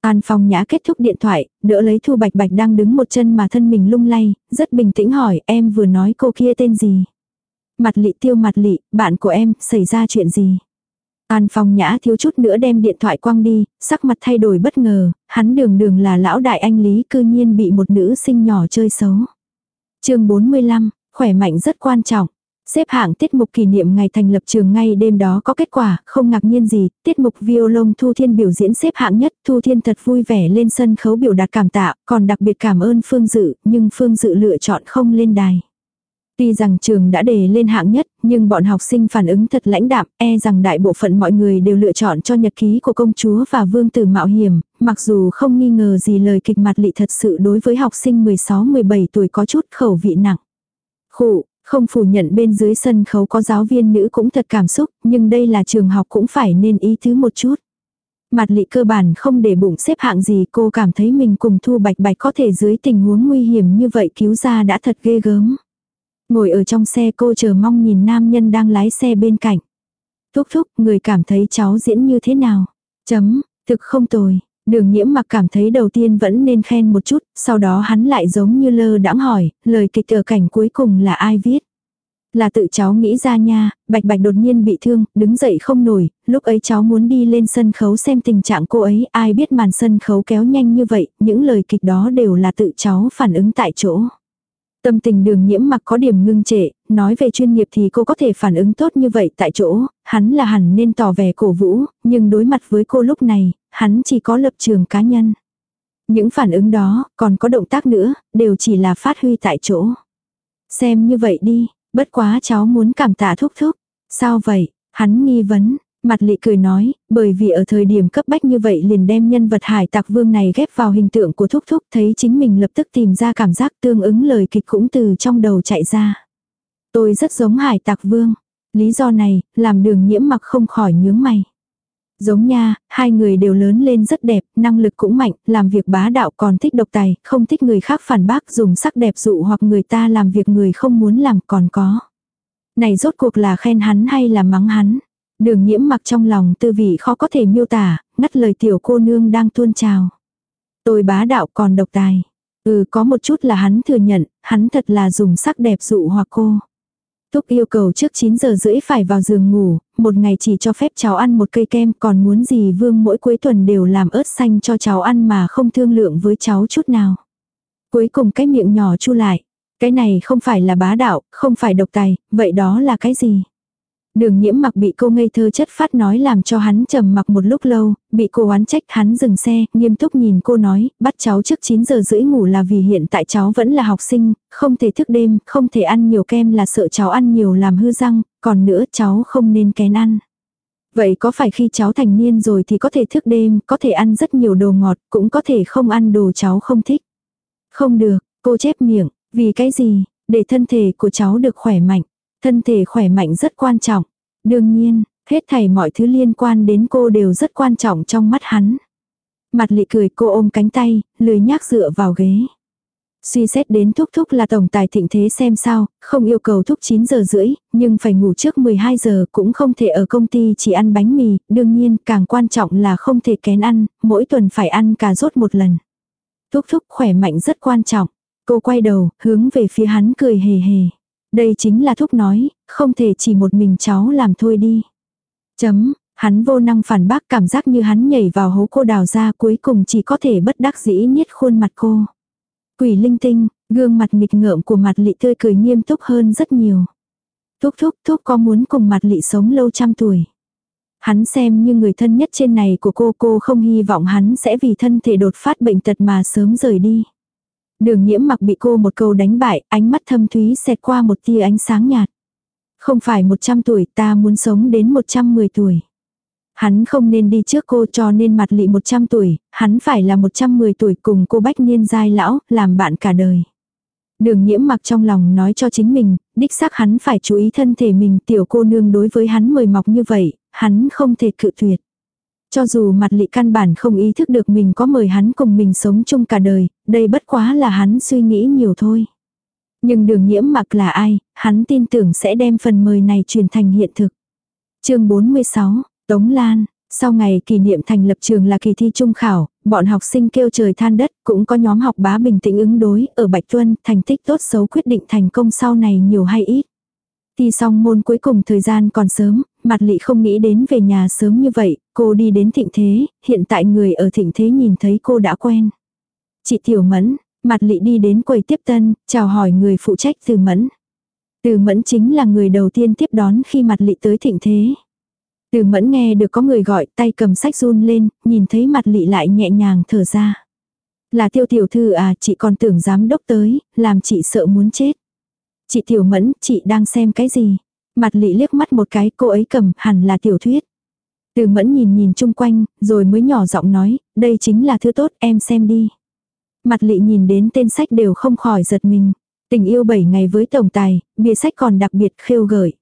An Phong Nhã kết thúc điện thoại, đỡ lấy Thu Bạch Bạch đang đứng một chân mà thân mình lung lay, rất bình tĩnh hỏi em vừa nói cô kia tên gì. Mặt lị tiêu mặt lị, bạn của em, xảy ra chuyện gì. An Phong Nhã thiếu chút nữa đem điện thoại quăng đi, sắc mặt thay đổi bất ngờ, hắn đường đường là lão đại anh Lý cư nhiên bị một nữ sinh nhỏ chơi xấu. chương 45, khỏe mạnh rất quan trọng. Xếp hạng tiết mục kỷ niệm ngày thành lập trường ngay đêm đó có kết quả, không ngạc nhiên gì, tiết mục violon Thu Thiên biểu diễn xếp hạng nhất, Thu Thiên thật vui vẻ lên sân khấu biểu đạt cảm tạ, còn đặc biệt cảm ơn Phương Dự, nhưng Phương Dự lựa chọn không lên đài. Tuy rằng trường đã đề lên hạng nhất, nhưng bọn học sinh phản ứng thật lãnh đạm, e rằng đại bộ phận mọi người đều lựa chọn cho nhật ký của công chúa và vương tử mạo hiểm, mặc dù không nghi ngờ gì lời kịch mặt lị thật sự đối với học sinh 16-17 tuổi có chút khẩu vị nặng. Khủ, không phủ nhận bên dưới sân khấu có giáo viên nữ cũng thật cảm xúc, nhưng đây là trường học cũng phải nên ý thứ một chút. Mặt lị cơ bản không để bụng xếp hạng gì cô cảm thấy mình cùng Thu Bạch Bạch có thể dưới tình huống nguy hiểm như vậy cứu ra đã thật ghê gớm. Ngồi ở trong xe cô chờ mong nhìn nam nhân đang lái xe bên cạnh. Thúc thúc, người cảm thấy cháu diễn như thế nào? Chấm, thực không tồi. Đường nhiễm mặc cảm thấy đầu tiên vẫn nên khen một chút, sau đó hắn lại giống như lơ đãng hỏi, lời kịch ở cảnh cuối cùng là ai viết. Là tự cháu nghĩ ra nha, bạch bạch đột nhiên bị thương, đứng dậy không nổi, lúc ấy cháu muốn đi lên sân khấu xem tình trạng cô ấy, ai biết màn sân khấu kéo nhanh như vậy, những lời kịch đó đều là tự cháu phản ứng tại chỗ. Tâm tình đường nhiễm mặc có điểm ngưng trệ, nói về chuyên nghiệp thì cô có thể phản ứng tốt như vậy tại chỗ, hắn là hẳn nên tỏ vẻ cổ vũ, nhưng đối mặt với cô lúc này, hắn chỉ có lập trường cá nhân. Những phản ứng đó, còn có động tác nữa, đều chỉ là phát huy tại chỗ. Xem như vậy đi, bất quá cháu muốn cảm tạ thúc thúc. Sao vậy? Hắn nghi vấn, Mặt lị cười nói, bởi vì ở thời điểm cấp bách như vậy liền đem nhân vật hải tặc vương này ghép vào hình tượng của thúc thúc thấy chính mình lập tức tìm ra cảm giác tương ứng lời kịch cũng từ trong đầu chạy ra. Tôi rất giống hải tặc vương. Lý do này, làm đường nhiễm mặc không khỏi nhướng mày. Giống nha, hai người đều lớn lên rất đẹp, năng lực cũng mạnh, làm việc bá đạo còn thích độc tài, không thích người khác phản bác dùng sắc đẹp dụ hoặc người ta làm việc người không muốn làm còn có. Này rốt cuộc là khen hắn hay là mắng hắn? Đường nhiễm mặc trong lòng tư vị khó có thể miêu tả, ngắt lời tiểu cô nương đang tuôn trào. Tôi bá đạo còn độc tài. Ừ có một chút là hắn thừa nhận, hắn thật là dùng sắc đẹp dụ hoặc cô. Thúc yêu cầu trước 9 giờ rưỡi phải vào giường ngủ, một ngày chỉ cho phép cháu ăn một cây kem còn muốn gì vương mỗi cuối tuần đều làm ớt xanh cho cháu ăn mà không thương lượng với cháu chút nào. Cuối cùng cái miệng nhỏ chu lại. Cái này không phải là bá đạo, không phải độc tài, vậy đó là cái gì? Đường nhiễm mặc bị cô ngây thơ chất phát nói làm cho hắn trầm mặc một lúc lâu, bị cô oán trách hắn dừng xe, nghiêm túc nhìn cô nói, bắt cháu trước 9 giờ rưỡi ngủ là vì hiện tại cháu vẫn là học sinh, không thể thức đêm, không thể ăn nhiều kem là sợ cháu ăn nhiều làm hư răng, còn nữa cháu không nên kén ăn. Vậy có phải khi cháu thành niên rồi thì có thể thức đêm, có thể ăn rất nhiều đồ ngọt, cũng có thể không ăn đồ cháu không thích. Không được, cô chép miệng, vì cái gì, để thân thể của cháu được khỏe mạnh. Thân thể khỏe mạnh rất quan trọng. Đương nhiên, hết thảy mọi thứ liên quan đến cô đều rất quan trọng trong mắt hắn. Mặt lị cười cô ôm cánh tay, lười nhác dựa vào ghế. Suy xét đến thúc thúc là tổng tài thịnh thế xem sao, không yêu cầu thúc 9 giờ rưỡi, nhưng phải ngủ trước 12 giờ cũng không thể ở công ty chỉ ăn bánh mì, đương nhiên càng quan trọng là không thể kén ăn, mỗi tuần phải ăn cà rốt một lần. Thúc thúc khỏe mạnh rất quan trọng. Cô quay đầu, hướng về phía hắn cười hề hề. Đây chính là thúc nói, không thể chỉ một mình cháu làm thôi đi. Chấm, hắn vô năng phản bác cảm giác như hắn nhảy vào hố cô đào ra cuối cùng chỉ có thể bất đắc dĩ niết khuôn mặt cô. Quỷ linh tinh, gương mặt nghịch ngợm của mặt lị tươi cười nghiêm túc hơn rất nhiều. Thúc thúc thúc có muốn cùng mặt lị sống lâu trăm tuổi. Hắn xem như người thân nhất trên này của cô cô không hy vọng hắn sẽ vì thân thể đột phát bệnh tật mà sớm rời đi. Đường nhiễm mặc bị cô một câu đánh bại, ánh mắt thâm thúy xẹt qua một tia ánh sáng nhạt. Không phải 100 tuổi ta muốn sống đến 110 tuổi. Hắn không nên đi trước cô cho nên mặt lị 100 tuổi, hắn phải là 110 tuổi cùng cô bách niên giai lão, làm bạn cả đời. Đường nhiễm mặc trong lòng nói cho chính mình, đích xác hắn phải chú ý thân thể mình tiểu cô nương đối với hắn mời mọc như vậy, hắn không thể cự tuyệt. Cho dù mặt lị căn bản không ý thức được mình có mời hắn cùng mình sống chung cả đời, đây bất quá là hắn suy nghĩ nhiều thôi. Nhưng đường nhiễm mặc là ai, hắn tin tưởng sẽ đem phần mời này truyền thành hiện thực. chương 46, Tống Lan, sau ngày kỷ niệm thành lập trường là kỳ thi trung khảo, bọn học sinh kêu trời than đất, cũng có nhóm học bá bình tĩnh ứng đối, ở Bạch Tuân, thành tích tốt xấu quyết định thành công sau này nhiều hay ít. Thi xong môn cuối cùng thời gian còn sớm, mặt lị không nghĩ đến về nhà sớm như vậy, cô đi đến thịnh thế, hiện tại người ở thịnh thế nhìn thấy cô đã quen. Chị Tiểu Mẫn, mặt lị đi đến quầy tiếp tân, chào hỏi người phụ trách từ Mẫn. Từ Mẫn chính là người đầu tiên tiếp đón khi mặt lị tới thịnh thế. Từ Mẫn nghe được có người gọi tay cầm sách run lên, nhìn thấy mặt lị lại nhẹ nhàng thở ra. Là tiêu tiểu thư à, chị còn tưởng giám đốc tới, làm chị sợ muốn chết. Chị Tiểu Mẫn, chị đang xem cái gì? Mặt lị liếc mắt một cái, cô ấy cầm, hẳn là tiểu thuyết. Từ Mẫn nhìn nhìn chung quanh, rồi mới nhỏ giọng nói, đây chính là thứ tốt, em xem đi. Mặt lị nhìn đến tên sách đều không khỏi giật mình. Tình yêu 7 ngày với tổng tài, bìa sách còn đặc biệt khêu gợi.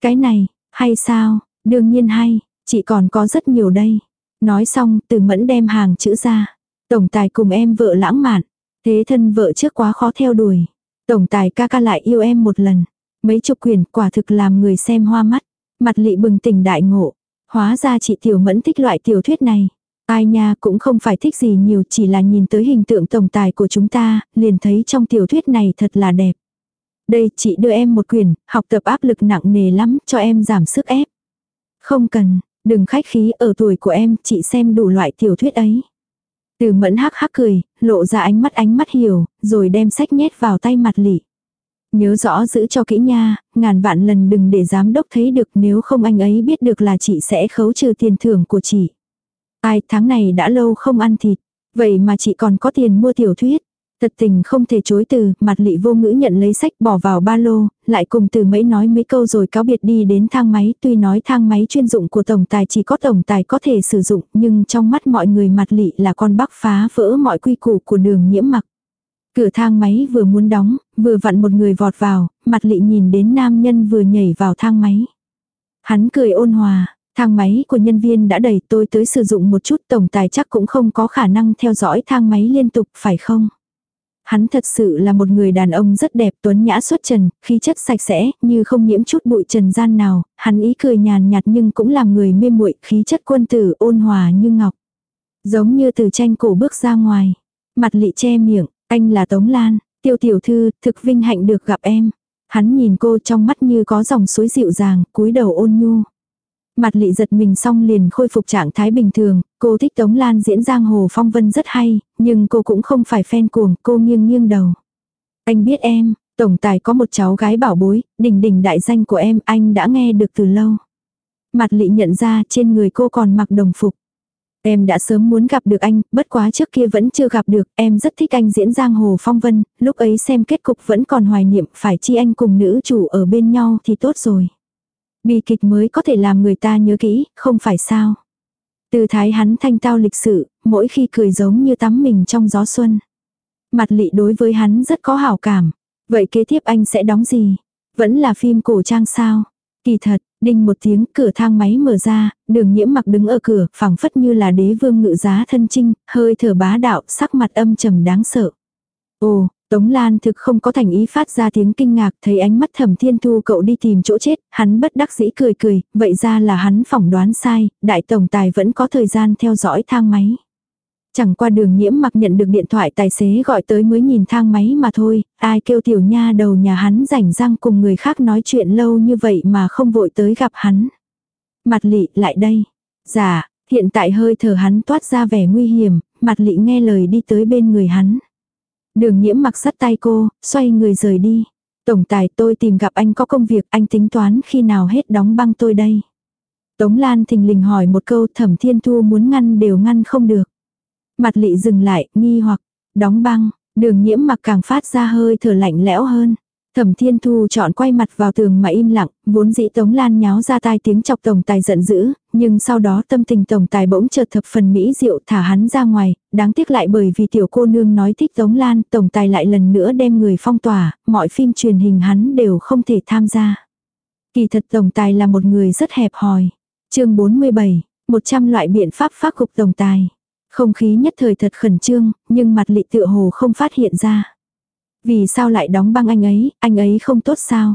Cái này, hay sao? Đương nhiên hay, chị còn có rất nhiều đây. Nói xong, từ mẫn đem hàng chữ ra. Tổng tài cùng em vợ lãng mạn. Thế thân vợ trước quá khó theo đuổi. Tổng tài ca ca lại yêu em một lần. Mấy chục quyển quả thực làm người xem hoa mắt. Mặt lị bừng tỉnh đại ngộ. Hóa ra chị Tiểu Mẫn thích loại tiểu thuyết này. Ai nha cũng không phải thích gì nhiều chỉ là nhìn tới hình tượng tổng tài của chúng ta, liền thấy trong tiểu thuyết này thật là đẹp. Đây chị đưa em một quyển, học tập áp lực nặng nề lắm, cho em giảm sức ép. Không cần, đừng khách khí ở tuổi của em, chị xem đủ loại tiểu thuyết ấy. Từ mẫn hắc hắc cười, lộ ra ánh mắt ánh mắt hiểu, rồi đem sách nhét vào tay mặt lị. Nhớ rõ giữ cho kỹ nha, ngàn vạn lần đừng để giám đốc thấy được nếu không anh ấy biết được là chị sẽ khấu trừ tiền thưởng của chị. Ai tháng này đã lâu không ăn thịt, vậy mà chị còn có tiền mua tiểu thuyết. Thật tình không thể chối từ, mặt lị vô ngữ nhận lấy sách bỏ vào ba lô, lại cùng từ mấy nói mấy câu rồi cáo biệt đi đến thang máy. Tuy nói thang máy chuyên dụng của tổng tài chỉ có tổng tài có thể sử dụng, nhưng trong mắt mọi người mặt lị là con bắc phá vỡ mọi quy củ của đường nhiễm mặc. Cửa thang máy vừa muốn đóng, vừa vặn một người vọt vào, mặt lị nhìn đến nam nhân vừa nhảy vào thang máy. Hắn cười ôn hòa, thang máy của nhân viên đã đẩy tôi tới sử dụng một chút tổng tài chắc cũng không có khả năng theo dõi thang máy liên tục phải không? Hắn thật sự là một người đàn ông rất đẹp tuấn nhã xuất trần, khí chất sạch sẽ, như không nhiễm chút bụi trần gian nào, hắn ý cười nhàn nhạt nhưng cũng làm người mê muội khí chất quân tử ôn hòa như ngọc. Giống như từ tranh cổ bước ra ngoài. Mặt lị che miệng, anh là Tống Lan, tiêu tiểu thư, thực vinh hạnh được gặp em. Hắn nhìn cô trong mắt như có dòng suối dịu dàng, cúi đầu ôn nhu. Mặt lị giật mình xong liền khôi phục trạng thái bình thường, cô thích Tống Lan diễn giang hồ phong vân rất hay, nhưng cô cũng không phải fan cuồng, cô nghiêng nghiêng đầu. Anh biết em, tổng tài có một cháu gái bảo bối, đỉnh đỉnh đại danh của em anh đã nghe được từ lâu. Mặt lị nhận ra trên người cô còn mặc đồng phục. Em đã sớm muốn gặp được anh, bất quá trước kia vẫn chưa gặp được, em rất thích anh diễn giang hồ phong vân, lúc ấy xem kết cục vẫn còn hoài niệm, phải chi anh cùng nữ chủ ở bên nhau thì tốt rồi. Bi kịch mới có thể làm người ta nhớ kỹ, không phải sao. Từ thái hắn thanh tao lịch sự, mỗi khi cười giống như tắm mình trong gió xuân. Mặt lị đối với hắn rất có hảo cảm. Vậy kế tiếp anh sẽ đóng gì? Vẫn là phim cổ trang sao? Kỳ thật, đinh một tiếng cửa thang máy mở ra, đường nhiễm mặc đứng ở cửa, phẳng phất như là đế vương ngự giá thân trinh, hơi thở bá đạo, sắc mặt âm trầm đáng sợ. Ồ, Tống Lan thực không có thành ý phát ra tiếng kinh ngạc thấy ánh mắt thẩm thiên thu cậu đi tìm chỗ chết, hắn bất đắc dĩ cười cười, vậy ra là hắn phỏng đoán sai, đại tổng tài vẫn có thời gian theo dõi thang máy. Chẳng qua đường nhiễm mặc nhận được điện thoại tài xế gọi tới mới nhìn thang máy mà thôi, ai kêu tiểu nha đầu nhà hắn rảnh răng cùng người khác nói chuyện lâu như vậy mà không vội tới gặp hắn. Mặt lị lại đây. Dạ, hiện tại hơi thở hắn toát ra vẻ nguy hiểm, mặt lị nghe lời đi tới bên người hắn. Đường nhiễm mặc sắt tay cô, xoay người rời đi. Tổng tài tôi tìm gặp anh có công việc anh tính toán khi nào hết đóng băng tôi đây. Tống Lan thình lình hỏi một câu thẩm thiên thu muốn ngăn đều ngăn không được. Mặt lị dừng lại, nghi hoặc, đóng băng, đường nhiễm mặc càng phát ra hơi thở lạnh lẽo hơn. Thẩm Thiên Thu chọn quay mặt vào tường mà im lặng, vốn dĩ Tống Lan nháo ra tai tiếng chọc tổng tài giận dữ, nhưng sau đó tâm tình tổng tài bỗng chợt thập phần mỹ diệu thả hắn ra ngoài, đáng tiếc lại bởi vì tiểu cô nương nói thích Tống Lan, tổng tài lại lần nữa đem người phong tỏa, mọi phim truyền hình hắn đều không thể tham gia. Kỳ thật tổng tài là một người rất hẹp hòi. chương 47, 100 loại biện pháp phát cục tổng tài. Không khí nhất thời thật khẩn trương, nhưng mặt lị tựa hồ không phát hiện ra. Vì sao lại đóng băng anh ấy, anh ấy không tốt sao?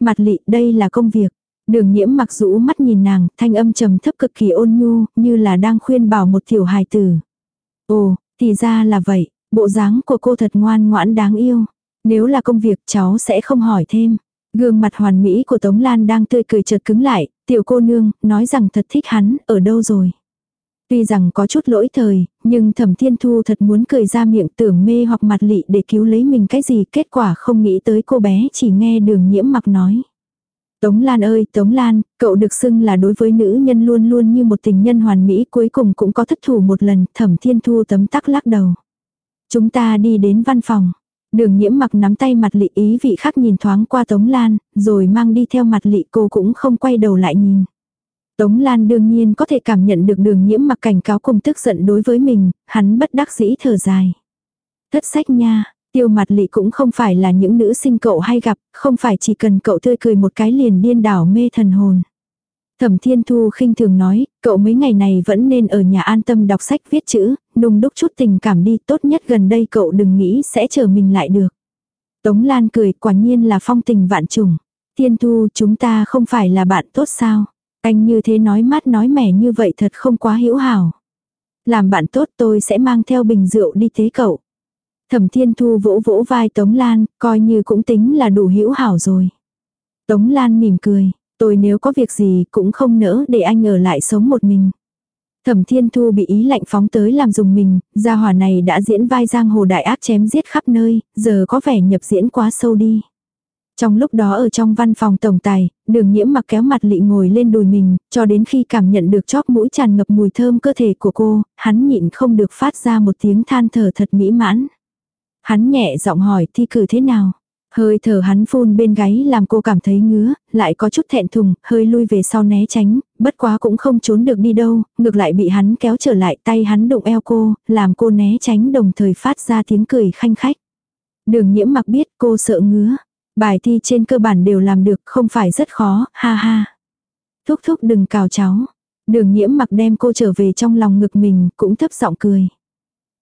Mặt lị, đây là công việc. Đường nhiễm mặc rũ mắt nhìn nàng, thanh âm trầm thấp cực kỳ ôn nhu, như là đang khuyên bảo một tiểu hài tử. Ồ, thì ra là vậy, bộ dáng của cô thật ngoan ngoãn đáng yêu. Nếu là công việc cháu sẽ không hỏi thêm. Gương mặt hoàn mỹ của Tống Lan đang tươi cười chợt cứng lại, tiểu cô nương, nói rằng thật thích hắn, ở đâu rồi. Tuy rằng có chút lỗi thời, nhưng thẩm thiên thu thật muốn cười ra miệng tưởng mê hoặc mặt lị để cứu lấy mình cái gì kết quả không nghĩ tới cô bé chỉ nghe đường nhiễm mặc nói. Tống Lan ơi, Tống Lan, cậu được xưng là đối với nữ nhân luôn luôn như một tình nhân hoàn mỹ cuối cùng cũng có thất thủ một lần, thẩm thiên thu tấm tắc lắc đầu. Chúng ta đi đến văn phòng. Đường nhiễm mặc nắm tay mặt lị ý vị khác nhìn thoáng qua Tống Lan, rồi mang đi theo mặt lị cô cũng không quay đầu lại nhìn. Tống Lan đương nhiên có thể cảm nhận được đường nhiễm mặc cảnh cáo cùng tức giận đối với mình, hắn bất đắc dĩ thở dài. Thất sách nha, tiêu mặt lị cũng không phải là những nữ sinh cậu hay gặp, không phải chỉ cần cậu tươi cười một cái liền điên đảo mê thần hồn. Thẩm Thiên Thu khinh thường nói, cậu mấy ngày này vẫn nên ở nhà an tâm đọc sách viết chữ, nung đúc chút tình cảm đi, tốt nhất gần đây cậu đừng nghĩ sẽ chờ mình lại được. Tống Lan cười, quả nhiên là phong tình vạn trùng. Thiên Thu, chúng ta không phải là bạn tốt sao? Anh như thế nói mát nói mẻ như vậy thật không quá hữu hảo. Làm bạn tốt tôi sẽ mang theo bình rượu đi tế cậu. Thẩm Thiên Thu vỗ vỗ vai Tống Lan, coi như cũng tính là đủ hữu hảo rồi. Tống Lan mỉm cười, tôi nếu có việc gì cũng không nỡ để anh ở lại sống một mình. Thẩm Thiên Thu bị ý lạnh phóng tới làm dùng mình, gia hỏa này đã diễn vai giang hồ đại ác chém giết khắp nơi, giờ có vẻ nhập diễn quá sâu đi. Trong lúc đó ở trong văn phòng tổng tài, đường nhiễm mặc kéo mặt lị ngồi lên đùi mình, cho đến khi cảm nhận được chóp mũi tràn ngập mùi thơm cơ thể của cô, hắn nhịn không được phát ra một tiếng than thở thật mỹ mãn. Hắn nhẹ giọng hỏi thi cử thế nào. Hơi thở hắn phun bên gáy làm cô cảm thấy ngứa, lại có chút thẹn thùng, hơi lui về sau né tránh, bất quá cũng không trốn được đi đâu, ngược lại bị hắn kéo trở lại tay hắn đụng eo cô, làm cô né tránh đồng thời phát ra tiếng cười khanh khách. Đường nhiễm mặc biết cô sợ ngứa, Bài thi trên cơ bản đều làm được, không phải rất khó, ha ha. Thúc thúc đừng cào cháu. Đường nhiễm mặc đem cô trở về trong lòng ngực mình, cũng thấp giọng cười.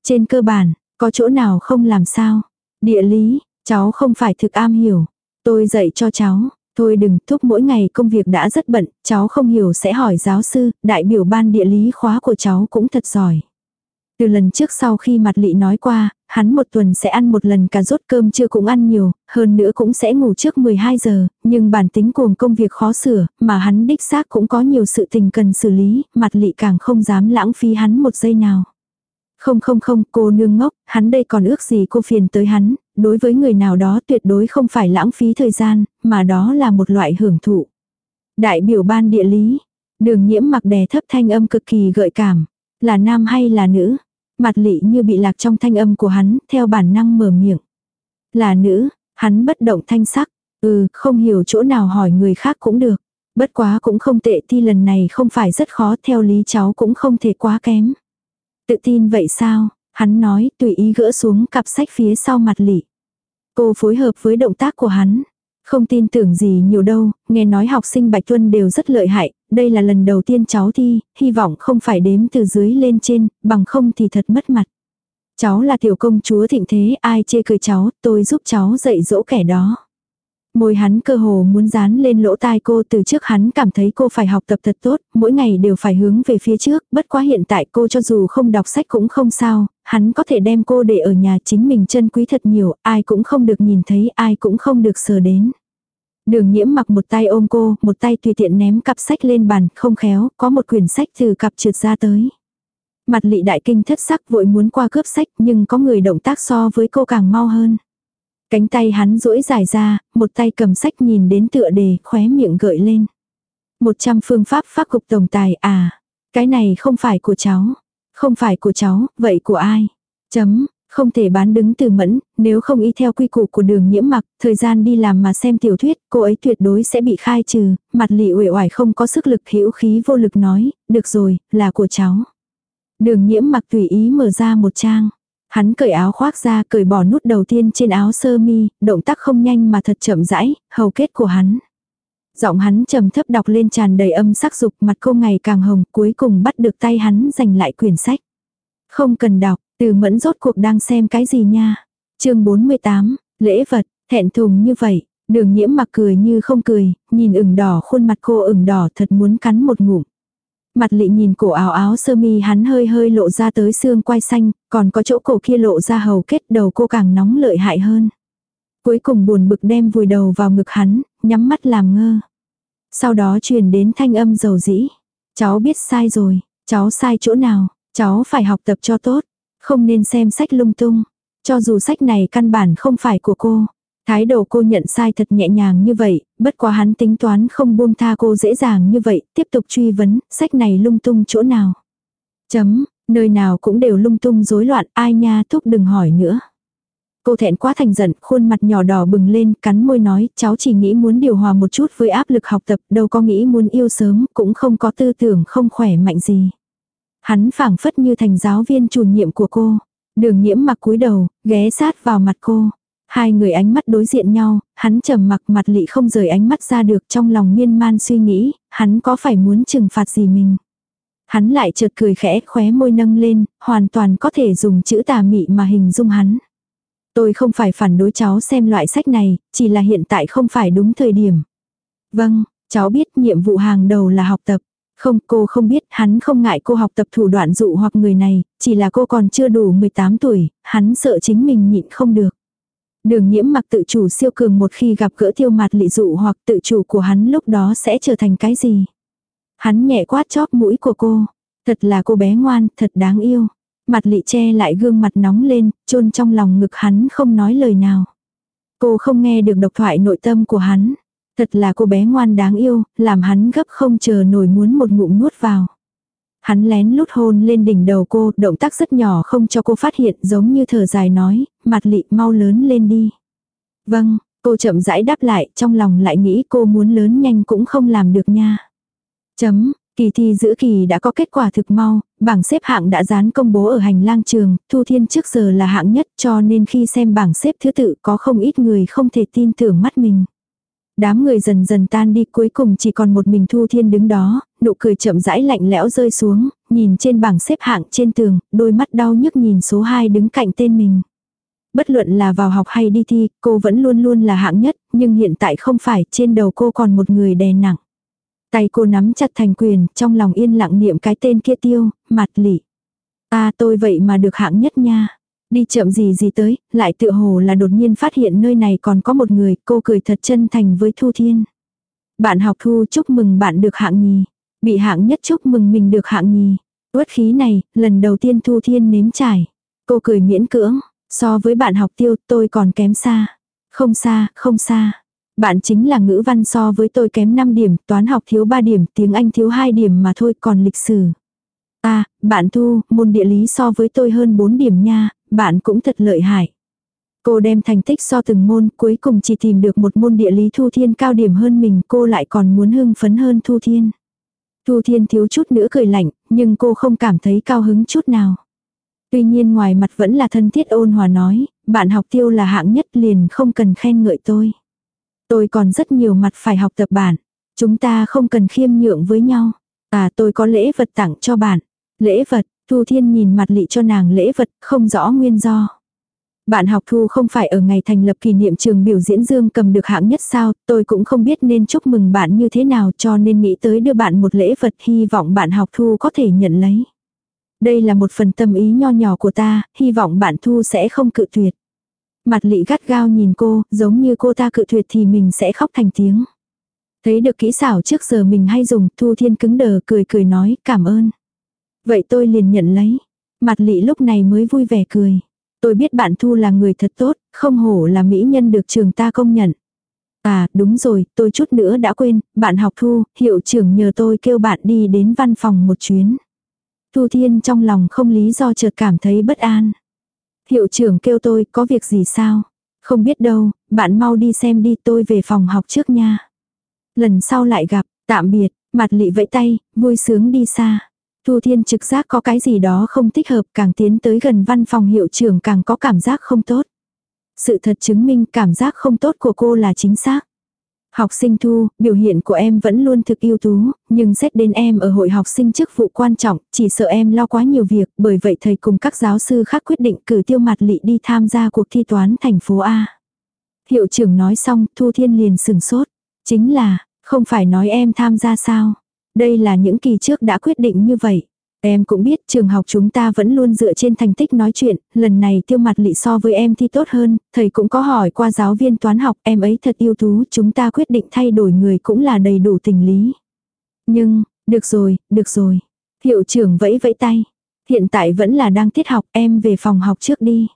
Trên cơ bản, có chỗ nào không làm sao. Địa lý, cháu không phải thực am hiểu. Tôi dạy cho cháu. Thôi đừng, thúc mỗi ngày công việc đã rất bận, cháu không hiểu sẽ hỏi giáo sư, đại biểu ban địa lý khóa của cháu cũng thật giỏi. Từ lần trước sau khi mặt lị nói qua, hắn một tuần sẽ ăn một lần cà rốt cơm chưa cũng ăn nhiều, hơn nữa cũng sẽ ngủ trước 12 giờ, nhưng bản tính cuồng công việc khó sửa, mà hắn đích xác cũng có nhiều sự tình cần xử lý, mặt lị càng không dám lãng phí hắn một giây nào. Không không không, cô nương ngốc, hắn đây còn ước gì cô phiền tới hắn, đối với người nào đó tuyệt đối không phải lãng phí thời gian, mà đó là một loại hưởng thụ. Đại biểu ban địa lý, đường nhiễm mặc đè thấp thanh âm cực kỳ gợi cảm, là nam hay là nữ, mặt lị như bị lạc trong thanh âm của hắn, theo bản năng mở miệng. Là nữ, hắn bất động thanh sắc, ừ, không hiểu chỗ nào hỏi người khác cũng được. Bất quá cũng không tệ thi lần này không phải rất khó theo lý cháu cũng không thể quá kém. Tự tin vậy sao? Hắn nói tùy ý gỡ xuống cặp sách phía sau mặt lị. Cô phối hợp với động tác của hắn. Không tin tưởng gì nhiều đâu, nghe nói học sinh Bạch Tuân đều rất lợi hại, đây là lần đầu tiên cháu thi, hy vọng không phải đếm từ dưới lên trên, bằng không thì thật mất mặt. Cháu là tiểu công chúa thịnh thế, ai chê cười cháu, tôi giúp cháu dạy dỗ kẻ đó. Môi hắn cơ hồ muốn dán lên lỗ tai cô từ trước hắn cảm thấy cô phải học tập thật tốt, mỗi ngày đều phải hướng về phía trước, bất quá hiện tại cô cho dù không đọc sách cũng không sao, hắn có thể đem cô để ở nhà chính mình chân quý thật nhiều, ai cũng không được nhìn thấy, ai cũng không được sờ đến. Đường nhiễm mặc một tay ôm cô, một tay tùy tiện ném cặp sách lên bàn, không khéo, có một quyển sách từ cặp trượt ra tới. Mặt lị đại kinh thất sắc vội muốn qua cướp sách nhưng có người động tác so với cô càng mau hơn. Cánh tay hắn duỗi dài ra, một tay cầm sách nhìn đến tựa đề, khóe miệng gợi lên. Một trăm phương pháp phát cục tổng tài à, cái này không phải của cháu. Không phải của cháu, vậy của ai? Chấm, không thể bán đứng từ mẫn, nếu không y theo quy củ của đường nhiễm mặc, thời gian đi làm mà xem tiểu thuyết, cô ấy tuyệt đối sẽ bị khai trừ, mặt lị uể oải không có sức lực hữu khí vô lực nói, được rồi, là của cháu. Đường nhiễm mặc tùy ý mở ra một trang. Hắn cởi áo khoác ra, cởi bỏ nút đầu tiên trên áo sơ mi, động tác không nhanh mà thật chậm rãi, hầu kết của hắn. Giọng hắn trầm thấp đọc lên tràn đầy âm sắc dục, mặt cô ngày càng hồng, cuối cùng bắt được tay hắn giành lại quyển sách. Không cần đọc, từ mẫn rốt cuộc đang xem cái gì nha. chương 48, lễ vật, hẹn thùng như vậy. Đường nhiễm mặc cười như không cười, nhìn ửng đỏ khuôn mặt cô ửng đỏ thật muốn cắn một ngụm. Mặt lị nhìn cổ áo áo sơ mi hắn hơi hơi lộ ra tới xương quai xanh, còn có chỗ cổ kia lộ ra hầu kết đầu cô càng nóng lợi hại hơn. Cuối cùng buồn bực đem vùi đầu vào ngực hắn, nhắm mắt làm ngơ. Sau đó truyền đến thanh âm dầu dĩ. Cháu biết sai rồi, cháu sai chỗ nào, cháu phải học tập cho tốt, không nên xem sách lung tung. Cho dù sách này căn bản không phải của cô. Thái độ cô nhận sai thật nhẹ nhàng như vậy, bất quá hắn tính toán không buông tha cô dễ dàng như vậy, tiếp tục truy vấn, sách này lung tung chỗ nào. Chấm, nơi nào cũng đều lung tung rối loạn, ai nha thúc đừng hỏi nữa. Cô thẹn quá thành giận, khuôn mặt nhỏ đỏ bừng lên, cắn môi nói, cháu chỉ nghĩ muốn điều hòa một chút với áp lực học tập, đâu có nghĩ muốn yêu sớm, cũng không có tư tưởng không khỏe mạnh gì. Hắn phảng phất như thành giáo viên chủ nhiệm của cô. Đường nhiễm mặc cúi đầu, ghé sát vào mặt cô. Hai người ánh mắt đối diện nhau, hắn trầm mặc mặt lị không rời ánh mắt ra được trong lòng miên man suy nghĩ, hắn có phải muốn trừng phạt gì mình. Hắn lại chợt cười khẽ khóe môi nâng lên, hoàn toàn có thể dùng chữ tà mị mà hình dung hắn. Tôi không phải phản đối cháu xem loại sách này, chỉ là hiện tại không phải đúng thời điểm. Vâng, cháu biết nhiệm vụ hàng đầu là học tập. Không, cô không biết, hắn không ngại cô học tập thủ đoạn dụ hoặc người này, chỉ là cô còn chưa đủ 18 tuổi, hắn sợ chính mình nhịn không được. Đường nhiễm mặc tự chủ siêu cường một khi gặp gỡ tiêu mặt lị dụ hoặc tự chủ của hắn lúc đó sẽ trở thành cái gì. Hắn nhẹ quát chóp mũi của cô. Thật là cô bé ngoan, thật đáng yêu. Mặt lị che lại gương mặt nóng lên, chôn trong lòng ngực hắn không nói lời nào. Cô không nghe được độc thoại nội tâm của hắn. Thật là cô bé ngoan đáng yêu, làm hắn gấp không chờ nổi muốn một ngụm nuốt vào. Hắn lén lút hôn lên đỉnh đầu cô, động tác rất nhỏ không cho cô phát hiện giống như thở dài nói, mặt lị mau lớn lên đi. Vâng, cô chậm rãi đáp lại, trong lòng lại nghĩ cô muốn lớn nhanh cũng không làm được nha. Chấm, kỳ thi giữa kỳ đã có kết quả thực mau, bảng xếp hạng đã dán công bố ở hành lang trường, Thu Thiên trước giờ là hạng nhất cho nên khi xem bảng xếp thứ tự có không ít người không thể tin tưởng mắt mình. Đám người dần dần tan đi cuối cùng chỉ còn một mình Thu Thiên đứng đó, nụ cười chậm rãi lạnh lẽo rơi xuống, nhìn trên bảng xếp hạng trên tường, đôi mắt đau nhức nhìn số 2 đứng cạnh tên mình. Bất luận là vào học hay đi thi, cô vẫn luôn luôn là hạng nhất, nhưng hiện tại không phải, trên đầu cô còn một người đè nặng. Tay cô nắm chặt thành quyền, trong lòng yên lặng niệm cái tên kia tiêu, mặt lị. Ta tôi vậy mà được hạng nhất nha. Đi chậm gì gì tới, lại tựa hồ là đột nhiên phát hiện nơi này còn có một người, cô cười thật chân thành với Thu Thiên. Bạn học Thu chúc mừng bạn được hạng nhì. Bị hạng nhất chúc mừng mình được hạng nhì. Uất khí này, lần đầu tiên Thu Thiên nếm trải. Cô cười miễn cưỡng, so với bạn học tiêu tôi còn kém xa. Không xa, không xa. Bạn chính là ngữ văn so với tôi kém 5 điểm, toán học thiếu 3 điểm, tiếng Anh thiếu 2 điểm mà thôi còn lịch sử. À, bạn Thu, môn địa lý so với tôi hơn 4 điểm nha, bạn cũng thật lợi hại. Cô đem thành tích so từng môn, cuối cùng chỉ tìm được một môn địa lý Thu Thiên cao điểm hơn mình, cô lại còn muốn hưng phấn hơn Thu Thiên. Thu Thiên thiếu chút nữa cười lạnh, nhưng cô không cảm thấy cao hứng chút nào. Tuy nhiên ngoài mặt vẫn là thân thiết ôn hòa nói, bạn học tiêu là hạng nhất liền không cần khen ngợi tôi. Tôi còn rất nhiều mặt phải học tập bạn. Chúng ta không cần khiêm nhượng với nhau. À tôi có lễ vật tặng cho bạn. Lễ vật, Thu Thiên nhìn mặt lị cho nàng lễ vật, không rõ nguyên do. Bạn học Thu không phải ở ngày thành lập kỷ niệm trường biểu diễn dương cầm được hạng nhất sao, tôi cũng không biết nên chúc mừng bạn như thế nào cho nên nghĩ tới đưa bạn một lễ vật hy vọng bạn học Thu có thể nhận lấy. Đây là một phần tâm ý nho nhỏ của ta, hy vọng bạn Thu sẽ không cự tuyệt. Mặt lị gắt gao nhìn cô, giống như cô ta cự tuyệt thì mình sẽ khóc thành tiếng. Thấy được kỹ xảo trước giờ mình hay dùng, Thu Thiên cứng đờ cười cười nói cảm ơn. Vậy tôi liền nhận lấy. Mặt lị lúc này mới vui vẻ cười. Tôi biết bạn Thu là người thật tốt, không hổ là mỹ nhân được trường ta công nhận. À, đúng rồi, tôi chút nữa đã quên, bạn học Thu, hiệu trưởng nhờ tôi kêu bạn đi đến văn phòng một chuyến. Thu Thiên trong lòng không lý do chợt cảm thấy bất an. Hiệu trưởng kêu tôi, có việc gì sao? Không biết đâu, bạn mau đi xem đi tôi về phòng học trước nha. Lần sau lại gặp, tạm biệt, mặt lị vẫy tay, vui sướng đi xa. Thu Thiên trực giác có cái gì đó không thích hợp càng tiến tới gần văn phòng hiệu trưởng càng có cảm giác không tốt. Sự thật chứng minh cảm giác không tốt của cô là chính xác. Học sinh thu, biểu hiện của em vẫn luôn thực ưu tú, nhưng xét đến em ở hội học sinh chức vụ quan trọng, chỉ sợ em lo quá nhiều việc, bởi vậy thầy cùng các giáo sư khác quyết định cử tiêu mặt lị đi tham gia cuộc thi toán thành phố A. Hiệu trưởng nói xong, Thu Thiên liền sừng sốt. Chính là, không phải nói em tham gia sao? Đây là những kỳ trước đã quyết định như vậy. Em cũng biết trường học chúng ta vẫn luôn dựa trên thành tích nói chuyện, lần này tiêu mặt lị so với em thi tốt hơn, thầy cũng có hỏi qua giáo viên toán học, em ấy thật yêu tú, chúng ta quyết định thay đổi người cũng là đầy đủ tình lý. Nhưng, được rồi, được rồi. Hiệu trưởng vẫy vẫy tay. Hiện tại vẫn là đang tiết học, em về phòng học trước đi.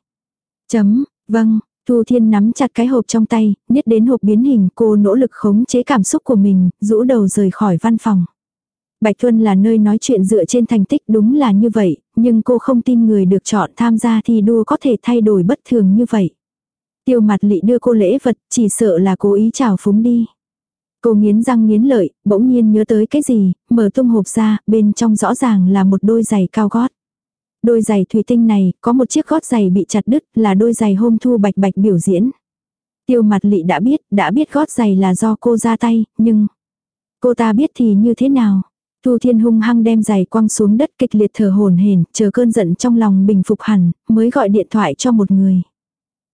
Chấm, vâng, Thu Thiên nắm chặt cái hộp trong tay, nhét đến hộp biến hình cô nỗ lực khống chế cảm xúc của mình, rũ đầu rời khỏi văn phòng. Bạch Thuân là nơi nói chuyện dựa trên thành tích đúng là như vậy, nhưng cô không tin người được chọn tham gia thi đua có thể thay đổi bất thường như vậy. Tiêu mặt lị đưa cô lễ vật, chỉ sợ là cố ý chào phúng đi. Cô nghiến răng nghiến lợi, bỗng nhiên nhớ tới cái gì, mở tung hộp ra, bên trong rõ ràng là một đôi giày cao gót. Đôi giày thủy tinh này, có một chiếc gót giày bị chặt đứt, là đôi giày hôm thu bạch bạch biểu diễn. Tiêu mặt lị đã biết, đã biết gót giày là do cô ra tay, nhưng... Cô ta biết thì như thế nào? Thu Thiên hung hăng đem giày quăng xuống đất kịch liệt thở hồn hển, chờ cơn giận trong lòng bình phục hẳn, mới gọi điện thoại cho một người.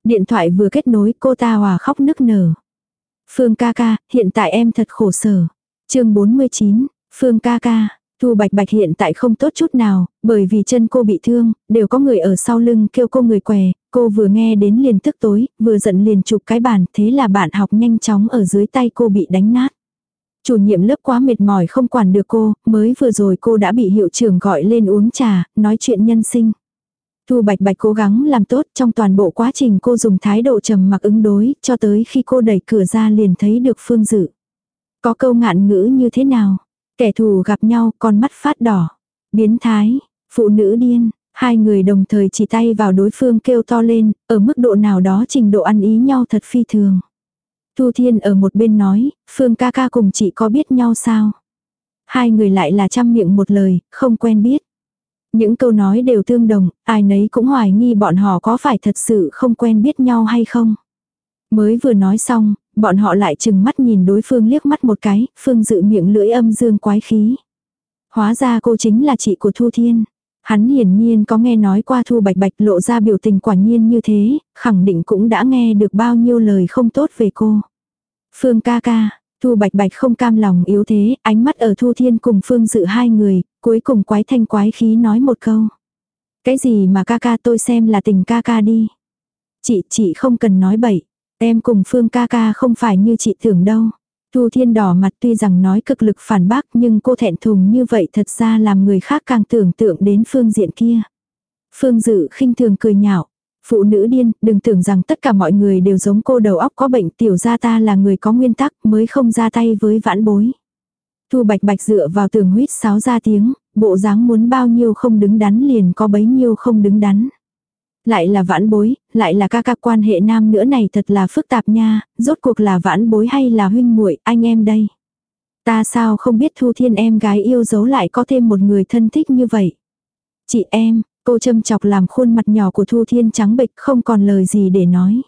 Điện thoại vừa kết nối cô ta hòa khóc nức nở. Phương ca ca, hiện tại em thật khổ sở. chương 49, Phương ca ca, Thu Bạch Bạch hiện tại không tốt chút nào, bởi vì chân cô bị thương, đều có người ở sau lưng kêu cô người què, cô vừa nghe đến liền tức tối, vừa giận liền chụp cái bàn, thế là bạn học nhanh chóng ở dưới tay cô bị đánh nát. Chủ nhiệm lớp quá mệt mỏi không quản được cô, mới vừa rồi cô đã bị hiệu trưởng gọi lên uống trà, nói chuyện nhân sinh. Thu Bạch Bạch cố gắng làm tốt trong toàn bộ quá trình cô dùng thái độ trầm mặc ứng đối, cho tới khi cô đẩy cửa ra liền thấy được Phương Dự. Có câu ngạn ngữ như thế nào? Kẻ thù gặp nhau, con mắt phát đỏ. Biến thái, phụ nữ điên, hai người đồng thời chỉ tay vào đối phương kêu to lên, ở mức độ nào đó trình độ ăn ý nhau thật phi thường. Thu Thiên ở một bên nói, Phương ca ca cùng chị có biết nhau sao? Hai người lại là trăm miệng một lời, không quen biết. Những câu nói đều tương đồng, ai nấy cũng hoài nghi bọn họ có phải thật sự không quen biết nhau hay không. Mới vừa nói xong, bọn họ lại chừng mắt nhìn đối phương liếc mắt một cái, Phương dự miệng lưỡi âm dương quái khí. Hóa ra cô chính là chị của Thu Thiên. Hắn hiển nhiên có nghe nói qua Thu Bạch Bạch lộ ra biểu tình quả nhiên như thế, khẳng định cũng đã nghe được bao nhiêu lời không tốt về cô. Phương ca ca, Thu Bạch Bạch không cam lòng yếu thế, ánh mắt ở Thu Thiên cùng Phương dự hai người, cuối cùng quái thanh quái khí nói một câu. Cái gì mà ca ca tôi xem là tình ca ca đi. Chị, chị không cần nói bậy. Em cùng Phương ca ca không phải như chị tưởng đâu. Thu Thiên đỏ mặt tuy rằng nói cực lực phản bác nhưng cô thẹn thùng như vậy thật ra làm người khác càng tưởng tượng đến phương diện kia. Phương Dự khinh thường cười nhạo. Phụ nữ điên, đừng tưởng rằng tất cả mọi người đều giống cô đầu óc có bệnh tiểu gia ta là người có nguyên tắc mới không ra tay với vãn bối. Thu bạch bạch dựa vào tường huyết sáo ra tiếng, bộ dáng muốn bao nhiêu không đứng đắn liền có bấy nhiêu không đứng đắn. Lại là vãn bối, lại là ca ca quan hệ nam nữa này thật là phức tạp nha, rốt cuộc là vãn bối hay là huynh muội anh em đây. Ta sao không biết thu thiên em gái yêu dấu lại có thêm một người thân thích như vậy. Chị em, cô châm chọc làm khuôn mặt nhỏ của thu thiên trắng bệch không còn lời gì để nói.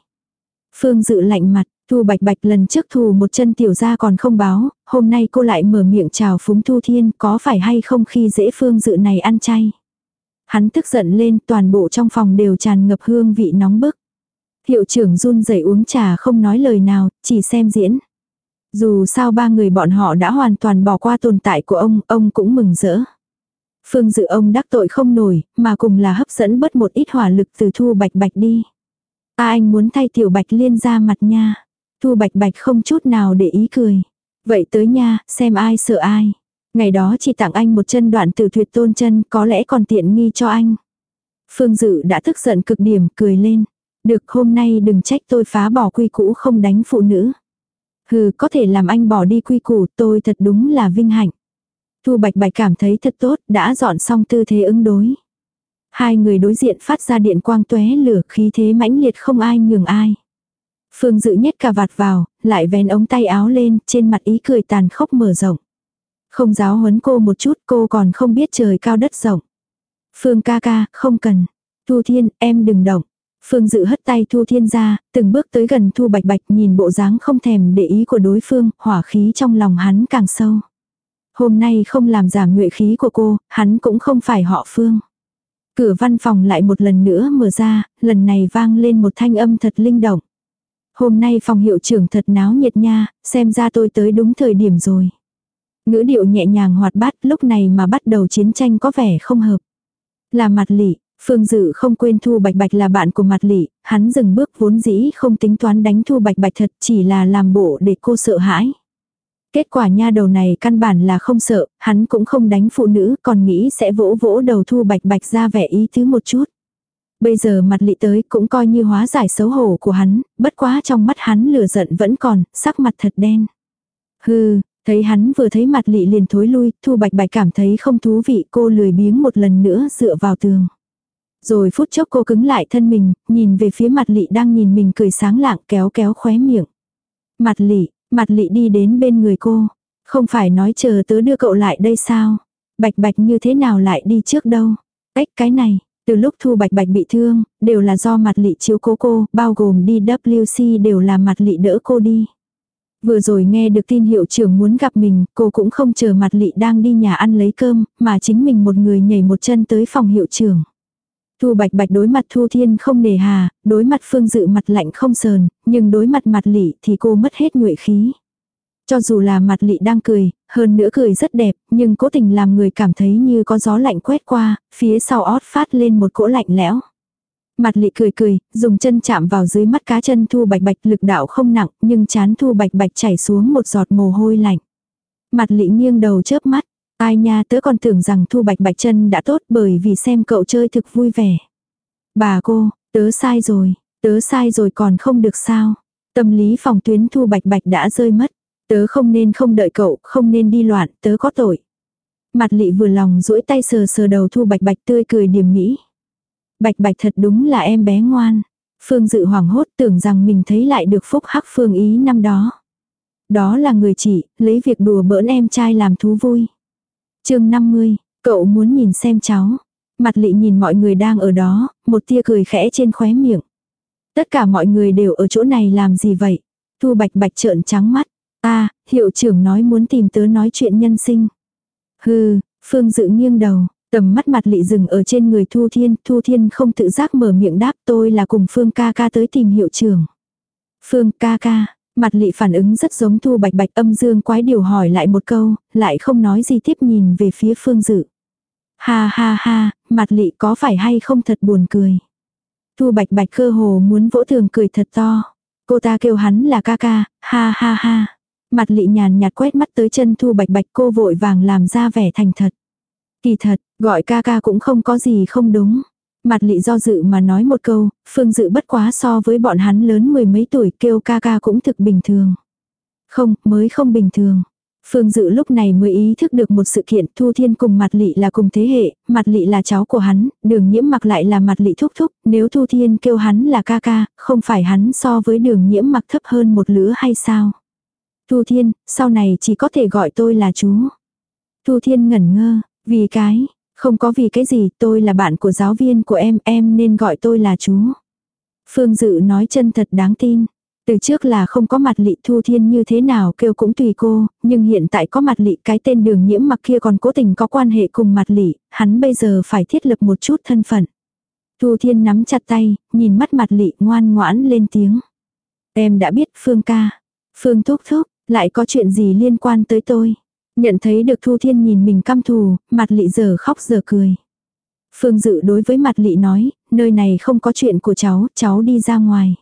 Phương dự lạnh mặt, Thu Bạch Bạch lần trước thù một chân tiểu ra còn không báo, hôm nay cô lại mở miệng chào phúng Thu Thiên có phải hay không khi dễ phương dự này ăn chay. Hắn tức giận lên toàn bộ trong phòng đều tràn ngập hương vị nóng bức. Hiệu trưởng run rẩy uống trà không nói lời nào, chỉ xem diễn. Dù sao ba người bọn họ đã hoàn toàn bỏ qua tồn tại của ông, ông cũng mừng rỡ. Phương dự ông đắc tội không nổi, mà cùng là hấp dẫn bớt một ít hỏa lực từ thu bạch bạch đi. À anh muốn thay tiểu bạch liên ra mặt nha. Thu bạch bạch không chút nào để ý cười. Vậy tới nha, xem ai sợ ai. Ngày đó chỉ tặng anh một chân đoạn từ tuyệt tôn chân có lẽ còn tiện nghi cho anh. Phương Dự đã tức giận cực điểm cười lên. Được hôm nay đừng trách tôi phá bỏ quy cũ không đánh phụ nữ. Hừ có thể làm anh bỏ đi quy củ tôi thật đúng là vinh hạnh. Thu Bạch Bạch cảm thấy thật tốt đã dọn xong tư thế ứng đối. Hai người đối diện phát ra điện quang tóe lửa khí thế mãnh liệt không ai nhường ai. Phương Dự nhét cà vạt vào, lại vén ống tay áo lên, trên mặt ý cười tàn khốc mở rộng. Không giáo huấn cô một chút cô còn không biết trời cao đất rộng. Phương ca ca, không cần. Thu Thiên, em đừng động. Phương dự hất tay Thu Thiên ra, từng bước tới gần Thu Bạch Bạch nhìn bộ dáng không thèm để ý của đối phương, hỏa khí trong lòng hắn càng sâu. Hôm nay không làm giảm nhuệ khí của cô, hắn cũng không phải họ Phương. Cửa văn phòng lại một lần nữa mở ra, lần này vang lên một thanh âm thật linh động. Hôm nay phòng hiệu trưởng thật náo nhiệt nha, xem ra tôi tới đúng thời điểm rồi. Ngữ điệu nhẹ nhàng hoạt bát lúc này mà bắt đầu chiến tranh có vẻ không hợp. Là mặt lị, Phương Dự không quên Thu Bạch Bạch là bạn của mặt lị, hắn dừng bước vốn dĩ không tính toán đánh Thu Bạch Bạch thật chỉ là làm bộ để cô sợ hãi. Kết quả nha đầu này căn bản là không sợ, hắn cũng không đánh phụ nữ còn nghĩ sẽ vỗ vỗ đầu Thu Bạch Bạch ra vẻ ý thứ một chút. Bây giờ mặt lị tới cũng coi như hóa giải xấu hổ của hắn, bất quá trong mắt hắn lửa giận vẫn còn, sắc mặt thật đen. Hừ, thấy hắn vừa thấy mặt lị liền thối lui, Thu Bạch Bạch cảm thấy không thú vị cô lười biếng một lần nữa dựa vào tường. Rồi phút chốc cô cứng lại thân mình, nhìn về phía mặt lị đang nhìn mình cười sáng lạng kéo kéo khóe miệng. Mặt lị, mặt lị đi đến bên người cô. Không phải nói chờ tớ đưa cậu lại đây sao? Bạch bạch như thế nào lại đi trước đâu? Cách cái này, từ lúc Thu Bạch Bạch bị thương, đều là do mặt lị chiếu cố cô, bao gồm đi WC đều là mặt lị đỡ cô đi. Vừa rồi nghe được tin hiệu trưởng muốn gặp mình, cô cũng không chờ mặt lị đang đi nhà ăn lấy cơm, mà chính mình một người nhảy một chân tới phòng hiệu trưởng. Thu Bạch Bạch đối mặt Thu Thiên không nề hà, đối mặt Phương Dự mặt lạnh không sờn, nhưng đối mặt mặt lị thì cô mất hết nguyện khí. Cho dù là mặt lị đang cười, hơn nữa cười rất đẹp, nhưng cố tình làm người cảm thấy như có gió lạnh quét qua, phía sau ót phát lên một cỗ lạnh lẽo. Mặt lị cười cười, dùng chân chạm vào dưới mắt cá chân Thu Bạch Bạch lực đạo không nặng, nhưng chán Thu Bạch Bạch chảy xuống một giọt mồ hôi lạnh. Mặt lị nghiêng đầu chớp mắt, Ai nha tớ còn tưởng rằng Thu Bạch Bạch chân đã tốt bởi vì xem cậu chơi thực vui vẻ. Bà cô, tớ sai rồi, tớ sai rồi còn không được sao. Tâm lý phòng tuyến Thu Bạch Bạch đã rơi mất. Tớ không nên không đợi cậu, không nên đi loạn, tớ có tội. Mặt lị vừa lòng duỗi tay sờ sờ đầu Thu Bạch Bạch tươi cười điềm mỹ. Bạch Bạch thật đúng là em bé ngoan. Phương Dự hoảng hốt tưởng rằng mình thấy lại được phúc hắc Phương ý năm đó. Đó là người chị, lấy việc đùa bỡn em trai làm thú vui chương 50, cậu muốn nhìn xem cháu. Mặt lị nhìn mọi người đang ở đó, một tia cười khẽ trên khóe miệng. Tất cả mọi người đều ở chỗ này làm gì vậy? Thu bạch bạch trợn trắng mắt. ta hiệu trưởng nói muốn tìm tớ nói chuyện nhân sinh. Hừ, Phương dự nghiêng đầu, tầm mắt mặt lị dừng ở trên người Thu Thiên. Thu Thiên không tự giác mở miệng đáp tôi là cùng Phương ca ca tới tìm hiệu trưởng. Phương ca ca, Mặt lị phản ứng rất giống thu bạch bạch âm dương quái điều hỏi lại một câu, lại không nói gì tiếp nhìn về phía phương dự. Ha ha ha, mặt lị có phải hay không thật buồn cười. Thu bạch bạch cơ hồ muốn vỗ tường cười thật to. Cô ta kêu hắn là ca ca, ha ha ha. Mặt lị nhàn nhạt quét mắt tới chân thu bạch bạch cô vội vàng làm ra vẻ thành thật. Kỳ thật, gọi ca ca cũng không có gì không đúng. Mặt lị do dự mà nói một câu, phương dự bất quá so với bọn hắn lớn mười mấy tuổi kêu ca ca cũng thực bình thường. Không, mới không bình thường. Phương Dự lúc này mới ý thức được một sự kiện Thu Thiên cùng Mặt Lị là cùng thế hệ, Mặt Lị là cháu của hắn, đường nhiễm mặc lại là Mặt Lị thúc thúc, nếu Thu Thiên kêu hắn là ca ca, không phải hắn so với đường nhiễm mặc thấp hơn một lứa hay sao? Thu Thiên, sau này chỉ có thể gọi tôi là chú. Thu Thiên ngẩn ngơ, vì cái, không có vì cái gì, tôi là bạn của giáo viên của em, em nên gọi tôi là chú. Phương Dự nói chân thật đáng tin. Từ trước là không có mặt lị thu thiên như thế nào kêu cũng tùy cô, nhưng hiện tại có mặt lị cái tên đường nhiễm mặc kia còn cố tình có quan hệ cùng mặt lị, hắn bây giờ phải thiết lập một chút thân phận. Thu thiên nắm chặt tay, nhìn mắt mặt lị ngoan ngoãn lên tiếng. Em đã biết Phương ca. Phương thúc thúc, lại có chuyện gì liên quan tới tôi. Nhận thấy được Thu Thiên nhìn mình căm thù, mặt lị giờ khóc giờ cười. Phương Dự đối với mặt lị nói, nơi này không có chuyện của cháu, cháu đi ra ngoài.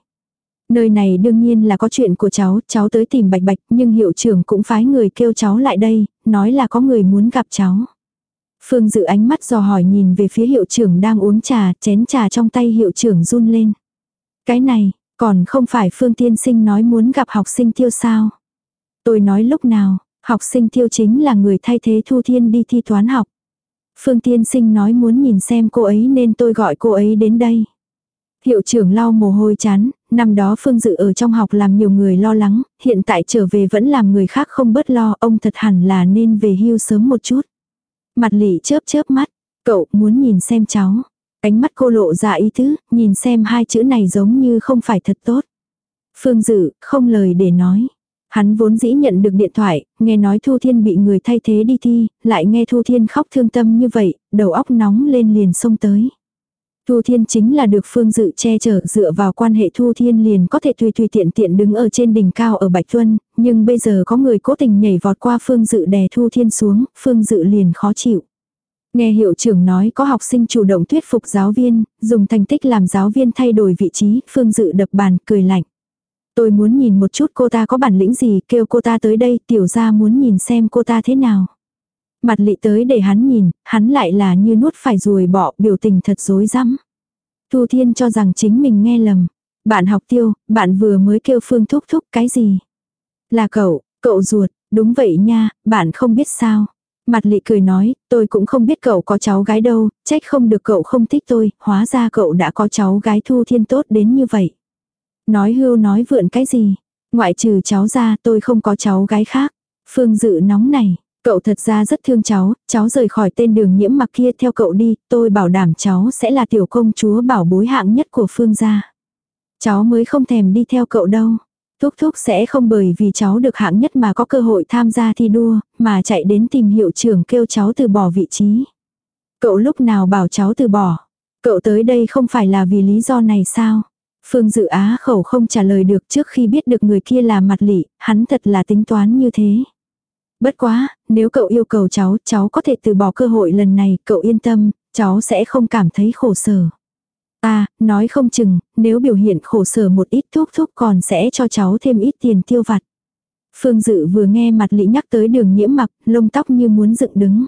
Nơi này đương nhiên là có chuyện của cháu, cháu tới tìm bạch bạch, nhưng hiệu trưởng cũng phái người kêu cháu lại đây, nói là có người muốn gặp cháu. Phương Dự ánh mắt dò hỏi nhìn về phía hiệu trưởng đang uống trà, chén trà trong tay hiệu trưởng run lên. Cái này, còn không phải Phương Tiên Sinh nói muốn gặp học sinh tiêu sao? Tôi nói lúc nào, Học sinh Thiêu chính là người thay thế Thu Thiên đi thi toán học. Phương tiên sinh nói muốn nhìn xem cô ấy nên tôi gọi cô ấy đến đây. Hiệu trưởng lau mồ hôi chán, năm đó Phương Dự ở trong học làm nhiều người lo lắng, hiện tại trở về vẫn làm người khác không bớt lo, ông thật hẳn là nên về hưu sớm một chút. Mặt lị chớp chớp mắt, cậu muốn nhìn xem cháu. Ánh mắt cô lộ ra ý tứ, nhìn xem hai chữ này giống như không phải thật tốt. Phương Dự, không lời để nói. Hắn vốn dĩ nhận được điện thoại, nghe nói Thu Thiên bị người thay thế đi thi, lại nghe Thu Thiên khóc thương tâm như vậy, đầu óc nóng lên liền xông tới. Thu Thiên chính là được Phương Dự che chở dựa vào quan hệ Thu Thiên liền có thể tùy tùy tiện tiện đứng ở trên đỉnh cao ở Bạch Tuân, nhưng bây giờ có người cố tình nhảy vọt qua Phương Dự đè Thu Thiên xuống, Phương Dự liền khó chịu. Nghe hiệu trưởng nói có học sinh chủ động thuyết phục giáo viên, dùng thành tích làm giáo viên thay đổi vị trí, Phương Dự đập bàn, cười lạnh. Tôi muốn nhìn một chút cô ta có bản lĩnh gì, kêu cô ta tới đây, tiểu ra muốn nhìn xem cô ta thế nào. Mặt lị tới để hắn nhìn, hắn lại là như nuốt phải ruồi bỏ, biểu tình thật dối rắm Thu Thiên cho rằng chính mình nghe lầm. Bạn học tiêu, bạn vừa mới kêu Phương thúc thúc cái gì? Là cậu, cậu ruột, đúng vậy nha, bạn không biết sao. Mặt lị cười nói, tôi cũng không biết cậu có cháu gái đâu, trách không được cậu không thích tôi, hóa ra cậu đã có cháu gái Thu Thiên tốt đến như vậy. Nói hưu nói vượn cái gì, ngoại trừ cháu ra tôi không có cháu gái khác. Phương dự nóng này, cậu thật ra rất thương cháu, cháu rời khỏi tên đường nhiễm mặc kia theo cậu đi, tôi bảo đảm cháu sẽ là tiểu công chúa bảo bối hạng nhất của Phương gia. Cháu mới không thèm đi theo cậu đâu. Thúc thúc sẽ không bởi vì cháu được hạng nhất mà có cơ hội tham gia thi đua, mà chạy đến tìm hiệu trưởng kêu cháu từ bỏ vị trí. Cậu lúc nào bảo cháu từ bỏ. Cậu tới đây không phải là vì lý do này sao? Phương Dự Á khẩu không trả lời được trước khi biết được người kia là mặt lị, hắn thật là tính toán như thế. Bất quá, nếu cậu yêu cầu cháu, cháu có thể từ bỏ cơ hội lần này, cậu yên tâm, cháu sẽ không cảm thấy khổ sở. À, nói không chừng, nếu biểu hiện khổ sở một ít thuốc thuốc còn sẽ cho cháu thêm ít tiền tiêu vặt. Phương Dự vừa nghe mặt lĩ nhắc tới đường nhiễm mặc, lông tóc như muốn dựng đứng.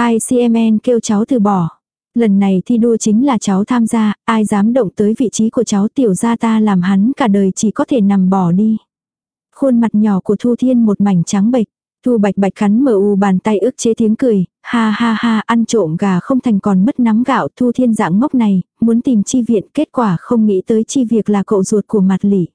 ICMN kêu cháu từ bỏ. Lần này thi đua chính là cháu tham gia, ai dám động tới vị trí của cháu tiểu gia ta làm hắn cả đời chỉ có thể nằm bỏ đi. Khuôn mặt nhỏ của Thu Thiên một mảnh trắng bệch. Thu bạch bạch khắn mở u bàn tay ức chế tiếng cười, ha ha ha ăn trộm gà không thành còn mất nắm gạo Thu Thiên dạng ngốc này, muốn tìm chi viện kết quả không nghĩ tới chi việc là cậu ruột của mặt lỉ.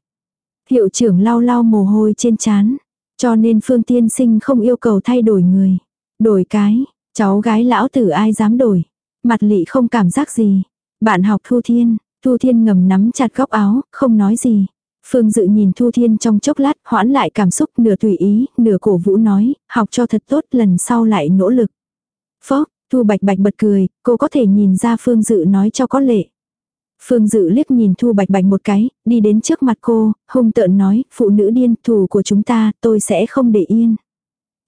Hiệu trưởng lau lau mồ hôi trên chán, cho nên Phương Tiên Sinh không yêu cầu thay đổi người. Đổi cái, cháu gái lão tử ai dám đổi. Mặt lị không cảm giác gì. Bạn học Thu Thiên, Thu Thiên ngầm nắm chặt góc áo, không nói gì. Phương Dự nhìn Thu Thiên trong chốc lát, hoãn lại cảm xúc, nửa tùy ý, nửa cổ vũ nói, học cho thật tốt, lần sau lại nỗ lực. Phó, Thu Bạch Bạch bật cười, cô có thể nhìn ra Phương Dự nói cho có lệ. Phương Dự liếc nhìn Thu Bạch Bạch một cái, đi đến trước mặt cô, hung tợn nói, phụ nữ điên, thù của chúng ta, tôi sẽ không để yên.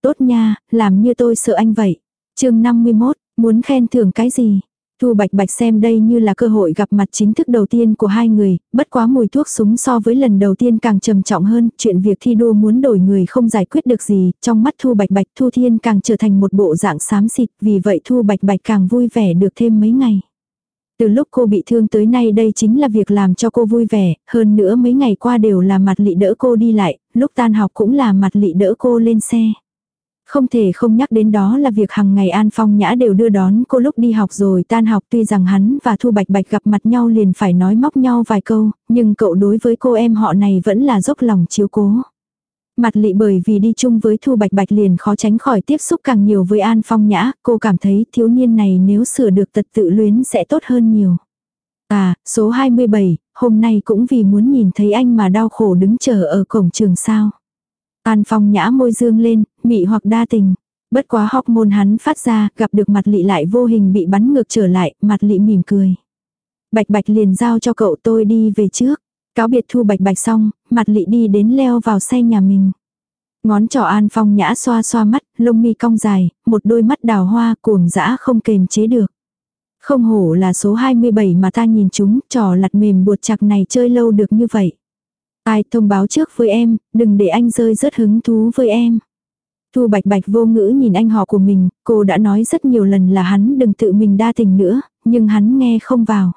Tốt nha, làm như tôi sợ anh vậy. chương 51, muốn khen thưởng cái gì? Thu Bạch Bạch xem đây như là cơ hội gặp mặt chính thức đầu tiên của hai người, bất quá mùi thuốc súng so với lần đầu tiên càng trầm trọng hơn, chuyện việc thi đua muốn đổi người không giải quyết được gì, trong mắt Thu Bạch Bạch Thu Thiên càng trở thành một bộ dạng xám xịt, vì vậy Thu Bạch Bạch càng vui vẻ được thêm mấy ngày. Từ lúc cô bị thương tới nay đây chính là việc làm cho cô vui vẻ, hơn nữa mấy ngày qua đều là mặt lị đỡ cô đi lại, lúc tan học cũng là mặt lị đỡ cô lên xe. Không thể không nhắc đến đó là việc hàng ngày An Phong Nhã đều đưa đón cô lúc đi học rồi tan học tuy rằng hắn và Thu Bạch Bạch gặp mặt nhau liền phải nói móc nhau vài câu, nhưng cậu đối với cô em họ này vẫn là dốc lòng chiếu cố. Mặt lị bởi vì đi chung với Thu Bạch Bạch liền khó tránh khỏi tiếp xúc càng nhiều với An Phong Nhã, cô cảm thấy thiếu niên này nếu sửa được tật tự luyến sẽ tốt hơn nhiều. À, số 27, hôm nay cũng vì muốn nhìn thấy anh mà đau khổ đứng chờ ở cổng trường sao. An Phong nhã môi dương lên, mị hoặc đa tình. Bất quá hóc môn hắn phát ra, gặp được mặt lị lại vô hình bị bắn ngược trở lại, mặt lị mỉm cười. Bạch bạch liền giao cho cậu tôi đi về trước. Cáo biệt thu bạch bạch xong, mặt lị đi đến leo vào xe nhà mình. Ngón trỏ an phong nhã xoa xoa mắt, lông mi cong dài, một đôi mắt đào hoa cuồng dã không kềm chế được. Không hổ là số 27 mà ta nhìn chúng, trò lặt mềm buột chặt này chơi lâu được như vậy. Ai thông báo trước với em, đừng để anh rơi rất hứng thú với em. Thu bạch bạch vô ngữ nhìn anh họ của mình, cô đã nói rất nhiều lần là hắn đừng tự mình đa tình nữa, nhưng hắn nghe không vào.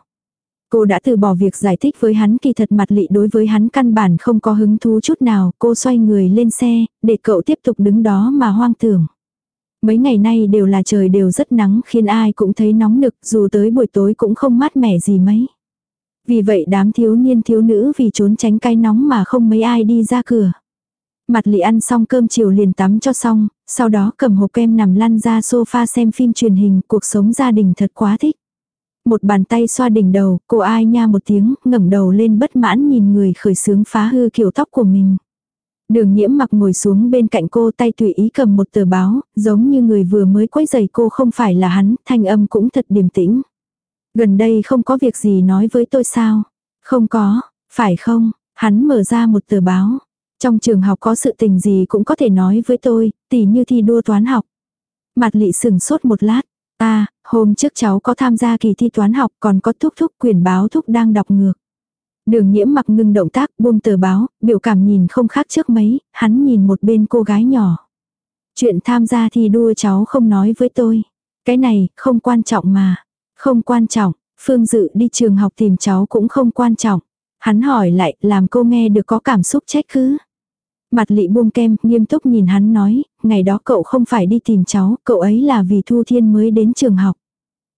Cô đã từ bỏ việc giải thích với hắn kỳ thật mặt lị đối với hắn căn bản không có hứng thú chút nào, cô xoay người lên xe, để cậu tiếp tục đứng đó mà hoang tưởng. Mấy ngày nay đều là trời đều rất nắng khiến ai cũng thấy nóng nực dù tới buổi tối cũng không mát mẻ gì mấy. Vì vậy đám thiếu niên thiếu nữ vì trốn tránh cái nóng mà không mấy ai đi ra cửa. Mặt lì ăn xong cơm chiều liền tắm cho xong, sau đó cầm hộp kem nằm lăn ra sofa xem phim truyền hình, cuộc sống gia đình thật quá thích. Một bàn tay xoa đỉnh đầu, cô ai nha một tiếng, ngẩng đầu lên bất mãn nhìn người khởi sướng phá hư kiểu tóc của mình. Đường nhiễm mặc ngồi xuống bên cạnh cô tay tùy ý cầm một tờ báo, giống như người vừa mới quấy giày cô không phải là hắn, thanh âm cũng thật điềm tĩnh. Gần đây không có việc gì nói với tôi sao? Không có, phải không? Hắn mở ra một tờ báo. Trong trường học có sự tình gì cũng có thể nói với tôi, tỉ như thi đua toán học. Mặt lị sừng sốt một lát. À, hôm trước cháu có tham gia kỳ thi toán học còn có thúc thúc quyền báo thúc đang đọc ngược. Đường nhiễm mặc ngưng động tác buông tờ báo, biểu cảm nhìn không khác trước mấy, hắn nhìn một bên cô gái nhỏ. Chuyện tham gia thi đua cháu không nói với tôi. Cái này, không quan trọng mà. Không quan trọng, Phương Dự đi trường học tìm cháu cũng không quan trọng. Hắn hỏi lại, làm cô nghe được có cảm xúc trách cứ. Mặt lị buông kem, nghiêm túc nhìn hắn nói, ngày đó cậu không phải đi tìm cháu, cậu ấy là vì Thu Thiên mới đến trường học.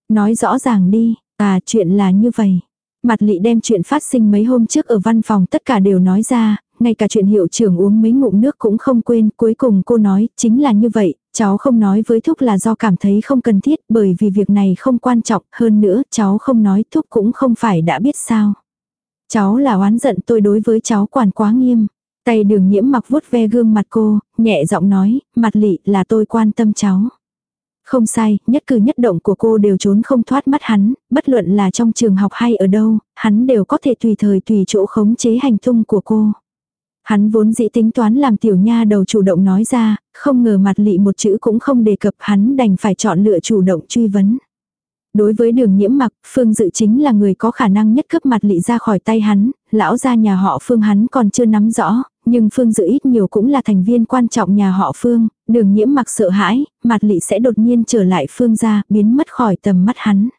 Nói rõ ràng đi, à chuyện là như vậy. Mặt lị đem chuyện phát sinh mấy hôm trước ở văn phòng tất cả đều nói ra, ngay cả chuyện hiệu trưởng uống mấy ngụm nước cũng không quên, cuối cùng cô nói, chính là như vậy, cháu không nói với Thúc là do cảm thấy không cần thiết, bởi vì việc này không quan trọng, hơn nữa, cháu không nói Thúc cũng không phải đã biết sao. Cháu là oán giận tôi đối với cháu quản quá nghiêm. Tay đường nhiễm mặc vuốt ve gương mặt cô, nhẹ giọng nói, mặt lị là tôi quan tâm cháu. Không sai, nhất cử nhất động của cô đều trốn không thoát mắt hắn, bất luận là trong trường học hay ở đâu, hắn đều có thể tùy thời tùy chỗ khống chế hành tung của cô. Hắn vốn dĩ tính toán làm tiểu nha đầu chủ động nói ra, không ngờ mặt lị một chữ cũng không đề cập hắn đành phải chọn lựa chủ động truy vấn. Đối với đường nhiễm mặc, Phương Dự chính là người có khả năng nhất cướp mặt lị ra khỏi tay hắn, lão gia nhà họ Phương hắn còn chưa nắm rõ, nhưng Phương Dự ít nhiều cũng là thành viên quan trọng nhà họ Phương, đường nhiễm mặc sợ hãi, mặt lị sẽ đột nhiên trở lại Phương gia, biến mất khỏi tầm mắt hắn.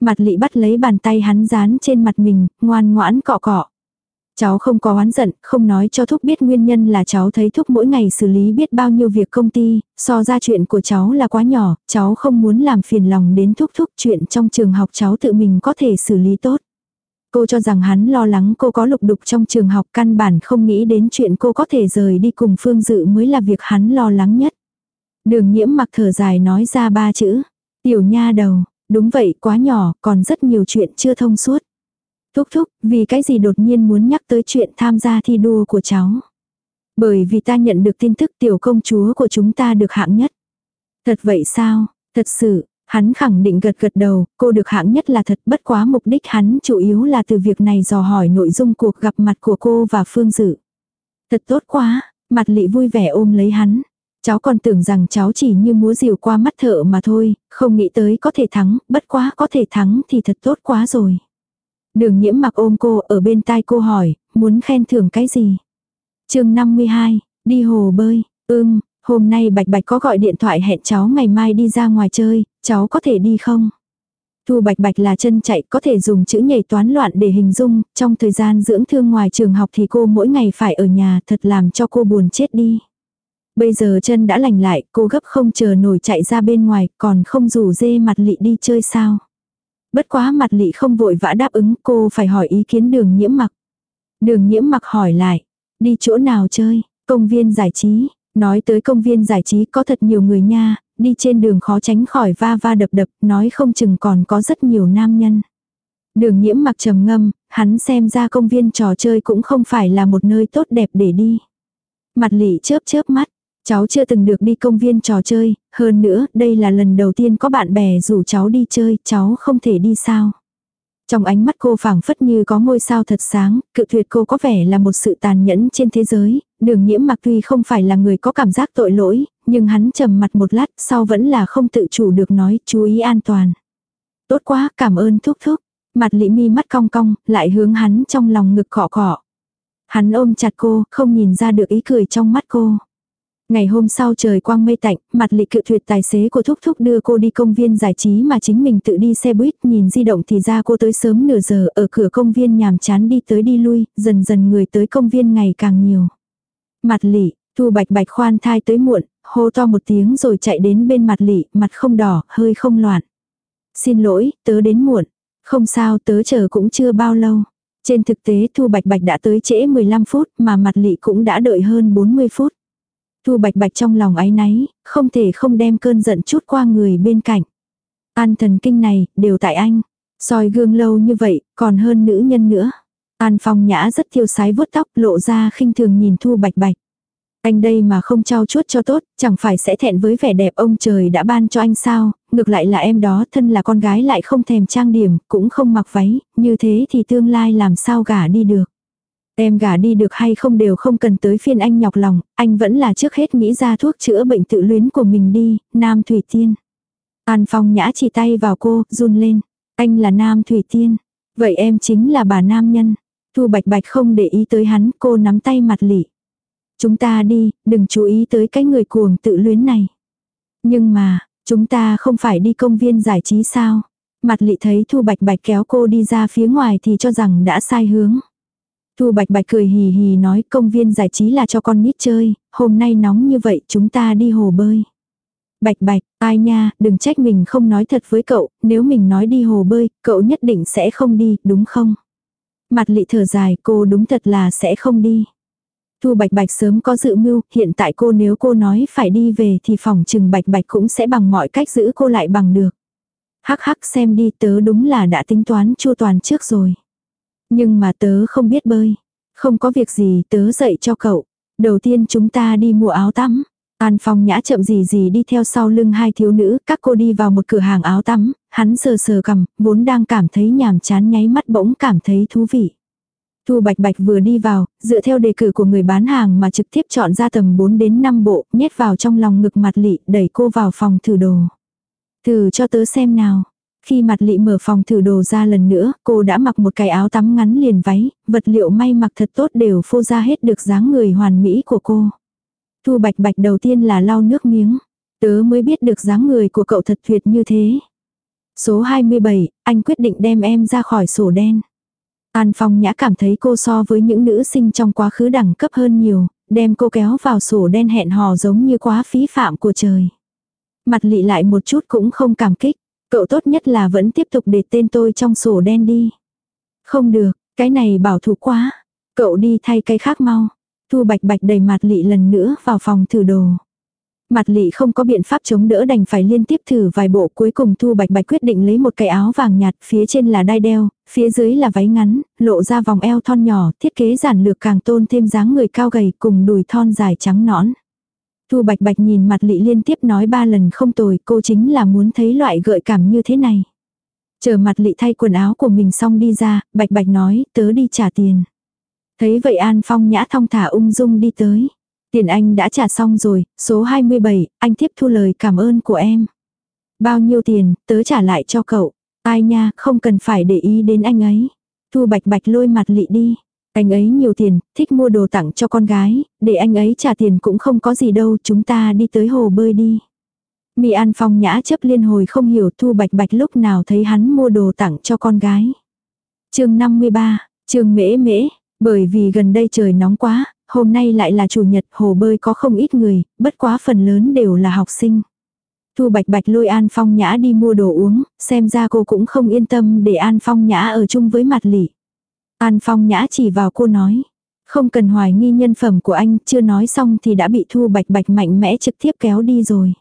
Mặt lị bắt lấy bàn tay hắn dán trên mặt mình, ngoan ngoãn cọ cọ. Cháu không có oán giận, không nói cho Thúc biết nguyên nhân là cháu thấy Thúc mỗi ngày xử lý biết bao nhiêu việc công ty, so ra chuyện của cháu là quá nhỏ, cháu không muốn làm phiền lòng đến Thúc Thúc chuyện trong trường học cháu tự mình có thể xử lý tốt. Cô cho rằng hắn lo lắng cô có lục đục trong trường học căn bản không nghĩ đến chuyện cô có thể rời đi cùng Phương Dự mới là việc hắn lo lắng nhất. Đường nhiễm mặc thở dài nói ra ba chữ. Tiểu nha đầu, đúng vậy quá nhỏ, còn rất nhiều chuyện chưa thông suốt. Thúc thúc, vì cái gì đột nhiên muốn nhắc tới chuyện tham gia thi đua của cháu. Bởi vì ta nhận được tin tức tiểu công chúa của chúng ta được hạng nhất. Thật vậy sao, thật sự, hắn khẳng định gật gật đầu, cô được hạng nhất là thật bất quá mục đích hắn chủ yếu là từ việc này dò hỏi nội dung cuộc gặp mặt của cô và Phương Dự. Thật tốt quá, mặt lị vui vẻ ôm lấy hắn. Cháu còn tưởng rằng cháu chỉ như múa diều qua mắt thợ mà thôi, không nghĩ tới có thể thắng, bất quá có thể thắng thì thật tốt quá rồi. Đường nhiễm mặc ôm cô ở bên tai cô hỏi, muốn khen thưởng cái gì? chương 52, đi hồ bơi, ưm, hôm nay Bạch Bạch có gọi điện thoại hẹn cháu ngày mai đi ra ngoài chơi, cháu có thể đi không? Thu Bạch Bạch là chân chạy có thể dùng chữ nhảy toán loạn để hình dung, trong thời gian dưỡng thương ngoài trường học thì cô mỗi ngày phải ở nhà thật làm cho cô buồn chết đi. Bây giờ chân đã lành lại, cô gấp không chờ nổi chạy ra bên ngoài, còn không rủ dê mặt lị đi chơi sao. Bất quá mặt lị không vội vã đáp ứng cô phải hỏi ý kiến đường nhiễm mặc. Đường nhiễm mặc hỏi lại, đi chỗ nào chơi, công viên giải trí, nói tới công viên giải trí có thật nhiều người nha, đi trên đường khó tránh khỏi va va đập đập, nói không chừng còn có rất nhiều nam nhân. Đường nhiễm mặc trầm ngâm, hắn xem ra công viên trò chơi cũng không phải là một nơi tốt đẹp để đi. Mặt lị chớp chớp mắt, Cháu chưa từng được đi công viên trò chơi, hơn nữa, đây là lần đầu tiên có bạn bè rủ cháu đi chơi, cháu không thể đi sao. Trong ánh mắt cô phảng phất như có ngôi sao thật sáng, cự tuyệt cô có vẻ là một sự tàn nhẫn trên thế giới, đường nhiễm mặc tuy không phải là người có cảm giác tội lỗi, nhưng hắn trầm mặt một lát sau vẫn là không tự chủ được nói chú ý an toàn. Tốt quá, cảm ơn thúc thúc. Mặt lị mi mắt cong cong, lại hướng hắn trong lòng ngực cọ cọ. Hắn ôm chặt cô, không nhìn ra được ý cười trong mắt cô. Ngày hôm sau trời quang mây tạnh, mặt lị cự tuyệt tài xế của Thúc Thúc đưa cô đi công viên giải trí mà chính mình tự đi xe buýt nhìn di động thì ra cô tới sớm nửa giờ ở cửa công viên nhàm chán đi tới đi lui, dần dần người tới công viên ngày càng nhiều. Mặt lị, thu bạch bạch khoan thai tới muộn, hô to một tiếng rồi chạy đến bên mặt lị, mặt không đỏ, hơi không loạn. Xin lỗi, tớ đến muộn. Không sao, tớ chờ cũng chưa bao lâu. Trên thực tế Thu Bạch Bạch đã tới trễ 15 phút mà mặt lị cũng đã đợi hơn 40 phút. Thu bạch bạch trong lòng áy náy, không thể không đem cơn giận chút qua người bên cạnh. An thần kinh này, đều tại anh. soi gương lâu như vậy, còn hơn nữ nhân nữa. An phong nhã rất tiêu sái vuốt tóc lộ ra khinh thường nhìn thu bạch bạch. Anh đây mà không trao chuốt cho tốt, chẳng phải sẽ thẹn với vẻ đẹp ông trời đã ban cho anh sao, ngược lại là em đó thân là con gái lại không thèm trang điểm, cũng không mặc váy, như thế thì tương lai làm sao gả đi được. Em gả đi được hay không đều không cần tới phiên anh nhọc lòng, anh vẫn là trước hết nghĩ ra thuốc chữa bệnh tự luyến của mình đi, Nam Thủy Tiên. An Phong nhã chỉ tay vào cô, run lên. Anh là Nam Thủy Tiên. Vậy em chính là bà nam nhân. Thu Bạch Bạch không để ý tới hắn, cô nắm tay mặt lị. Chúng ta đi, đừng chú ý tới cái người cuồng tự luyến này. Nhưng mà, chúng ta không phải đi công viên giải trí sao? Mặt lị thấy Thu Bạch Bạch kéo cô đi ra phía ngoài thì cho rằng đã sai hướng. Thu Bạch Bạch cười hì hì nói công viên giải trí là cho con nít chơi, hôm nay nóng như vậy chúng ta đi hồ bơi. Bạch Bạch, ai nha, đừng trách mình không nói thật với cậu, nếu mình nói đi hồ bơi, cậu nhất định sẽ không đi, đúng không? Mặt lị thở dài, cô đúng thật là sẽ không đi. Thu Bạch Bạch sớm có dự mưu, hiện tại cô nếu cô nói phải đi về thì phòng trừng Bạch Bạch cũng sẽ bằng mọi cách giữ cô lại bằng được. Hắc hắc xem đi tớ đúng là đã tính toán chu toàn trước rồi. Nhưng mà tớ không biết bơi. Không có việc gì tớ dạy cho cậu. Đầu tiên chúng ta đi mua áo tắm. An Phong nhã chậm gì gì đi theo sau lưng hai thiếu nữ, các cô đi vào một cửa hàng áo tắm, hắn sờ sờ cầm, vốn đang cảm thấy nhàm chán nháy mắt bỗng cảm thấy thú vị. Thu Bạch Bạch vừa đi vào, dựa theo đề cử của người bán hàng mà trực tiếp chọn ra tầm 4 đến 5 bộ, nhét vào trong lòng ngực mặt lị, đẩy cô vào phòng thử đồ. Thử cho tớ xem nào. Khi mặt lị mở phòng thử đồ ra lần nữa, cô đã mặc một cái áo tắm ngắn liền váy, vật liệu may mặc thật tốt đều phô ra hết được dáng người hoàn mỹ của cô. Thu bạch bạch đầu tiên là lau nước miếng. Tớ mới biết được dáng người của cậu thật tuyệt như thế. Số 27, anh quyết định đem em ra khỏi sổ đen. An Phong Nhã cảm thấy cô so với những nữ sinh trong quá khứ đẳng cấp hơn nhiều, đem cô kéo vào sổ đen hẹn hò giống như quá phí phạm của trời. Mặt lị lại một chút cũng không cảm kích, cậu tốt nhất là vẫn tiếp tục để tên tôi trong sổ đen đi. Không được, cái này bảo thủ quá. Cậu đi thay cái khác mau. Thu bạch bạch đầy mặt lị lần nữa vào phòng thử đồ. Mặt lị không có biện pháp chống đỡ đành phải liên tiếp thử vài bộ cuối cùng Thu Bạch Bạch quyết định lấy một cái áo vàng nhạt phía trên là đai đeo, phía dưới là váy ngắn, lộ ra vòng eo thon nhỏ, thiết kế giản lược càng tôn thêm dáng người cao gầy cùng đùi thon dài trắng nõn. Thu Bạch Bạch nhìn mặt lị liên tiếp nói ba lần không tồi cô chính là muốn thấy loại gợi cảm như thế này. Chờ mặt lị thay quần áo của mình xong đi ra, Bạch Bạch nói tớ đi trả tiền. Thấy vậy An Phong nhã thong thả ung dung đi tới. Tiền anh đã trả xong rồi, số 27, anh tiếp thu lời cảm ơn của em. Bao nhiêu tiền, tớ trả lại cho cậu. Ai nha, không cần phải để ý đến anh ấy. Thu bạch bạch lôi mặt lị đi. Anh ấy nhiều tiền, thích mua đồ tặng cho con gái, để anh ấy trả tiền cũng không có gì đâu, chúng ta đi tới hồ bơi đi. Mị An Phong nhã chấp liên hồi không hiểu Thu Bạch Bạch lúc nào thấy hắn mua đồ tặng cho con gái. chương 53, trường mễ mễ, bởi vì gần đây trời nóng quá, hôm nay lại là chủ nhật hồ bơi có không ít người, bất quá phần lớn đều là học sinh. Thu Bạch Bạch lôi An Phong Nhã đi mua đồ uống, xem ra cô cũng không yên tâm để An Phong Nhã ở chung với mặt lỉ. An Phong Nhã chỉ vào cô nói, không cần hoài nghi nhân phẩm của anh, chưa nói xong thì đã bị Thu Bạch Bạch mạnh mẽ trực tiếp kéo đi rồi.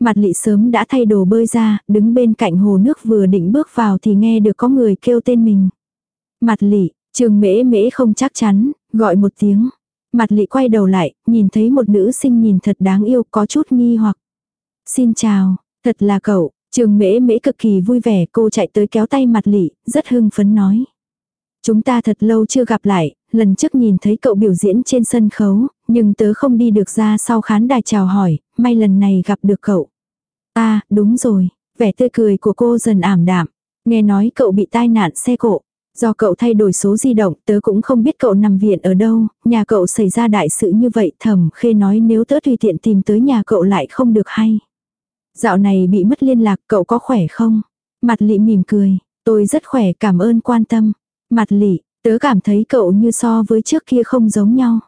Mặt lị sớm đã thay đồ bơi ra, đứng bên cạnh hồ nước vừa định bước vào thì nghe được có người kêu tên mình. Mặt lị, trường mễ mễ không chắc chắn, gọi một tiếng. Mặt lị quay đầu lại, nhìn thấy một nữ sinh nhìn thật đáng yêu có chút nghi hoặc. Xin chào, thật là cậu, trường mễ mễ cực kỳ vui vẻ cô chạy tới kéo tay mặt lị, rất hưng phấn nói. Chúng ta thật lâu chưa gặp lại, lần trước nhìn thấy cậu biểu diễn trên sân khấu, nhưng tớ không đi được ra sau khán đài chào hỏi, may lần này gặp được cậu. À, đúng rồi, vẻ tươi cười của cô dần ảm đạm. Nghe nói cậu bị tai nạn xe cộ. Do cậu thay đổi số di động, tớ cũng không biết cậu nằm viện ở đâu, nhà cậu xảy ra đại sự như vậy thầm khê nói nếu tớ tùy tiện tìm tới nhà cậu lại không được hay. Dạo này bị mất liên lạc cậu có khỏe không? Mặt lị mỉm cười, tôi rất khỏe cảm ơn quan tâm. Mặt lị, tớ cảm thấy cậu như so với trước kia không giống nhau.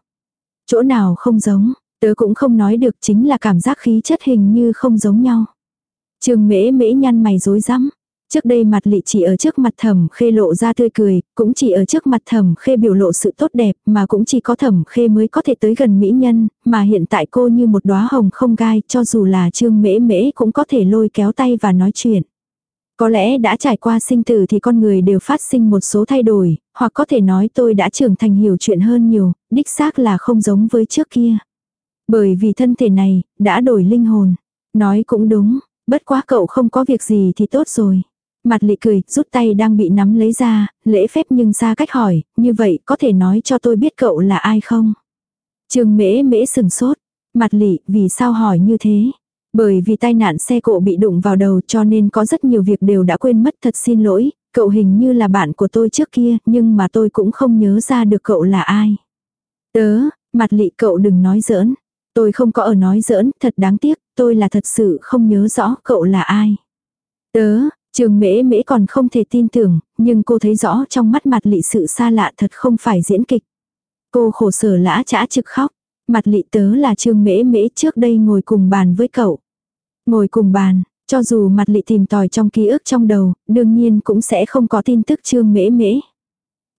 Chỗ nào không giống, tớ cũng không nói được chính là cảm giác khí chất hình như không giống nhau. Trường mễ mễ nhăn mày rối rắm. Trước đây mặt lị chỉ ở trước mặt thẩm khê lộ ra tươi cười, cũng chỉ ở trước mặt thẩm khê biểu lộ sự tốt đẹp, mà cũng chỉ có thẩm khê mới có thể tới gần mỹ nhân, mà hiện tại cô như một đóa hồng không gai, cho dù là trương mễ mễ cũng có thể lôi kéo tay và nói chuyện. Có lẽ đã trải qua sinh tử thì con người đều phát sinh một số thay đổi, hoặc có thể nói tôi đã trưởng thành hiểu chuyện hơn nhiều, đích xác là không giống với trước kia. Bởi vì thân thể này, đã đổi linh hồn. Nói cũng đúng, bất quá cậu không có việc gì thì tốt rồi. Mặt lị cười, rút tay đang bị nắm lấy ra, lễ phép nhưng xa cách hỏi, như vậy có thể nói cho tôi biết cậu là ai không? Trương mễ mễ sừng sốt. Mặt lị, vì sao hỏi như thế? Bởi vì tai nạn xe cộ bị đụng vào đầu cho nên có rất nhiều việc đều đã quên mất thật xin lỗi, cậu hình như là bạn của tôi trước kia nhưng mà tôi cũng không nhớ ra được cậu là ai. Tớ, mặt lị cậu đừng nói giỡn. Tôi không có ở nói giỡn, thật đáng tiếc, tôi là thật sự không nhớ rõ cậu là ai. Tớ, trường mễ mễ còn không thể tin tưởng, nhưng cô thấy rõ trong mắt mặt lị sự xa lạ thật không phải diễn kịch. Cô khổ sở lã chã trực khóc. Mặt lị tớ là trương mễ mễ trước đây ngồi cùng bàn với cậu. Ngồi cùng bàn, cho dù mặt lị tìm tòi trong ký ức trong đầu, đương nhiên cũng sẽ không có tin tức trương mễ mễ.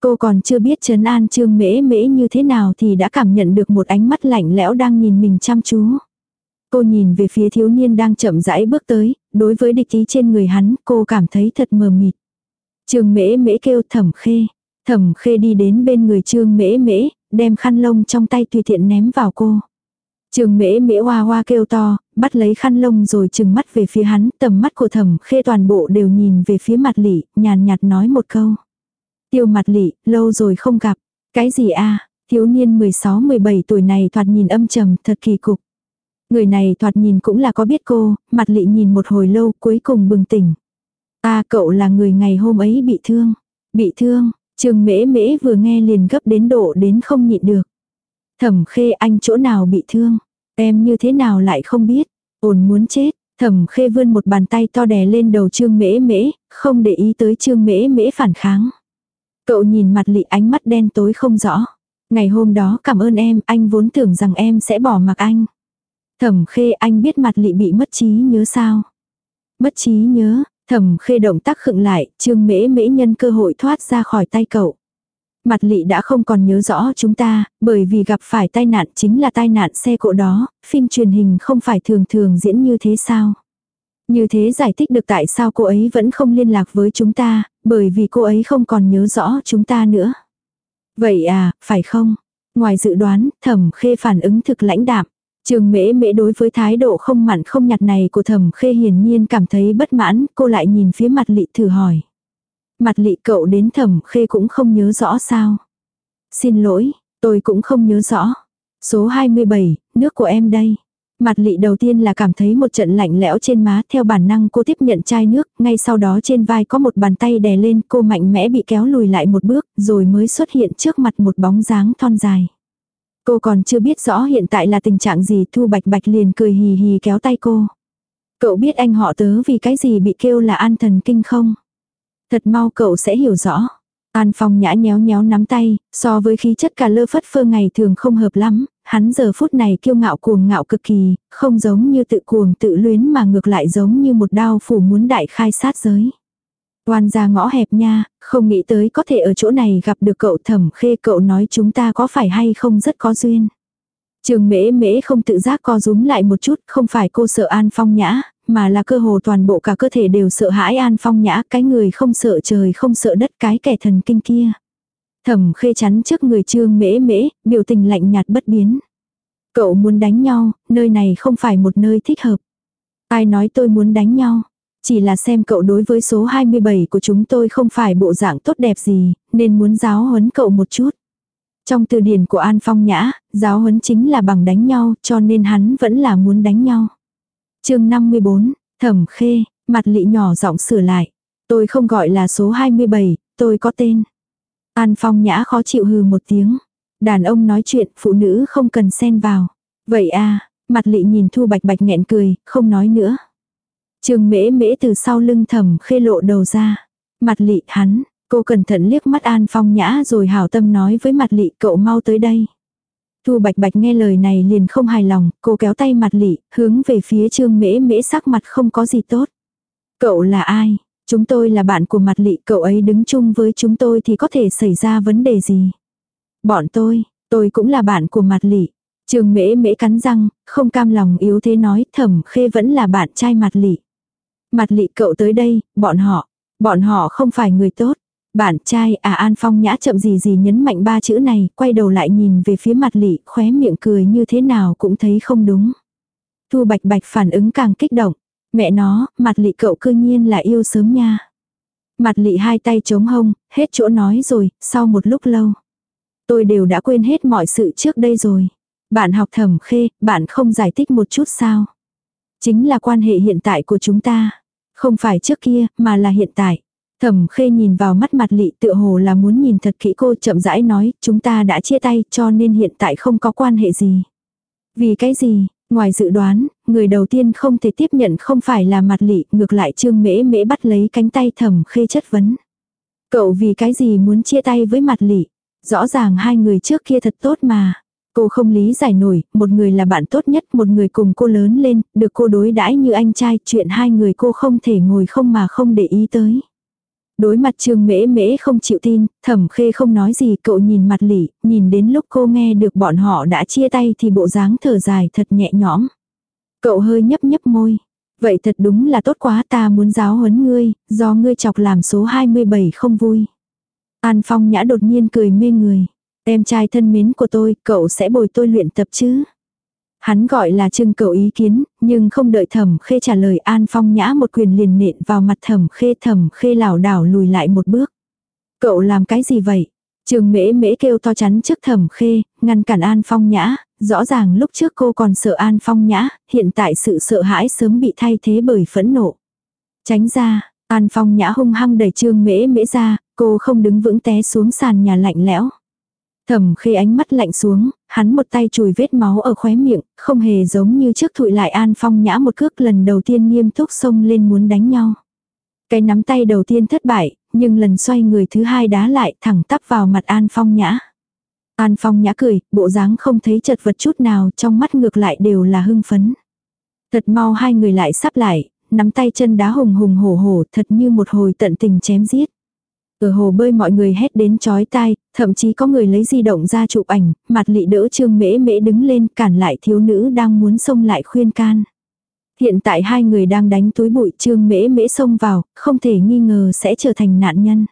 Cô còn chưa biết trấn an trương mễ mễ như thế nào thì đã cảm nhận được một ánh mắt lạnh lẽo đang nhìn mình chăm chú. Cô nhìn về phía thiếu niên đang chậm rãi bước tới, đối với địch ý trên người hắn cô cảm thấy thật mờ mịt. Trương mễ mễ kêu thẩm khê. Thẩm khê đi đến bên người trương mễ mễ, đem khăn lông trong tay tùy tiện ném vào cô. Trường mễ mễ hoa hoa kêu to, bắt lấy khăn lông rồi trừng mắt về phía hắn, tầm mắt của thẩm khê toàn bộ đều nhìn về phía mặt lỷ, nhàn nhạt nói một câu. Tiêu mặt lỷ, lâu rồi không gặp. Cái gì a thiếu niên 16-17 tuổi này thoạt nhìn âm trầm, thật kỳ cục. Người này thoạt nhìn cũng là có biết cô, mặt lị nhìn một hồi lâu cuối cùng bừng tỉnh. Ta cậu là người ngày hôm ấy bị thương. Bị thương, trường mễ mễ vừa nghe liền gấp đến độ đến không nhịn được. Thẩm khê anh chỗ nào bị thương? Em như thế nào lại không biết? Ổn muốn chết. Thẩm khê vươn một bàn tay to đè lên đầu trương mễ mễ, không để ý tới trương mễ mễ phản kháng. Cậu nhìn mặt lị ánh mắt đen tối không rõ. Ngày hôm đó cảm ơn em, anh vốn tưởng rằng em sẽ bỏ mặc anh. Thẩm khê anh biết mặt lị bị mất trí nhớ sao? Mất trí nhớ, thẩm khê động tác khựng lại, trương mễ mễ nhân cơ hội thoát ra khỏi tay cậu. Mặt lị đã không còn nhớ rõ chúng ta, bởi vì gặp phải tai nạn chính là tai nạn xe cộ đó, phim truyền hình không phải thường thường diễn như thế sao? Như thế giải thích được tại sao cô ấy vẫn không liên lạc với chúng ta, bởi vì cô ấy không còn nhớ rõ chúng ta nữa. Vậy à, phải không? Ngoài dự đoán, thẩm khê phản ứng thực lãnh đạm. Trường mễ mễ đối với thái độ không mặn không nhạt này của thẩm khê hiển nhiên cảm thấy bất mãn, cô lại nhìn phía mặt lị thử hỏi. Mặt lị cậu đến thẩm khê cũng không nhớ rõ sao. Xin lỗi, tôi cũng không nhớ rõ. Số 27, nước của em đây. Mặt lị đầu tiên là cảm thấy một trận lạnh lẽo trên má theo bản năng cô tiếp nhận chai nước, ngay sau đó trên vai có một bàn tay đè lên cô mạnh mẽ bị kéo lùi lại một bước rồi mới xuất hiện trước mặt một bóng dáng thon dài. Cô còn chưa biết rõ hiện tại là tình trạng gì Thu Bạch Bạch liền cười hì hì kéo tay cô. Cậu biết anh họ tớ vì cái gì bị kêu là an thần kinh không? Thật mau cậu sẽ hiểu rõ. An Phong nhã nhéo nhéo nắm tay, so với khí chất cả lơ phất phơ ngày thường không hợp lắm, hắn giờ phút này kiêu ngạo cuồng ngạo cực kỳ, không giống như tự cuồng tự luyến mà ngược lại giống như một đao phủ muốn đại khai sát giới. Oan ra ngõ hẹp nha, không nghĩ tới có thể ở chỗ này gặp được cậu thẩm khê cậu nói chúng ta có phải hay không rất có duyên. Trường mễ mễ không tự giác co rúm lại một chút, không phải cô sợ An Phong Nhã, mà là cơ hồ toàn bộ cả cơ thể đều sợ hãi An Phong Nhã, cái người không sợ trời không sợ đất cái kẻ thần kinh kia. Thẩm khê chắn trước người trương mễ mễ, biểu tình lạnh nhạt bất biến. Cậu muốn đánh nhau, nơi này không phải một nơi thích hợp. Ai nói tôi muốn đánh nhau? Chỉ là xem cậu đối với số 27 của chúng tôi không phải bộ dạng tốt đẹp gì, nên muốn giáo huấn cậu một chút. Trong từ điển của An Phong Nhã, giáo huấn chính là bằng đánh nhau, cho nên hắn vẫn là muốn đánh nhau chương 54, Thẩm Khê, mặt lị nhỏ giọng sửa lại. Tôi không gọi là số 27, tôi có tên. An Phong Nhã khó chịu hừ một tiếng. Đàn ông nói chuyện, phụ nữ không cần xen vào. Vậy à, mặt lị nhìn Thu Bạch Bạch nghẹn cười, không nói nữa. Trường mễ mễ từ sau lưng thầm khê lộ đầu ra. Mặt lị hắn, cô cẩn thận liếc mắt An Phong nhã rồi hảo tâm nói với mặt lị cậu mau tới đây. Thu bạch bạch nghe lời này liền không hài lòng, cô kéo tay mặt lị, hướng về phía trương mễ mễ sắc mặt không có gì tốt. Cậu là ai? Chúng tôi là bạn của mặt lị, cậu ấy đứng chung với chúng tôi thì có thể xảy ra vấn đề gì? Bọn tôi, tôi cũng là bạn của mặt lị. trương mễ mễ cắn răng, không cam lòng yếu thế nói thẩm khê vẫn là bạn trai mặt lị. Mặt lị cậu tới đây, bọn họ, bọn họ không phải người tốt. Bạn trai à An Phong nhã chậm gì gì nhấn mạnh ba chữ này, quay đầu lại nhìn về phía mặt lị, khóe miệng cười như thế nào cũng thấy không đúng. Thu bạch bạch phản ứng càng kích động. Mẹ nó, mặt lị cậu cư nhiên là yêu sớm nha. Mặt lị hai tay chống hông, hết chỗ nói rồi, sau một lúc lâu. Tôi đều đã quên hết mọi sự trước đây rồi. Bạn học thẩm khê, bạn không giải thích một chút sao. Chính là quan hệ hiện tại của chúng ta. Không phải trước kia, mà là hiện tại. Thẩm khê nhìn vào mắt mặt lị tựa hồ là muốn nhìn thật kỹ cô chậm rãi nói, chúng ta đã chia tay cho nên hiện tại không có quan hệ gì. Vì cái gì, ngoài dự đoán, người đầu tiên không thể tiếp nhận không phải là mặt lị, ngược lại trương mễ mễ bắt lấy cánh tay thẩm khê chất vấn. Cậu vì cái gì muốn chia tay với mặt lị? Rõ ràng hai người trước kia thật tốt mà. Cô không lý giải nổi, một người là bạn tốt nhất, một người cùng cô lớn lên, được cô đối đãi như anh trai, chuyện hai người cô không thể ngồi không mà không để ý tới. Đối mặt trương mễ mễ không chịu tin, thẩm khê không nói gì cậu nhìn mặt Lỷ, nhìn đến lúc cô nghe được bọn họ đã chia tay thì bộ dáng thở dài thật nhẹ nhõm. Cậu hơi nhấp nhấp môi. Vậy thật đúng là tốt quá ta muốn giáo huấn ngươi, do ngươi chọc làm số 27 không vui. An Phong Nhã đột nhiên cười mê người. Em trai thân mến của tôi, cậu sẽ bồi tôi luyện tập chứ? Hắn gọi là trưng cầu ý kiến, nhưng không đợi thẩm khê trả lời An Phong Nhã một quyền liền nện vào mặt thẩm khê thẩm khê lảo đảo lùi lại một bước. Cậu làm cái gì vậy? Trường mễ mễ kêu to chắn trước thẩm khê, ngăn cản An Phong Nhã, rõ ràng lúc trước cô còn sợ An Phong Nhã, hiện tại sự sợ hãi sớm bị thay thế bởi phẫn nộ. Tránh ra, An Phong Nhã hung hăng đẩy trương mễ mễ ra, cô không đứng vững té xuống sàn nhà lạnh lẽo. Thẩm khê ánh mắt lạnh xuống, hắn một tay chùi vết máu ở khóe miệng, không hề giống như trước thụi lại an phong nhã một cước lần đầu tiên nghiêm túc xông lên muốn đánh nhau. Cái nắm tay đầu tiên thất bại, nhưng lần xoay người thứ hai đá lại thẳng tắp vào mặt an phong nhã. An phong nhã cười, bộ dáng không thấy chật vật chút nào trong mắt ngược lại đều là hưng phấn. Thật mau hai người lại sắp lại, nắm tay chân đá hùng hùng hổ hổ thật như một hồi tận tình chém giết. Ở hồ bơi mọi người hét đến chói tai, thậm chí có người lấy di động ra chụp ảnh, mặt lị đỡ trương mễ mễ đứng lên cản lại thiếu nữ đang muốn xông lại khuyên can. Hiện tại hai người đang đánh túi bụi trương mễ mễ xông vào, không thể nghi ngờ sẽ trở thành nạn nhân.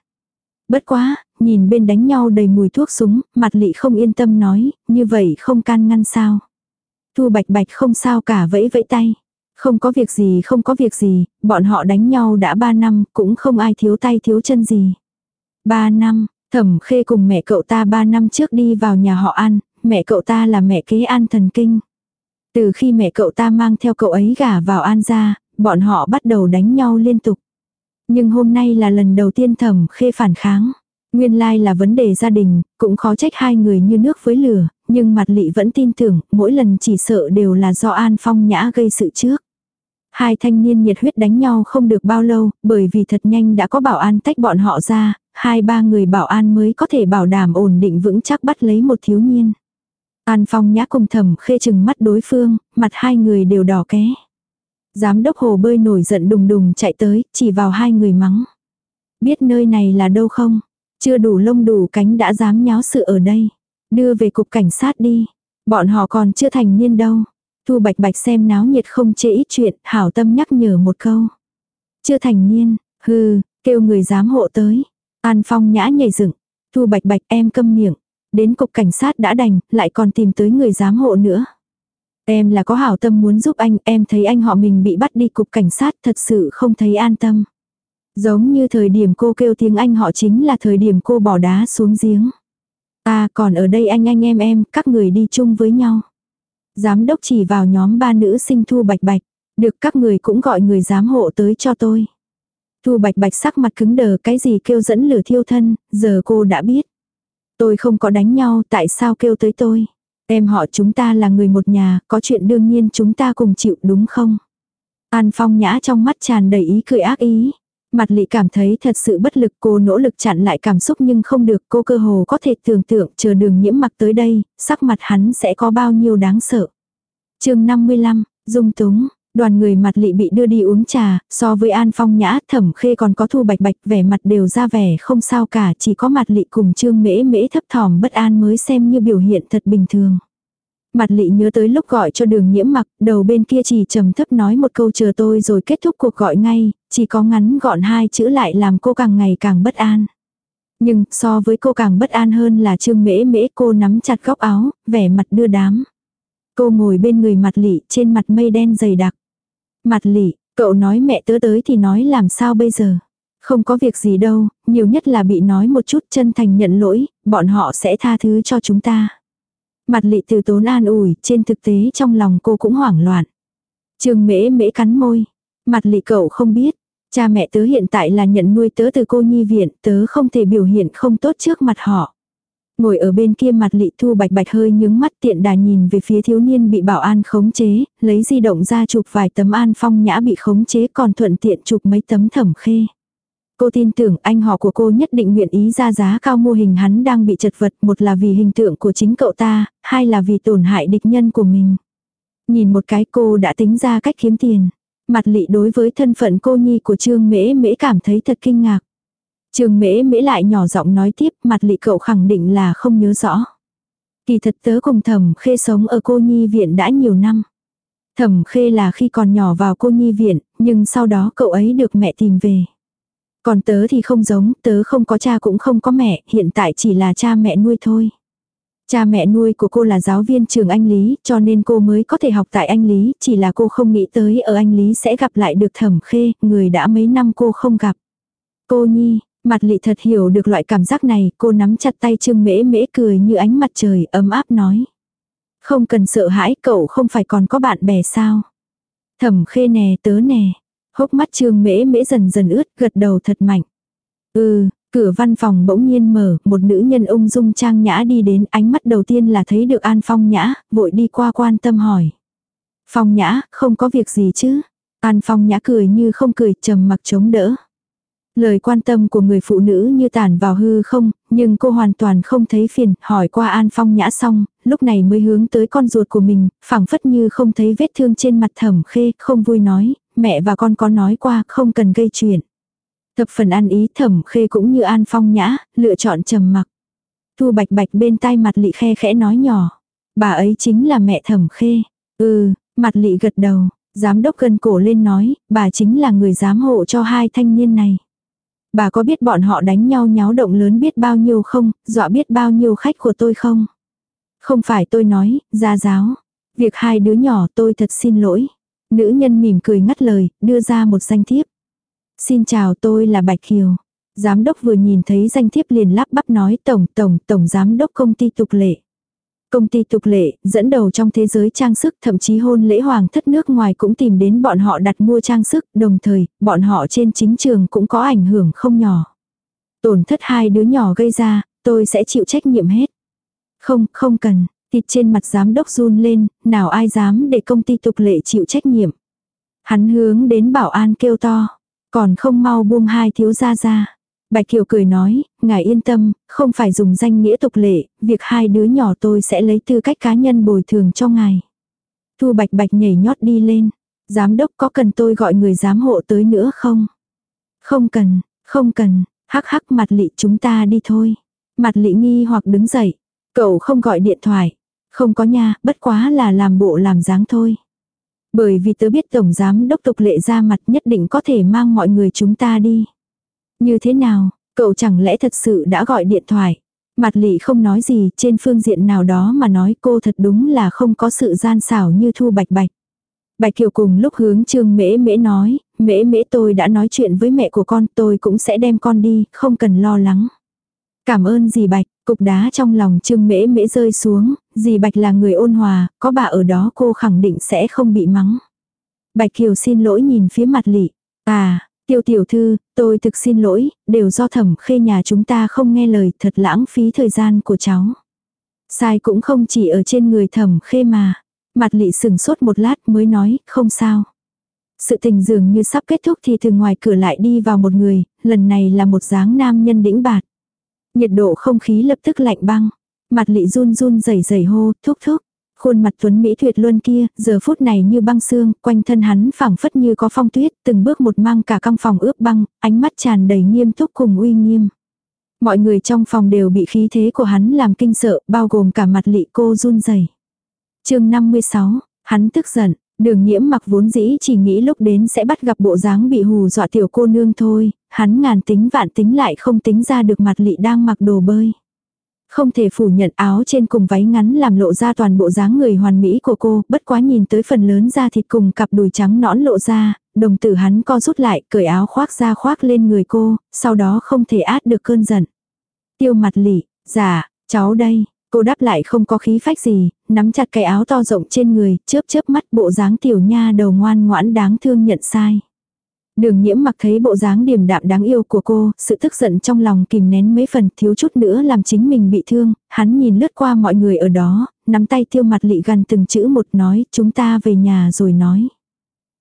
Bất quá, nhìn bên đánh nhau đầy mùi thuốc súng, mặt lị không yên tâm nói, như vậy không can ngăn sao. Thu bạch bạch không sao cả vẫy vẫy tay. Không có việc gì không có việc gì, bọn họ đánh nhau đã ba năm, cũng không ai thiếu tay thiếu chân gì. Ba năm, thẩm khê cùng mẹ cậu ta ba năm trước đi vào nhà họ An, mẹ cậu ta là mẹ kế An thần kinh. Từ khi mẹ cậu ta mang theo cậu ấy gả vào An gia, bọn họ bắt đầu đánh nhau liên tục. Nhưng hôm nay là lần đầu tiên thẩm khê phản kháng. Nguyên lai là vấn đề gia đình, cũng khó trách hai người như nước với lửa, nhưng mặt lị vẫn tin tưởng, mỗi lần chỉ sợ đều là do An Phong Nhã gây sự trước. Hai thanh niên nhiệt huyết đánh nhau không được bao lâu, bởi vì thật nhanh đã có bảo an tách bọn họ ra, hai ba người bảo an mới có thể bảo đảm ổn định vững chắc bắt lấy một thiếu niên. An Phong nhã cùng thầm khê chừng mắt đối phương, mặt hai người đều đỏ ké. Giám đốc hồ bơi nổi giận đùng đùng chạy tới, chỉ vào hai người mắng. Biết nơi này là đâu không? Chưa đủ lông đủ cánh đã dám nháo sự ở đây. Đưa về cục cảnh sát đi. Bọn họ còn chưa thành niên đâu. Thu bạch bạch xem náo nhiệt không chê ít chuyện, hảo tâm nhắc nhở một câu. Chưa thành niên, hừ, kêu người dám hộ tới. An Phong nhã nhảy dựng, Thu Bạch Bạch em câm miệng. Đến cục cảnh sát đã đành, lại còn tìm tới người giám hộ nữa. Em là có hảo tâm muốn giúp anh, em thấy anh họ mình bị bắt đi cục cảnh sát thật sự không thấy an tâm. Giống như thời điểm cô kêu tiếng anh họ chính là thời điểm cô bỏ đá xuống giếng. À còn ở đây anh anh em em, các người đi chung với nhau. Giám đốc chỉ vào nhóm ba nữ sinh thu bạch bạch. Được các người cũng gọi người giám hộ tới cho tôi. Thu bạch bạch sắc mặt cứng đờ cái gì kêu dẫn lửa thiêu thân, giờ cô đã biết. Tôi không có đánh nhau, tại sao kêu tới tôi? Em họ chúng ta là người một nhà, có chuyện đương nhiên chúng ta cùng chịu đúng không? An phong nhã trong mắt tràn đầy ý cười ác ý. Mặt lị cảm thấy thật sự bất lực cô nỗ lực chặn lại cảm xúc nhưng không được cô cơ hồ có thể tưởng tượng chờ đường nhiễm mặc tới đây, sắc mặt hắn sẽ có bao nhiêu đáng sợ. chương 55, dung túng, Đoàn người mặt lị bị đưa đi uống trà, so với An Phong Nhã, Thẩm Khê còn có Thu Bạch Bạch vẻ mặt đều ra vẻ không sao cả, chỉ có mặt lị cùng Trương Mễ Mễ thấp thỏm bất an mới xem như biểu hiện thật bình thường. Mặt lị nhớ tới lúc gọi cho đường nhiễm mặc, đầu bên kia chỉ trầm thấp nói một câu chờ tôi rồi kết thúc cuộc gọi ngay, chỉ có ngắn gọn hai chữ lại làm cô càng ngày càng bất an. Nhưng so với cô càng bất an hơn là Trương Mễ Mễ cô nắm chặt góc áo, vẻ mặt đưa đám. Cô ngồi bên người mặt lị trên mặt mây đen dày đặc. Mặt lị, cậu nói mẹ tớ tới thì nói làm sao bây giờ. Không có việc gì đâu, nhiều nhất là bị nói một chút chân thành nhận lỗi, bọn họ sẽ tha thứ cho chúng ta. Mặt lị từ tốn an ủi, trên thực tế trong lòng cô cũng hoảng loạn. Trương mễ mễ cắn môi. Mặt lị cậu không biết. Cha mẹ tớ hiện tại là nhận nuôi tớ từ cô nhi viện, tớ không thể biểu hiện không tốt trước mặt họ. Ngồi ở bên kia mặt lị thu bạch bạch hơi nhướng mắt tiện đà nhìn về phía thiếu niên bị bảo an khống chế, lấy di động ra chụp vài tấm an phong nhã bị khống chế còn thuận tiện chụp mấy tấm thẩm khê. Cô tin tưởng anh họ của cô nhất định nguyện ý ra giá cao mua hình hắn đang bị chật vật, một là vì hình tượng của chính cậu ta, hai là vì tổn hại địch nhân của mình. Nhìn một cái cô đã tính ra cách kiếm tiền. Mặt lị đối với thân phận cô nhi của Trương Mễ Mễ cảm thấy thật kinh ngạc. Trương Mễ Mễ lại nhỏ giọng nói tiếp, mặt lị cậu khẳng định là không nhớ rõ. Kỳ thật tớ cùng thẩm khê sống ở cô nhi viện đã nhiều năm. Thẩm khê là khi còn nhỏ vào cô nhi viện, nhưng sau đó cậu ấy được mẹ tìm về. Còn tớ thì không giống, tớ không có cha cũng không có mẹ, hiện tại chỉ là cha mẹ nuôi thôi. Cha mẹ nuôi của cô là giáo viên trường Anh Lý, cho nên cô mới có thể học tại Anh Lý, chỉ là cô không nghĩ tới ở Anh Lý sẽ gặp lại được thẩm khê, người đã mấy năm cô không gặp. Cô Nhi, mặt lị thật hiểu được loại cảm giác này, cô nắm chặt tay Trương Mễ Mễ cười như ánh mặt trời, ấm áp nói. Không cần sợ hãi, cậu không phải còn có bạn bè sao. Thẩm khê nè tớ nè, Hốc mắt trương mễ mễ dần dần ướt, gật đầu thật mạnh. Ừ, cửa văn phòng bỗng nhiên mở, một nữ nhân ung dung trang nhã đi đến, ánh mắt đầu tiên là thấy được An Phong nhã, vội đi qua quan tâm hỏi. Phong nhã, không có việc gì chứ? An Phong nhã cười như không cười, trầm mặc chống đỡ. Lời quan tâm của người phụ nữ như tản vào hư không, nhưng cô hoàn toàn không thấy phiền, hỏi qua An Phong nhã xong, lúc này mới hướng tới con ruột của mình, phảng phất như không thấy vết thương trên mặt thẩm khê, không vui nói, mẹ và con có nói qua không cần gây chuyện. Thập phần ăn ý thẩm khê cũng như an phong nhã, lựa chọn trầm mặc. Thu bạch bạch bên tai mặt lị khe khẽ nói nhỏ. Bà ấy chính là mẹ thẩm khê. Ừ, mặt lị gật đầu, giám đốc gần cổ lên nói, bà chính là người giám hộ cho hai thanh niên này. Bà có biết bọn họ đánh nhau nháo động lớn biết bao nhiêu không, dọa biết bao nhiêu khách của tôi không? Không phải tôi nói, gia giáo. Việc hai đứa nhỏ tôi thật xin lỗi. Nữ nhân mỉm cười ngắt lời, đưa ra một danh thiếp. Xin chào tôi là Bạch Kiều. Giám đốc vừa nhìn thấy danh thiếp liền lắp bắp nói tổng tổng tổng giám đốc công ty tục lệ. Công ty tục lệ, dẫn đầu trong thế giới trang sức thậm chí hôn lễ hoàng thất nước ngoài cũng tìm đến bọn họ đặt mua trang sức, đồng thời, bọn họ trên chính trường cũng có ảnh hưởng không nhỏ. Tổn thất hai đứa nhỏ gây ra, tôi sẽ chịu trách nhiệm hết. Không, không cần, Thịt trên mặt giám đốc run lên, nào ai dám để công ty tục lệ chịu trách nhiệm. Hắn hướng đến bảo an kêu to, còn không mau buông hai thiếu gia ra. Bạch Kiều cười nói, ngài yên tâm, không phải dùng danh nghĩa tục lệ, việc hai đứa nhỏ tôi sẽ lấy tư cách cá nhân bồi thường cho ngài. Thu Bạch Bạch nhảy nhót đi lên. Giám đốc có cần tôi gọi người giám hộ tới nữa không? Không cần, không cần, hắc hắc mặt lị chúng ta đi thôi. Mặt lị nghi hoặc đứng dậy. Cậu không gọi điện thoại. Không có nha, bất quá là làm bộ làm dáng thôi. Bởi vì tớ biết Tổng Giám Đốc Tục Lệ ra mặt nhất định có thể mang mọi người chúng ta đi. Như thế nào, cậu chẳng lẽ thật sự đã gọi điện thoại? Mặt lị không nói gì, trên phương diện nào đó mà nói cô thật đúng là không có sự gian xảo như Thu Bạch Bạch. Bạch Kiều cùng lúc hướng Trương Mễ Mễ nói, Mễ Mễ tôi đã nói chuyện với mẹ của con, tôi cũng sẽ đem con đi, không cần lo lắng. Cảm ơn dì Bạch, cục đá trong lòng Trương Mễ Mễ rơi xuống, dì Bạch là người ôn hòa, có bà ở đó cô khẳng định sẽ không bị mắng. Bạch Kiều xin lỗi nhìn phía mặt lị. À, tiêu tiểu thư, tôi thực xin lỗi, đều do thẩm khê nhà chúng ta không nghe lời thật lãng phí thời gian của cháu. Sai cũng không chỉ ở trên người thẩm khê mà. Mặt lị sừng sốt một lát mới nói, không sao. Sự tình dường như sắp kết thúc thì từ ngoài cửa lại đi vào một người, lần này là một dáng nam nhân đĩnh bạt. Nhiệt độ không khí lập tức lạnh băng. Mặt lị run run rẩy rẩy hô, thúc thúc. Khuôn mặt tuấn Mỹ tuyệt luôn kia, giờ phút này như băng xương, quanh thân hắn phẳng phất như có phong tuyết, từng bước một mang cả căn phòng ướp băng, ánh mắt tràn đầy nghiêm túc cùng uy nghiêm. Mọi người trong phòng đều bị khí thế của hắn làm kinh sợ, bao gồm cả mặt lị cô run rẩy. chương 56, hắn tức giận, Đường nhiễm mặc vốn dĩ chỉ nghĩ lúc đến sẽ bắt gặp bộ dáng bị hù dọa tiểu cô nương thôi, hắn ngàn tính vạn tính lại không tính ra được mặt lị đang mặc đồ bơi. Không thể phủ nhận áo trên cùng váy ngắn làm lộ ra toàn bộ dáng người hoàn mỹ của cô, bất quá nhìn tới phần lớn da thịt cùng cặp đùi trắng nõn lộ ra, đồng tử hắn co rút lại, cởi áo khoác ra khoác lên người cô, sau đó không thể át được cơn giận. Tiêu mặt lỉ, dạ, cháu đây, cô đáp lại không có khí phách gì, nắm chặt cái áo to rộng trên người, chớp chớp mắt bộ dáng tiểu nha đầu ngoan ngoãn đáng thương nhận sai. Đường nhiễm mặc thấy bộ dáng điềm đạm đáng yêu của cô, sự tức giận trong lòng kìm nén mấy phần thiếu chút nữa làm chính mình bị thương, hắn nhìn lướt qua mọi người ở đó, nắm tay tiêu mặt lị gần từng chữ một nói chúng ta về nhà rồi nói.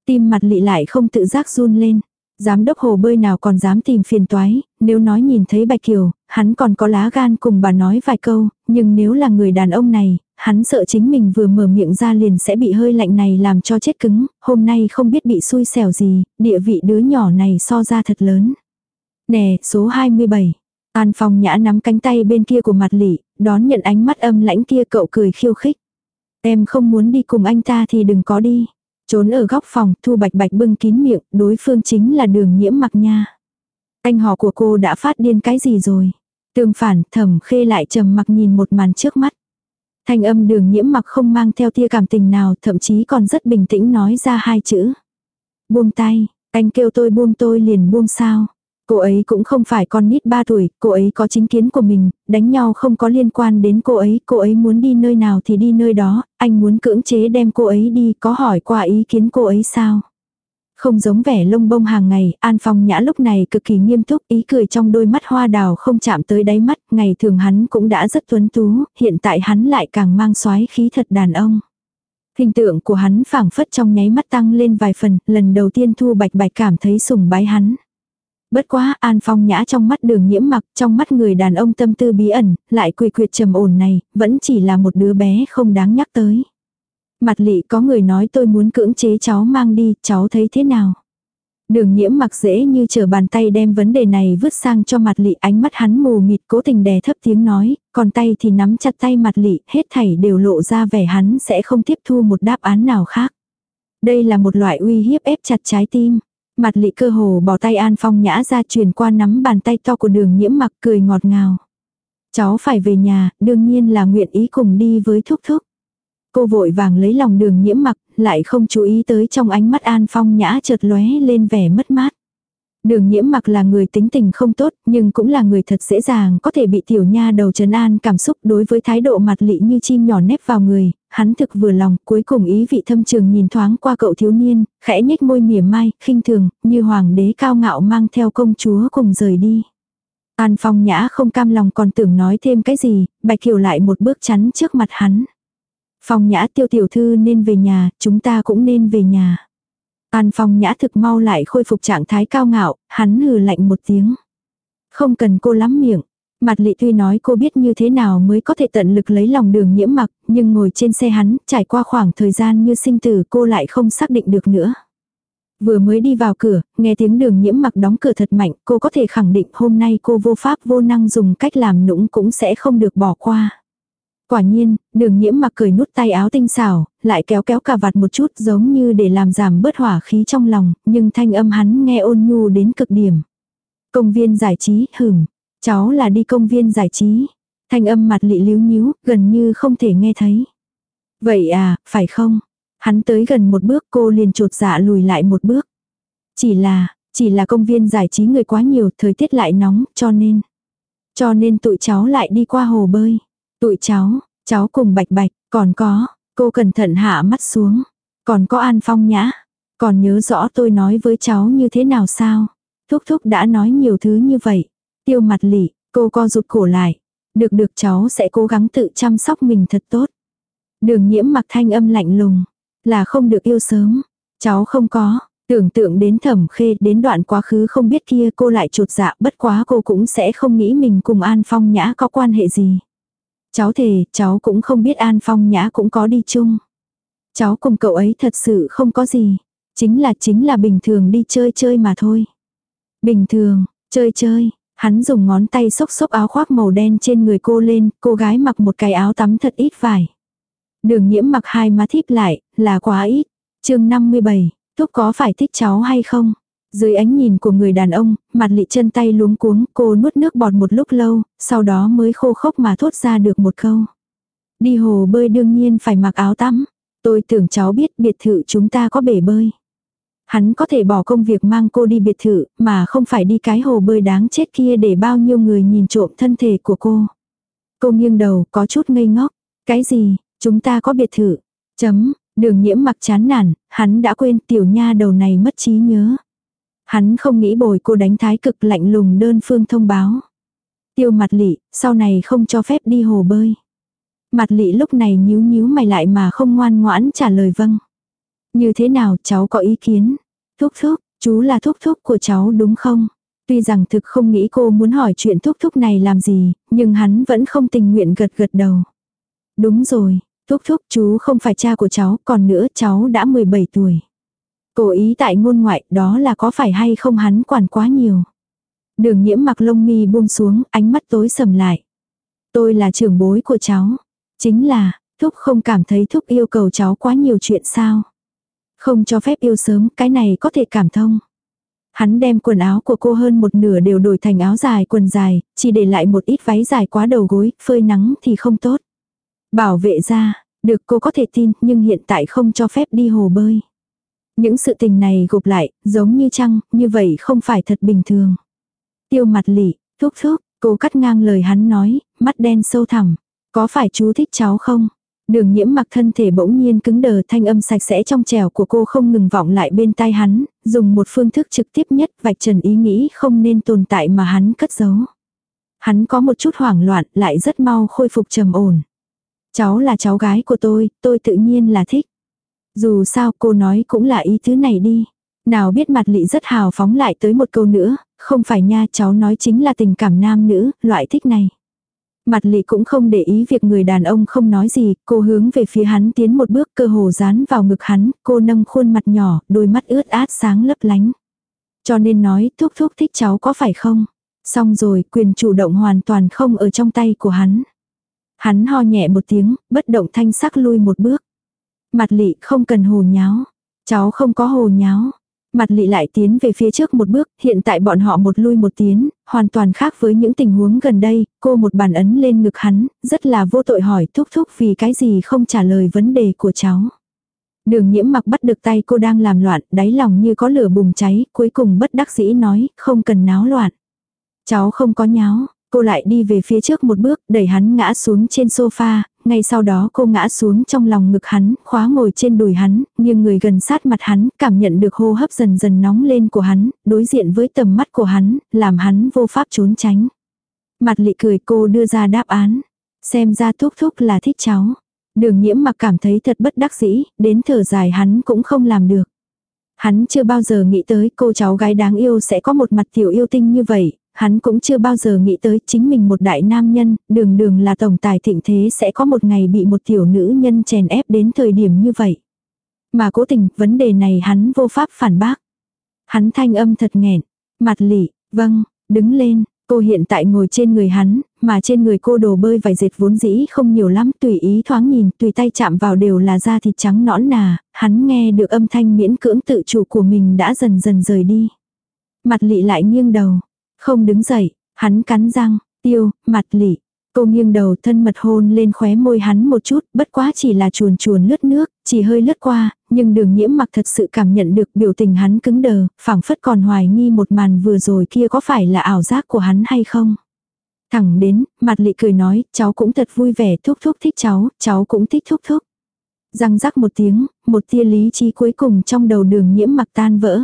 Tim mặt lị lại không tự giác run lên. Giám đốc hồ bơi nào còn dám tìm phiền toái, nếu nói nhìn thấy Bạch Kiều, hắn còn có lá gan cùng bà nói vài câu, nhưng nếu là người đàn ông này, hắn sợ chính mình vừa mở miệng ra liền sẽ bị hơi lạnh này làm cho chết cứng, hôm nay không biết bị xui xẻo gì, địa vị đứa nhỏ này so ra thật lớn. Nè, số 27. An Phong nhã nắm cánh tay bên kia của mặt lỷ, đón nhận ánh mắt âm lãnh kia cậu cười khiêu khích. Em không muốn đi cùng anh ta thì đừng có đi. Trốn ở góc phòng, Thu Bạch Bạch bưng kín miệng, đối phương chính là đường nhiễm mặc nha. Anh họ của cô đã phát điên cái gì rồi? Tương phản, thẩm khê lại trầm mặc nhìn một màn trước mắt. Thanh âm đường nhiễm mặc không mang theo tia cảm tình nào, thậm chí còn rất bình tĩnh nói ra hai chữ. Buông tay, anh kêu tôi buông tôi liền buông sao. Cô ấy cũng không phải con nít 3 tuổi, cô ấy có chính kiến của mình, đánh nhau không có liên quan đến cô ấy, cô ấy muốn đi nơi nào thì đi nơi đó, anh muốn cưỡng chế đem cô ấy đi, có hỏi qua ý kiến cô ấy sao? Không giống vẻ lông bông hàng ngày, An Phong Nhã lúc này cực kỳ nghiêm túc, ý cười trong đôi mắt hoa đào không chạm tới đáy mắt, ngày thường hắn cũng đã rất tuấn tú, hiện tại hắn lại càng mang xoái khí thật đàn ông. Hình tượng của hắn phảng phất trong nháy mắt tăng lên vài phần, lần đầu tiên Thu Bạch Bạch cảm thấy sùng bái hắn. Bất quá An Phong Nhã trong mắt đường nhiễm mặc, trong mắt người đàn ông tâm tư bí ẩn, lại quỳ quyệt trầm ổn này, vẫn chỉ là một đứa bé không đáng nhắc tới. Mặt lị có người nói tôi muốn cưỡng chế cháu mang đi, cháu thấy thế nào? Đường nhiễm mặc dễ như chờ bàn tay đem vấn đề này vứt sang cho mặt lị ánh mắt hắn mù mịt cố tình đè thấp tiếng nói, còn tay thì nắm chặt tay mặt lị, hết thảy đều lộ ra vẻ hắn sẽ không tiếp thu một đáp án nào khác. Đây là một loại uy hiếp ép chặt trái tim. Mặt lị cơ hồ bỏ tay An Phong nhã ra truyền qua nắm bàn tay to của đường nhiễm mặc cười ngọt ngào. Cháu phải về nhà, đương nhiên là nguyện ý cùng đi với thúc thúc. Cô vội vàng lấy lòng đường nhiễm mặc, lại không chú ý tới trong ánh mắt An Phong nhã chợt lóe lên vẻ mất mát. Đường nhiễm mặc là người tính tình không tốt, nhưng cũng là người thật dễ dàng có thể bị tiểu nha đầu trấn an cảm xúc đối với thái độ mặt lị như chim nhỏ nếp vào người, hắn thực vừa lòng, cuối cùng ý vị thâm trường nhìn thoáng qua cậu thiếu niên, khẽ nhếch môi mỉa mai, khinh thường, như hoàng đế cao ngạo mang theo công chúa cùng rời đi. An phong nhã không cam lòng còn tưởng nói thêm cái gì, bạch kiều lại một bước chắn trước mặt hắn. Phong nhã tiêu tiểu thư nên về nhà, chúng ta cũng nên về nhà. An phong nhã thực mau lại khôi phục trạng thái cao ngạo, hắn hừ lạnh một tiếng. Không cần cô lắm miệng. Mặt lị tuy nói cô biết như thế nào mới có thể tận lực lấy lòng đường nhiễm mặc, nhưng ngồi trên xe hắn, trải qua khoảng thời gian như sinh tử cô lại không xác định được nữa. Vừa mới đi vào cửa, nghe tiếng đường nhiễm mặc đóng cửa thật mạnh, cô có thể khẳng định hôm nay cô vô pháp vô năng dùng cách làm nũng cũng sẽ không được bỏ qua. Quả nhiên, đường nhiễm mặc cười nút tay áo tinh xảo, lại kéo kéo cà vạt một chút giống như để làm giảm bớt hỏa khí trong lòng, nhưng thanh âm hắn nghe ôn nhu đến cực điểm. Công viên giải trí, hửm, cháu là đi công viên giải trí. Thanh âm mặt lị líu nhíu, gần như không thể nghe thấy. Vậy à, phải không? Hắn tới gần một bước cô liền trột dạ lùi lại một bước. Chỉ là, chỉ là công viên giải trí người quá nhiều, thời tiết lại nóng, cho nên. Cho nên tụi cháu lại đi qua hồ bơi. Tụi cháu, cháu cùng bạch bạch, còn có, cô cẩn thận hạ mắt xuống. Còn có An Phong nhã. Còn nhớ rõ tôi nói với cháu như thế nào sao? Thúc thúc đã nói nhiều thứ như vậy. Tiêu mặt lỉ, cô co rụt cổ lại. Được được cháu sẽ cố gắng tự chăm sóc mình thật tốt. Đường nhiễm mặc thanh âm lạnh lùng. Là không được yêu sớm. Cháu không có. Tưởng tượng đến thẩm khê đến đoạn quá khứ không biết kia cô lại trột dạ bất quá cô cũng sẽ không nghĩ mình cùng An Phong Nhã có quan hệ gì. Cháu thề, cháu cũng không biết An Phong Nhã cũng có đi chung. Cháu cùng cậu ấy thật sự không có gì. Chính là chính là bình thường đi chơi chơi mà thôi. Bình thường, chơi chơi. Hắn dùng ngón tay xốc xốc áo khoác màu đen trên người cô lên, cô gái mặc một cái áo tắm thật ít vải. Đường nhiễm mặc hai má thíp lại, là quá ít. chương 57, Thúc có phải thích cháu hay không? Dưới ánh nhìn của người đàn ông, mặt lị chân tay luống cuống, cô nuốt nước bọt một lúc lâu, sau đó mới khô khốc mà thốt ra được một câu. Đi hồ bơi đương nhiên phải mặc áo tắm. Tôi tưởng cháu biết biệt thự chúng ta có bể bơi. Hắn có thể bỏ công việc mang cô đi biệt thự, mà không phải đi cái hồ bơi đáng chết kia để bao nhiêu người nhìn trộm thân thể của cô. Cô nghiêng đầu, có chút ngây ngốc. Cái gì, chúng ta có biệt thự. Chấm, đường nhiễm mặc chán nản, hắn đã quên tiểu nha đầu này mất trí nhớ. Hắn không nghĩ bồi cô đánh thái cực lạnh lùng đơn phương thông báo. Tiêu mặt lị, sau này không cho phép đi hồ bơi. Mặt lị lúc này nhíu nhíu mày lại mà không ngoan ngoãn trả lời vâng. Như thế nào cháu có ý kiến? Thúc thúc, chú là thúc thúc của cháu đúng không? Tuy rằng thực không nghĩ cô muốn hỏi chuyện thúc thúc này làm gì, nhưng hắn vẫn không tình nguyện gật gật đầu. Đúng rồi, thúc thúc chú không phải cha của cháu, còn nữa cháu đã 17 tuổi. Cố ý tại ngôn ngoại đó là có phải hay không hắn quản quá nhiều. Đường nhiễm mặc lông mi buông xuống, ánh mắt tối sầm lại. Tôi là trưởng bối của cháu. Chính là, thúc không cảm thấy thúc yêu cầu cháu quá nhiều chuyện sao. Không cho phép yêu sớm, cái này có thể cảm thông. Hắn đem quần áo của cô hơn một nửa đều đổi thành áo dài quần dài, chỉ để lại một ít váy dài quá đầu gối, phơi nắng thì không tốt. Bảo vệ ra, được cô có thể tin, nhưng hiện tại không cho phép đi hồ bơi. Những sự tình này gộp lại, giống như chăng, như vậy không phải thật bình thường. Tiêu mặt lỉ, thúc thúc, cô cắt ngang lời hắn nói, mắt đen sâu thẳm. Có phải chú thích cháu không? Đường nhiễm mặc thân thể bỗng nhiên cứng đờ thanh âm sạch sẽ trong trèo của cô không ngừng vọng lại bên tai hắn, dùng một phương thức trực tiếp nhất vạch trần ý nghĩ không nên tồn tại mà hắn cất giấu. Hắn có một chút hoảng loạn lại rất mau khôi phục trầm ổn. Cháu là cháu gái của tôi, tôi tự nhiên là thích. Dù sao cô nói cũng là ý thứ này đi. Nào biết mặt lị rất hào phóng lại tới một câu nữa, không phải nha cháu nói chính là tình cảm nam nữ, loại thích này. Mặt lị cũng không để ý việc người đàn ông không nói gì, cô hướng về phía hắn tiến một bước cơ hồ dán vào ngực hắn, cô nâng khuôn mặt nhỏ, đôi mắt ướt át sáng lấp lánh. Cho nên nói thúc thúc thích cháu có phải không? Xong rồi, quyền chủ động hoàn toàn không ở trong tay của hắn. Hắn ho nhẹ một tiếng, bất động thanh sắc lui một bước. Mặt lị không cần hồ nháo. Cháu không có hồ nháo. Mặt lị lại tiến về phía trước một bước, hiện tại bọn họ một lui một tiến, hoàn toàn khác với những tình huống gần đây, cô một bàn ấn lên ngực hắn, rất là vô tội hỏi thúc thúc vì cái gì không trả lời vấn đề của cháu. Đường nhiễm mặc bắt được tay cô đang làm loạn, đáy lòng như có lửa bùng cháy, cuối cùng bất đắc dĩ nói, không cần náo loạn. Cháu không có nháo, cô lại đi về phía trước một bước, đẩy hắn ngã xuống trên sofa, ngay sau đó cô ngã xuống trong lòng ngực hắn, khóa ngồi trên đùi hắn, nhưng người gần sát mặt hắn, cảm nhận được hô hấp dần dần nóng lên của hắn, đối diện với tầm mắt của hắn, làm hắn vô pháp trốn tránh. Mặt lị cười cô đưa ra đáp án. Xem ra thúc thúc là thích cháu. Đường nhiễm mặc cảm thấy thật bất đắc dĩ, đến thở dài hắn cũng không làm được. Hắn chưa bao giờ nghĩ tới cô cháu gái đáng yêu sẽ có một mặt tiểu yêu tinh như vậy, Hắn cũng chưa bao giờ nghĩ tới chính mình một đại nam nhân, đường đường là tổng tài thịnh thế sẽ có một ngày bị một tiểu nữ nhân chèn ép đến thời điểm như vậy. Mà cố tình, vấn đề này hắn vô pháp phản bác. Hắn thanh âm thật nghẹn, mặt lị, vâng, đứng lên, cô hiện tại ngồi trên người hắn, mà trên người cô đồ bơi vải dệt vốn dĩ không nhiều lắm, tùy ý thoáng nhìn, tùy tay chạm vào đều là da thịt trắng nõn nà, hắn nghe được âm thanh miễn cưỡng tự chủ của mình đã dần dần rời đi. Mặt lị lại nghiêng đầu, không đứng dậy, hắn cắn răng, tiêu, mặt lỉ. Cô nghiêng đầu thân mật hôn lên khóe môi hắn một chút, bất quá chỉ là chuồn chuồn lướt nước, chỉ hơi lướt qua, nhưng đường nhiễm mặc thật sự cảm nhận được biểu tình hắn cứng đờ, phảng phất còn hoài nghi một màn vừa rồi kia có phải là ảo giác của hắn hay không. Thẳng đến, mặt lị cười nói, cháu cũng thật vui vẻ thúc thúc thích cháu, cháu cũng thích thúc thúc. Răng rắc một tiếng, một tia lý trí cuối cùng trong đầu đường nhiễm mặc tan vỡ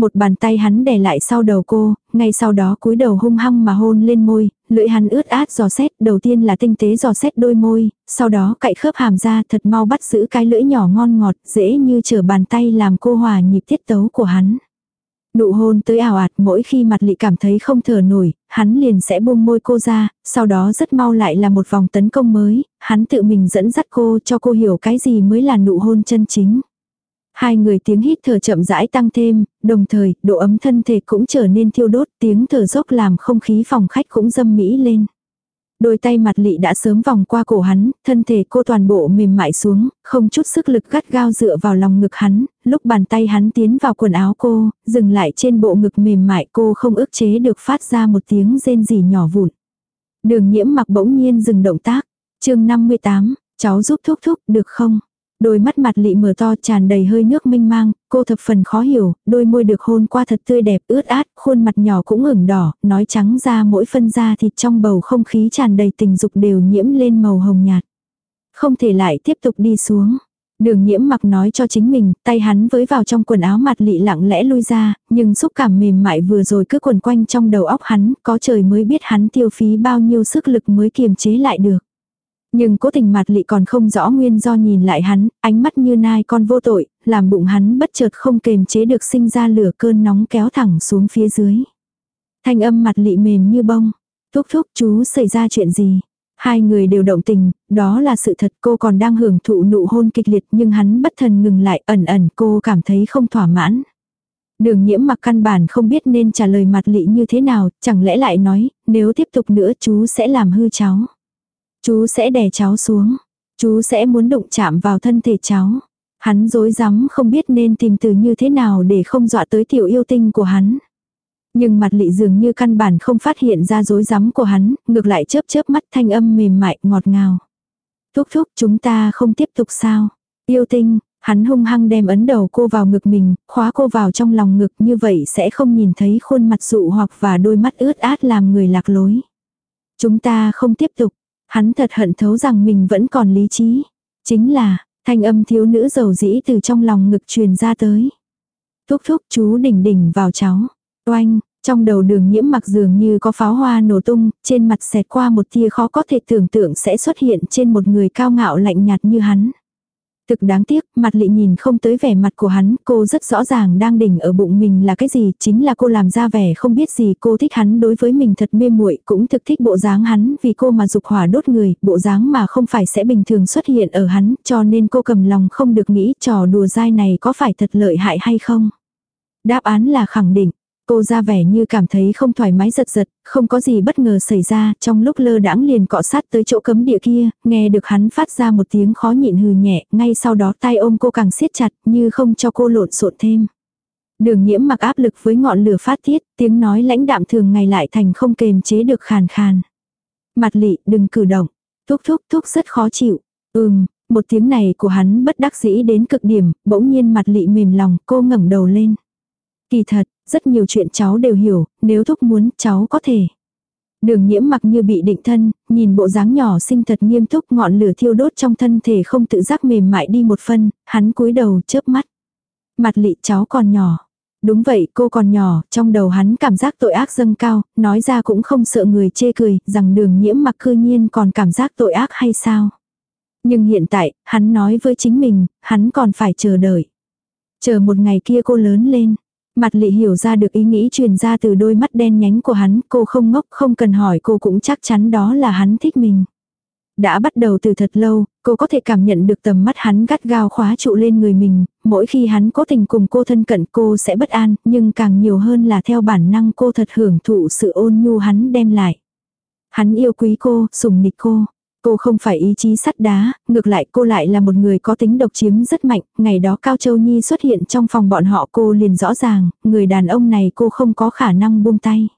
một bàn tay hắn đè lại sau đầu cô, ngay sau đó cúi đầu hung hăng mà hôn lên môi, lưỡi hắn ướt át giò xét, đầu tiên là tinh tế giò xét đôi môi, sau đó cạy khớp hàm ra thật mau bắt giữ cái lưỡi nhỏ ngon ngọt, dễ như trở bàn tay làm cô hòa nhịp tiết tấu của hắn. Nụ hôn tới ảo ạt mỗi khi mặt lị cảm thấy không thở nổi, hắn liền sẽ buông môi cô ra, sau đó rất mau lại là một vòng tấn công mới, hắn tự mình dẫn dắt cô cho cô hiểu cái gì mới là nụ hôn chân chính. Hai người tiếng hít thở chậm rãi tăng thêm, đồng thời, độ ấm thân thể cũng trở nên thiêu đốt, tiếng thở dốc làm không khí phòng khách cũng dâm mỹ lên. Đôi tay mặt lị đã sớm vòng qua cổ hắn, thân thể cô toàn bộ mềm mại xuống, không chút sức lực gắt gao dựa vào lòng ngực hắn, lúc bàn tay hắn tiến vào quần áo cô, dừng lại trên bộ ngực mềm mại cô không ức chế được phát ra một tiếng rên rỉ nhỏ vụn. Đường nhiễm mặc bỗng nhiên dừng động tác. chương 58, cháu giúp thúc thúc được không? Đôi mắt mặt lị mở to tràn đầy hơi nước minh mang, cô thập phần khó hiểu, đôi môi được hôn qua thật tươi đẹp ướt át, khuôn mặt nhỏ cũng ửng đỏ, nói trắng ra mỗi phân da thịt trong bầu không khí tràn đầy tình dục đều nhiễm lên màu hồng nhạt. Không thể lại tiếp tục đi xuống. Đường nhiễm mặc nói cho chính mình, tay hắn với vào trong quần áo mặt lị lặng lẽ lui ra, nhưng xúc cảm mềm mại vừa rồi cứ quần quanh trong đầu óc hắn, có trời mới biết hắn tiêu phí bao nhiêu sức lực mới kiềm chế lại được. Nhưng cố tình mặt lị còn không rõ nguyên do nhìn lại hắn, ánh mắt như nai con vô tội, làm bụng hắn bất chợt không kềm chế được sinh ra lửa cơn nóng kéo thẳng xuống phía dưới. Thanh âm mặt lị mềm như bông. Thúc thúc chú xảy ra chuyện gì? Hai người đều động tình, đó là sự thật cô còn đang hưởng thụ nụ hôn kịch liệt nhưng hắn bất thần ngừng lại ẩn ẩn cô cảm thấy không thỏa mãn. Đường nhiễm mặc căn bản không biết nên trả lời mặt lị như thế nào, chẳng lẽ lại nói, nếu tiếp tục nữa chú sẽ làm hư cháu. Chú sẽ đè cháu xuống. Chú sẽ muốn đụng chạm vào thân thể cháu. Hắn dối rắm không biết nên tìm từ như thế nào để không dọa tới tiểu yêu tinh của hắn. Nhưng mặt lị dường như căn bản không phát hiện ra dối rắm của hắn, ngược lại chớp chớp mắt thanh âm mềm mại ngọt ngào. Thúc thúc chúng ta không tiếp tục sao. Yêu tinh, hắn hung hăng đem ấn đầu cô vào ngực mình, khóa cô vào trong lòng ngực như vậy sẽ không nhìn thấy khuôn mặt dụ hoặc và đôi mắt ướt át làm người lạc lối. Chúng ta không tiếp tục, Hắn thật hận thấu rằng mình vẫn còn lý trí. Chính là, thanh âm thiếu nữ giàu dĩ từ trong lòng ngực truyền ra tới. Thúc thúc chú đỉnh đỉnh vào cháu. Oanh, trong đầu đường nhiễm mặc dường như có pháo hoa nổ tung, trên mặt xẹt qua một tia khó có thể tưởng tượng sẽ xuất hiện trên một người cao ngạo lạnh nhạt như hắn. Thực đáng tiếc, mặt lị nhìn không tới vẻ mặt của hắn, cô rất rõ ràng đang đỉnh ở bụng mình là cái gì, chính là cô làm ra vẻ không biết gì, cô thích hắn đối với mình thật mê muội, cũng thực thích bộ dáng hắn, vì cô mà dục hỏa đốt người, bộ dáng mà không phải sẽ bình thường xuất hiện ở hắn, cho nên cô cầm lòng không được nghĩ trò đùa dai này có phải thật lợi hại hay không. Đáp án là khẳng định, Cô ra vẻ như cảm thấy không thoải mái giật giật, không có gì bất ngờ xảy ra, trong lúc lơ đãng liền cọ sát tới chỗ cấm địa kia, nghe được hắn phát ra một tiếng khó nhịn hừ nhẹ, ngay sau đó tay ôm cô càng siết chặt, như không cho cô lộn xộn thêm. Đường nhiễm mặc áp lực với ngọn lửa phát tiết, tiếng nói lãnh đạm thường ngày lại thành không kềm chế được khàn khàn. Mặt lị, đừng cử động. Thúc thúc thúc rất khó chịu. Ừm, một tiếng này của hắn bất đắc dĩ đến cực điểm, bỗng nhiên mặt lị mềm lòng, cô ngẩng đầu lên. Kỳ thật, rất nhiều chuyện cháu đều hiểu, nếu thúc muốn cháu có thể. Đường nhiễm mặc như bị định thân, nhìn bộ dáng nhỏ xinh thật nghiêm túc ngọn lửa thiêu đốt trong thân thể không tự giác mềm mại đi một phân, hắn cúi đầu chớp mắt. Mặt lị cháu còn nhỏ. Đúng vậy cô còn nhỏ, trong đầu hắn cảm giác tội ác dâng cao, nói ra cũng không sợ người chê cười, rằng đường nhiễm mặc cư nhiên còn cảm giác tội ác hay sao. Nhưng hiện tại, hắn nói với chính mình, hắn còn phải chờ đợi. Chờ một ngày kia cô lớn lên. Mặt lị hiểu ra được ý nghĩ truyền ra từ đôi mắt đen nhánh của hắn, cô không ngốc, không cần hỏi cô cũng chắc chắn đó là hắn thích mình. Đã bắt đầu từ thật lâu, cô có thể cảm nhận được tầm mắt hắn gắt gao khóa trụ lên người mình, mỗi khi hắn cố tình cùng cô thân cận cô sẽ bất an, nhưng càng nhiều hơn là theo bản năng cô thật hưởng thụ sự ôn nhu hắn đem lại. Hắn yêu quý cô, sùng nịch cô. Cô không phải ý chí sắt đá, ngược lại cô lại là một người có tính độc chiếm rất mạnh, ngày đó Cao Châu Nhi xuất hiện trong phòng bọn họ cô liền rõ ràng, người đàn ông này cô không có khả năng buông tay.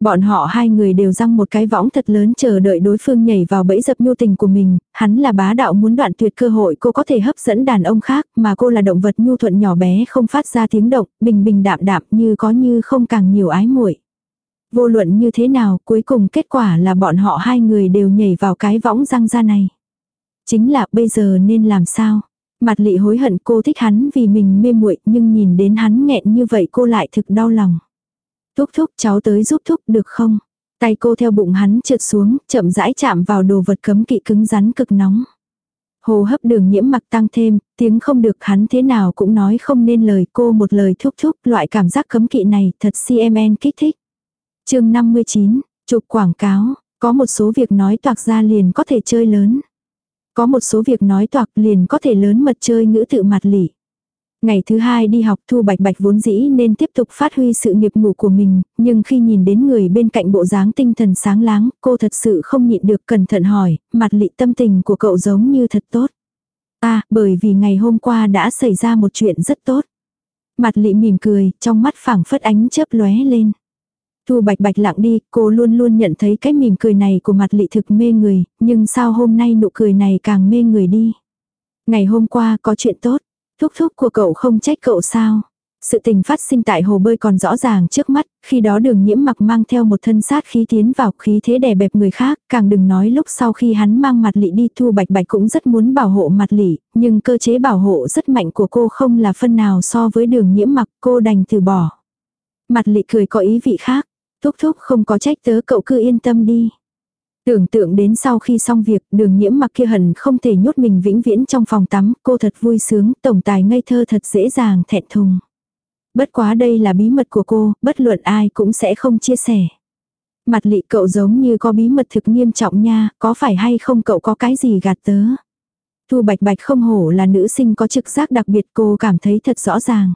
Bọn họ hai người đều răng một cái võng thật lớn chờ đợi đối phương nhảy vào bẫy dập nhu tình của mình, hắn là bá đạo muốn đoạn tuyệt cơ hội cô có thể hấp dẫn đàn ông khác, mà cô là động vật nhu thuận nhỏ bé không phát ra tiếng động, bình bình đạm đạm như có như không càng nhiều ái muội. Vô luận như thế nào, cuối cùng kết quả là bọn họ hai người đều nhảy vào cái võng răng ra này. Chính là bây giờ nên làm sao? Mặt lị hối hận cô thích hắn vì mình mê muội nhưng nhìn đến hắn nghẹn như vậy cô lại thực đau lòng. Thúc thúc cháu tới giúp thúc được không? Tay cô theo bụng hắn trượt xuống, chậm rãi chạm vào đồ vật cấm kỵ cứng rắn cực nóng. Hồ hấp đường nhiễm mặc tăng thêm, tiếng không được hắn thế nào cũng nói không nên lời cô một lời thúc thúc loại cảm giác cấm kỵ này thật CMN kích thích chương 59, chụp quảng cáo, có một số việc nói toạc ra liền có thể chơi lớn. Có một số việc nói toạc liền có thể lớn mật chơi ngữ tự mặt lỉ. Ngày thứ hai đi học Thu Bạch Bạch vốn dĩ nên tiếp tục phát huy sự nghiệp ngủ của mình, nhưng khi nhìn đến người bên cạnh bộ dáng tinh thần sáng láng, cô thật sự không nhịn được cẩn thận hỏi, mặt lị tâm tình của cậu giống như thật tốt. À, bởi vì ngày hôm qua đã xảy ra một chuyện rất tốt. Mặt lị mỉm cười, trong mắt phảng phất ánh chớp lóe lên. Thu bạch bạch lặng đi, cô luôn luôn nhận thấy cái mỉm cười này của mặt lị thực mê người, nhưng sao hôm nay nụ cười này càng mê người đi. Ngày hôm qua có chuyện tốt, thúc thúc của cậu không trách cậu sao. Sự tình phát sinh tại hồ bơi còn rõ ràng trước mắt, khi đó đường nhiễm mặc mang theo một thân sát khí tiến vào khí thế đè bẹp người khác, càng đừng nói lúc sau khi hắn mang mặt lị đi thu bạch bạch cũng rất muốn bảo hộ mặt lị, nhưng cơ chế bảo hộ rất mạnh của cô không là phân nào so với đường nhiễm mặc cô đành từ bỏ. Mặt lị cười có ý vị khác, thúc thúc không có trách tớ cậu cứ yên tâm đi. Tưởng tượng đến sau khi xong việc, đường nhiễm mặc kia hẳn không thể nhốt mình vĩnh viễn trong phòng tắm, cô thật vui sướng, tổng tài ngây thơ thật dễ dàng thẹn thùng. Bất quá đây là bí mật của cô, bất luận ai cũng sẽ không chia sẻ. Mặt lị cậu giống như có bí mật thực nghiêm trọng nha, có phải hay không cậu có cái gì gạt tớ. Thu bạch bạch không hổ là nữ sinh có trực giác đặc biệt cô cảm thấy thật rõ ràng.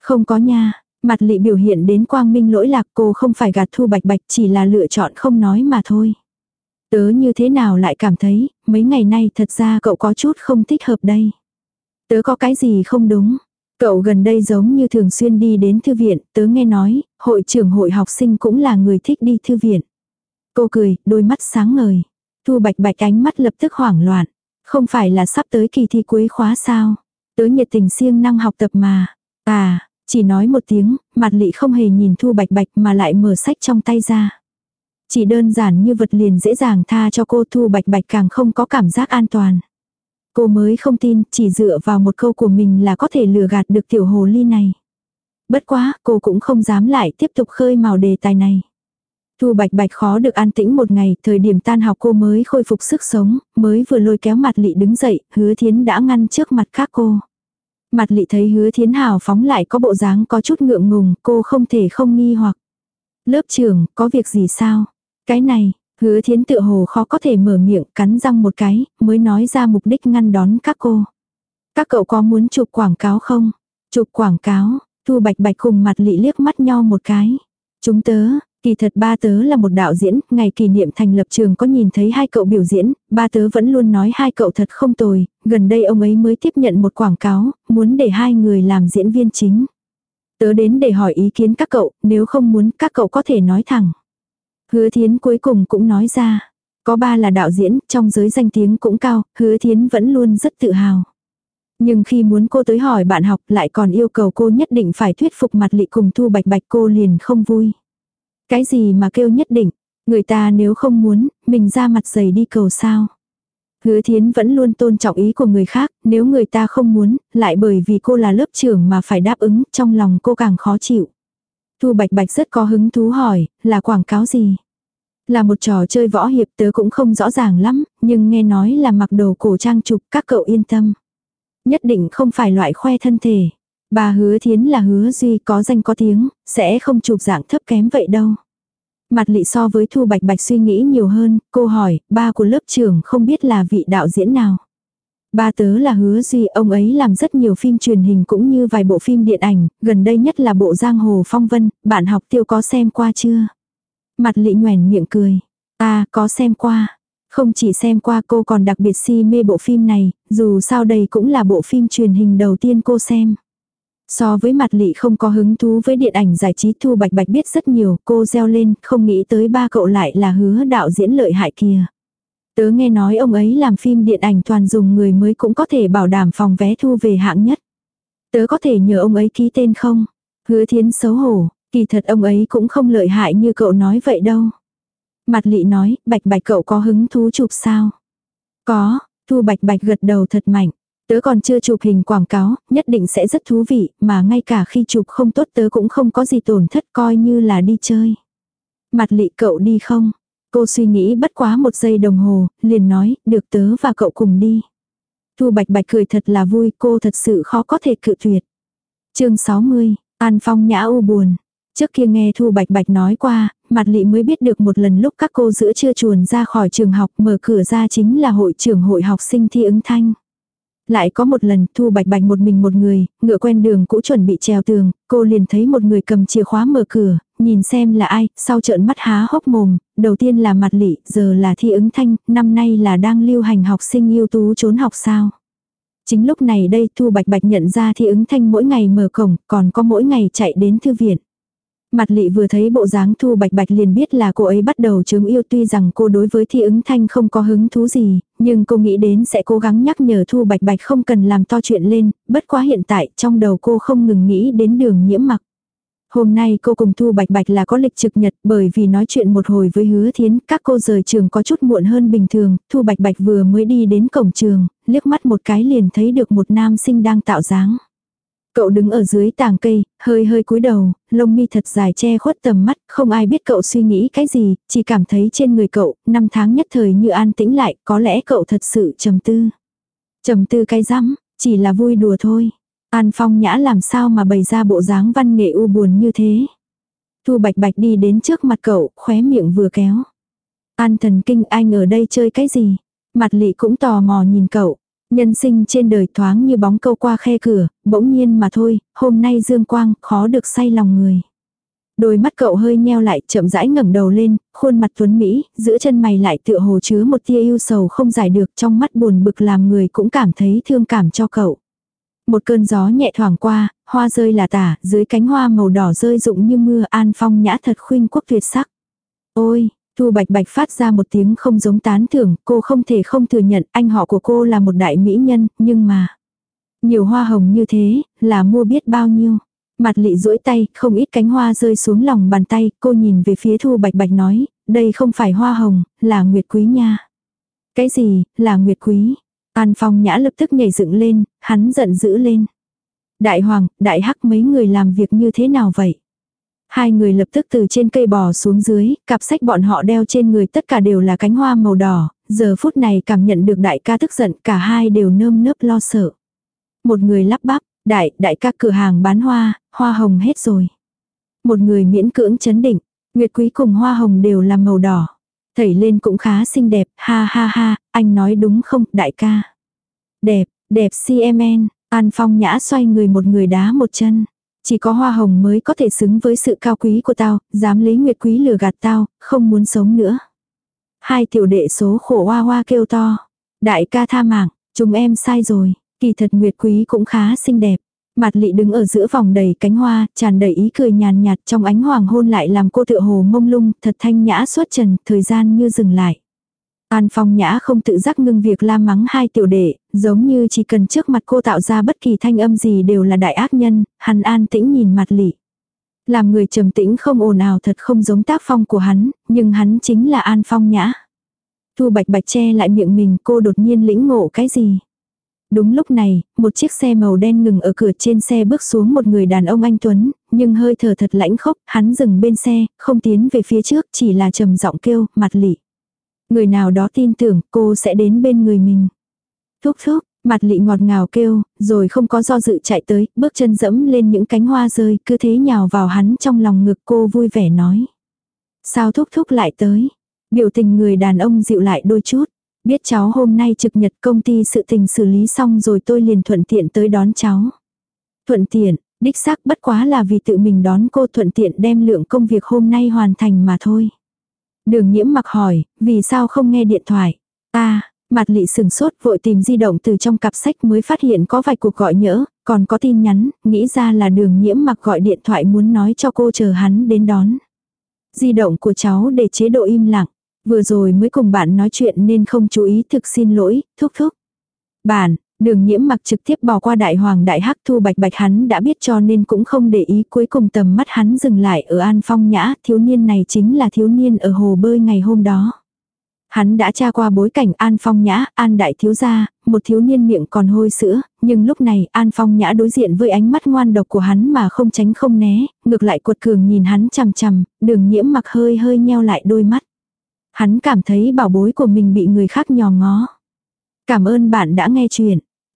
Không có nha, mặt lị biểu hiện đến quang minh lỗi lạc cô không phải gạt thu bạch bạch chỉ là lựa chọn không nói mà thôi. Tớ như thế nào lại cảm thấy, mấy ngày nay thật ra cậu có chút không thích hợp đây. Tớ có cái gì không đúng, Cậu gần đây giống như thường xuyên đi đến thư viện, tớ nghe nói, hội trưởng hội học sinh cũng là người thích đi thư viện. Cô cười, đôi mắt sáng ngời. Thu bạch bạch ánh mắt lập tức hoảng loạn. Không phải là sắp tới kỳ thi cuối khóa sao? Tớ nhiệt tình siêng năng học tập mà. À, chỉ nói một tiếng, mặt lị không hề nhìn thu bạch bạch mà lại mở sách trong tay ra. Chỉ đơn giản như vật liền dễ dàng tha cho cô thu bạch bạch càng không có cảm giác an toàn. Cô mới không tin, chỉ dựa vào một câu của mình là có thể lừa gạt được tiểu hồ ly này. Bất quá, cô cũng không dám lại tiếp tục khơi mào đề tài này. Thu bạch bạch khó được an tĩnh một ngày, thời điểm tan học cô mới khôi phục sức sống, mới vừa lôi kéo mặt lị đứng dậy, hứa thiến đã ngăn trước mặt các cô. Mặt lị thấy hứa thiến hào phóng lại có bộ dáng có chút ngượng ngùng, cô không thể không nghi hoặc. Lớp trưởng, có việc gì sao? Cái này, Hứa thiến tự hồ khó có thể mở miệng cắn răng một cái, mới nói ra mục đích ngăn đón các cô. Các cậu có muốn chụp quảng cáo không? Chụp quảng cáo, Thu Bạch Bạch cùng mặt lị liếc mắt nhau một cái. Chúng tớ, kỳ thật ba tớ là một đạo diễn, ngày kỷ niệm thành lập trường có nhìn thấy hai cậu biểu diễn, ba tớ vẫn luôn nói hai cậu thật không tồi, gần đây ông ấy mới tiếp nhận một quảng cáo, muốn để hai người làm diễn viên chính. Tớ đến để hỏi ý kiến các cậu, nếu không muốn các cậu có thể nói thẳng. Hứa Thiến cuối cùng cũng nói ra. Có ba là đạo diễn, trong giới danh tiếng cũng cao, hứa Thiến vẫn luôn rất tự hào. Nhưng khi muốn cô tới hỏi bạn học lại còn yêu cầu cô nhất định phải thuyết phục mặt lị cùng thu bạch bạch cô liền không vui. Cái gì mà kêu nhất định, người ta nếu không muốn, mình ra mặt dày đi cầu sao. Hứa Thiến vẫn luôn tôn trọng ý của người khác, nếu người ta không muốn, lại bởi vì cô là lớp trưởng mà phải đáp ứng, trong lòng cô càng khó chịu. Thu Bạch Bạch rất có hứng thú hỏi, là quảng cáo gì? Là một trò chơi võ hiệp tớ cũng không rõ ràng lắm, nhưng nghe nói là mặc đồ cổ trang chụp các cậu yên tâm. Nhất định không phải loại khoe thân thể. Bà hứa thiến là hứa duy có danh có tiếng, sẽ không chụp dạng thấp kém vậy đâu. Mặt lị so với Thu Bạch Bạch suy nghĩ nhiều hơn, cô hỏi, ba của lớp trưởng không biết là vị đạo diễn nào. Ba tớ là hứa duy, ông ấy làm rất nhiều phim truyền hình cũng như vài bộ phim điện ảnh, gần đây nhất là bộ Giang Hồ Phong Vân, bạn học tiêu có xem qua chưa? Mặt lị nhoèn miệng cười. À, có xem qua. Không chỉ xem qua cô còn đặc biệt si mê bộ phim này, dù sao đây cũng là bộ phim truyền hình đầu tiên cô xem. So với mặt lị không có hứng thú với điện ảnh giải trí Thu Bạch Bạch biết rất nhiều, cô reo lên, không nghĩ tới ba cậu lại là hứa đạo diễn lợi hại kia. Tớ nghe nói ông ấy làm phim điện ảnh toàn dùng người mới cũng có thể bảo đảm phòng vé thu về hạng nhất. Tớ có thể nhờ ông ấy ký tên không? Hứa thiến xấu hổ, kỳ thật ông ấy cũng không lợi hại như cậu nói vậy đâu. Mặt lị nói, bạch bạch cậu có hứng thú chụp sao? Có, thu bạch bạch gật đầu thật mạnh. Tớ còn chưa chụp hình quảng cáo, nhất định sẽ rất thú vị, mà ngay cả khi chụp không tốt tớ cũng không có gì tổn thất coi như là đi chơi. Mặt lị cậu đi không? Cô suy nghĩ bất quá một giây đồng hồ, liền nói, được tớ và cậu cùng đi. Thu Bạch Bạch cười thật là vui, cô thật sự khó có thể cự tuyệt. chương 60, An Phong nhã u buồn. Trước kia nghe Thu Bạch Bạch nói qua, mặt lị mới biết được một lần lúc các cô giữa chưa chuồn ra khỏi trường học mở cửa ra chính là hội trưởng hội học sinh thi ứng thanh. Lại có một lần Thu Bạch Bạch một mình một người, ngựa quen đường cũ chuẩn bị trèo tường, cô liền thấy một người cầm chìa khóa mở cửa, nhìn xem là ai, sau trợn mắt há hốc mồm, đầu tiên là mặt lị, giờ là thi ứng thanh, năm nay là đang lưu hành học sinh ưu tú trốn học sao. Chính lúc này đây Thu Bạch Bạch nhận ra thi ứng thanh mỗi ngày mở cổng, còn có mỗi ngày chạy đến thư viện. Mặt lị vừa thấy bộ dáng thu bạch bạch liền biết là cô ấy bắt đầu chứng yêu tuy rằng cô đối với thi ứng thanh không có hứng thú gì, nhưng cô nghĩ đến sẽ cố gắng nhắc nhở thu bạch bạch không cần làm to chuyện lên, bất quá hiện tại trong đầu cô không ngừng nghĩ đến đường nhiễm mặc. Hôm nay cô cùng Thu Bạch Bạch là có lịch trực nhật bởi vì nói chuyện một hồi với hứa thiến, các cô rời trường có chút muộn hơn bình thường, Thu Bạch Bạch vừa mới đi đến cổng trường, liếc mắt một cái liền thấy được một nam sinh đang tạo dáng. Cậu đứng ở dưới tàng cây, hơi hơi cúi đầu, lông mi thật dài che khuất tầm mắt, không ai biết cậu suy nghĩ cái gì, chỉ cảm thấy trên người cậu, năm tháng nhất thời như an tĩnh lại, có lẽ cậu thật sự trầm tư. Trầm tư cái rắm, chỉ là vui đùa thôi. An phong nhã làm sao mà bày ra bộ dáng văn nghệ u buồn như thế. Thu bạch bạch đi đến trước mặt cậu, khóe miệng vừa kéo. An thần kinh anh ở đây chơi cái gì? Mặt lị cũng tò mò nhìn cậu. Nhân sinh trên đời thoáng như bóng câu qua khe cửa, bỗng nhiên mà thôi, hôm nay dương quang, khó được say lòng người. Đôi mắt cậu hơi nheo lại, chậm rãi ngẩng đầu lên, khuôn mặt tuấn Mỹ, giữa chân mày lại tựa hồ chứa một tia yêu sầu không giải được trong mắt buồn bực làm người cũng cảm thấy thương cảm cho cậu. Một cơn gió nhẹ thoảng qua, hoa rơi là tả, dưới cánh hoa màu đỏ rơi rụng như mưa an phong nhã thật khuynh quốc tuyệt sắc. Ôi, Thu Bạch Bạch phát ra một tiếng không giống tán thưởng, cô không thể không thừa nhận anh họ của cô là một đại mỹ nhân, nhưng mà... Nhiều hoa hồng như thế, là mua biết bao nhiêu. Mặt lị duỗi tay, không ít cánh hoa rơi xuống lòng bàn tay, cô nhìn về phía Thu Bạch Bạch nói, đây không phải hoa hồng, là nguyệt quý nha. Cái gì, là nguyệt quý? An Phong Nhã lập tức nhảy dựng lên, hắn giận dữ lên. Đại Hoàng, Đại Hắc mấy người làm việc như thế nào vậy? Hai người lập tức từ trên cây bò xuống dưới, cặp sách bọn họ đeo trên người tất cả đều là cánh hoa màu đỏ, giờ phút này cảm nhận được đại ca tức giận, cả hai đều nơm nớp lo sợ. Một người lắp bắp, đại, đại ca cửa hàng bán hoa, hoa hồng hết rồi. Một người miễn cưỡng chấn định, nguyệt quý cùng hoa hồng đều là màu đỏ. Thầy lên cũng khá xinh đẹp, ha ha ha, anh nói đúng không, đại ca. Đẹp, đẹp CMN, An Phong nhã xoay người một người đá một chân. Chỉ có hoa hồng mới có thể xứng với sự cao quý của tao, dám lấy nguyệt quý lừa gạt tao, không muốn sống nữa. Hai tiểu đệ số khổ hoa hoa kêu to. Đại ca tha mạng, chúng em sai rồi, kỳ thật nguyệt quý cũng khá xinh đẹp. Mặt lị đứng ở giữa vòng đầy cánh hoa, tràn đầy ý cười nhàn nhạt trong ánh hoàng hôn lại làm cô tựa hồ mông lung, thật thanh nhã xuất trần, thời gian như dừng lại. An Phong Nhã không tự giác ngưng việc la mắng hai tiểu đệ, giống như chỉ cần trước mặt cô tạo ra bất kỳ thanh âm gì đều là đại ác nhân, hắn an tĩnh nhìn mặt lị. Làm người trầm tĩnh không ồn ào thật không giống tác phong của hắn, nhưng hắn chính là An Phong Nhã. Thu bạch bạch che lại miệng mình cô đột nhiên lĩnh ngộ cái gì. Đúng lúc này, một chiếc xe màu đen ngừng ở cửa trên xe bước xuống một người đàn ông anh Tuấn, nhưng hơi thở thật lãnh khốc, hắn dừng bên xe, không tiến về phía trước, chỉ là trầm giọng kêu, mặt lị. Người nào đó tin tưởng cô sẽ đến bên người mình. Thúc thúc, mặt lị ngọt ngào kêu, rồi không có do dự chạy tới, bước chân dẫm lên những cánh hoa rơi, cứ thế nhào vào hắn trong lòng ngực cô vui vẻ nói. Sao thúc thúc lại tới? Biểu tình người đàn ông dịu lại đôi chút. Biết cháu hôm nay trực nhật công ty sự tình xử lý xong rồi tôi liền thuận tiện tới đón cháu. Thuận tiện, đích xác bất quá là vì tự mình đón cô thuận tiện đem lượng công việc hôm nay hoàn thành mà thôi. Đường nhiễm mặc hỏi, vì sao không nghe điện thoại? Ta, mặt lị sừng sốt vội tìm di động từ trong cặp sách mới phát hiện có vài cuộc gọi nhỡ, còn có tin nhắn, nghĩ ra là đường nhiễm mặc gọi điện thoại muốn nói cho cô chờ hắn đến đón. Di động của cháu để chế độ im lặng. Vừa rồi mới cùng bạn nói chuyện nên không chú ý thực xin lỗi, thúc thúc. Bạn, đường nhiễm mặc trực tiếp bỏ qua đại hoàng đại hắc thu bạch bạch hắn đã biết cho nên cũng không để ý cuối cùng tầm mắt hắn dừng lại ở an phong nhã, thiếu niên này chính là thiếu niên ở hồ bơi ngày hôm đó. Hắn đã tra qua bối cảnh An Phong Nhã, An Đại Thiếu Gia, một thiếu niên miệng còn hôi sữa, nhưng lúc này An Phong Nhã đối diện với ánh mắt ngoan độc của hắn mà không tránh không né, ngược lại cuột cường nhìn hắn chằm chằm, đường nhiễm mặc hơi hơi nheo lại đôi mắt. Hắn cảm thấy bảo bối của mình bị người khác nhò ngó. Cảm ơn bạn đã nghe chuyện.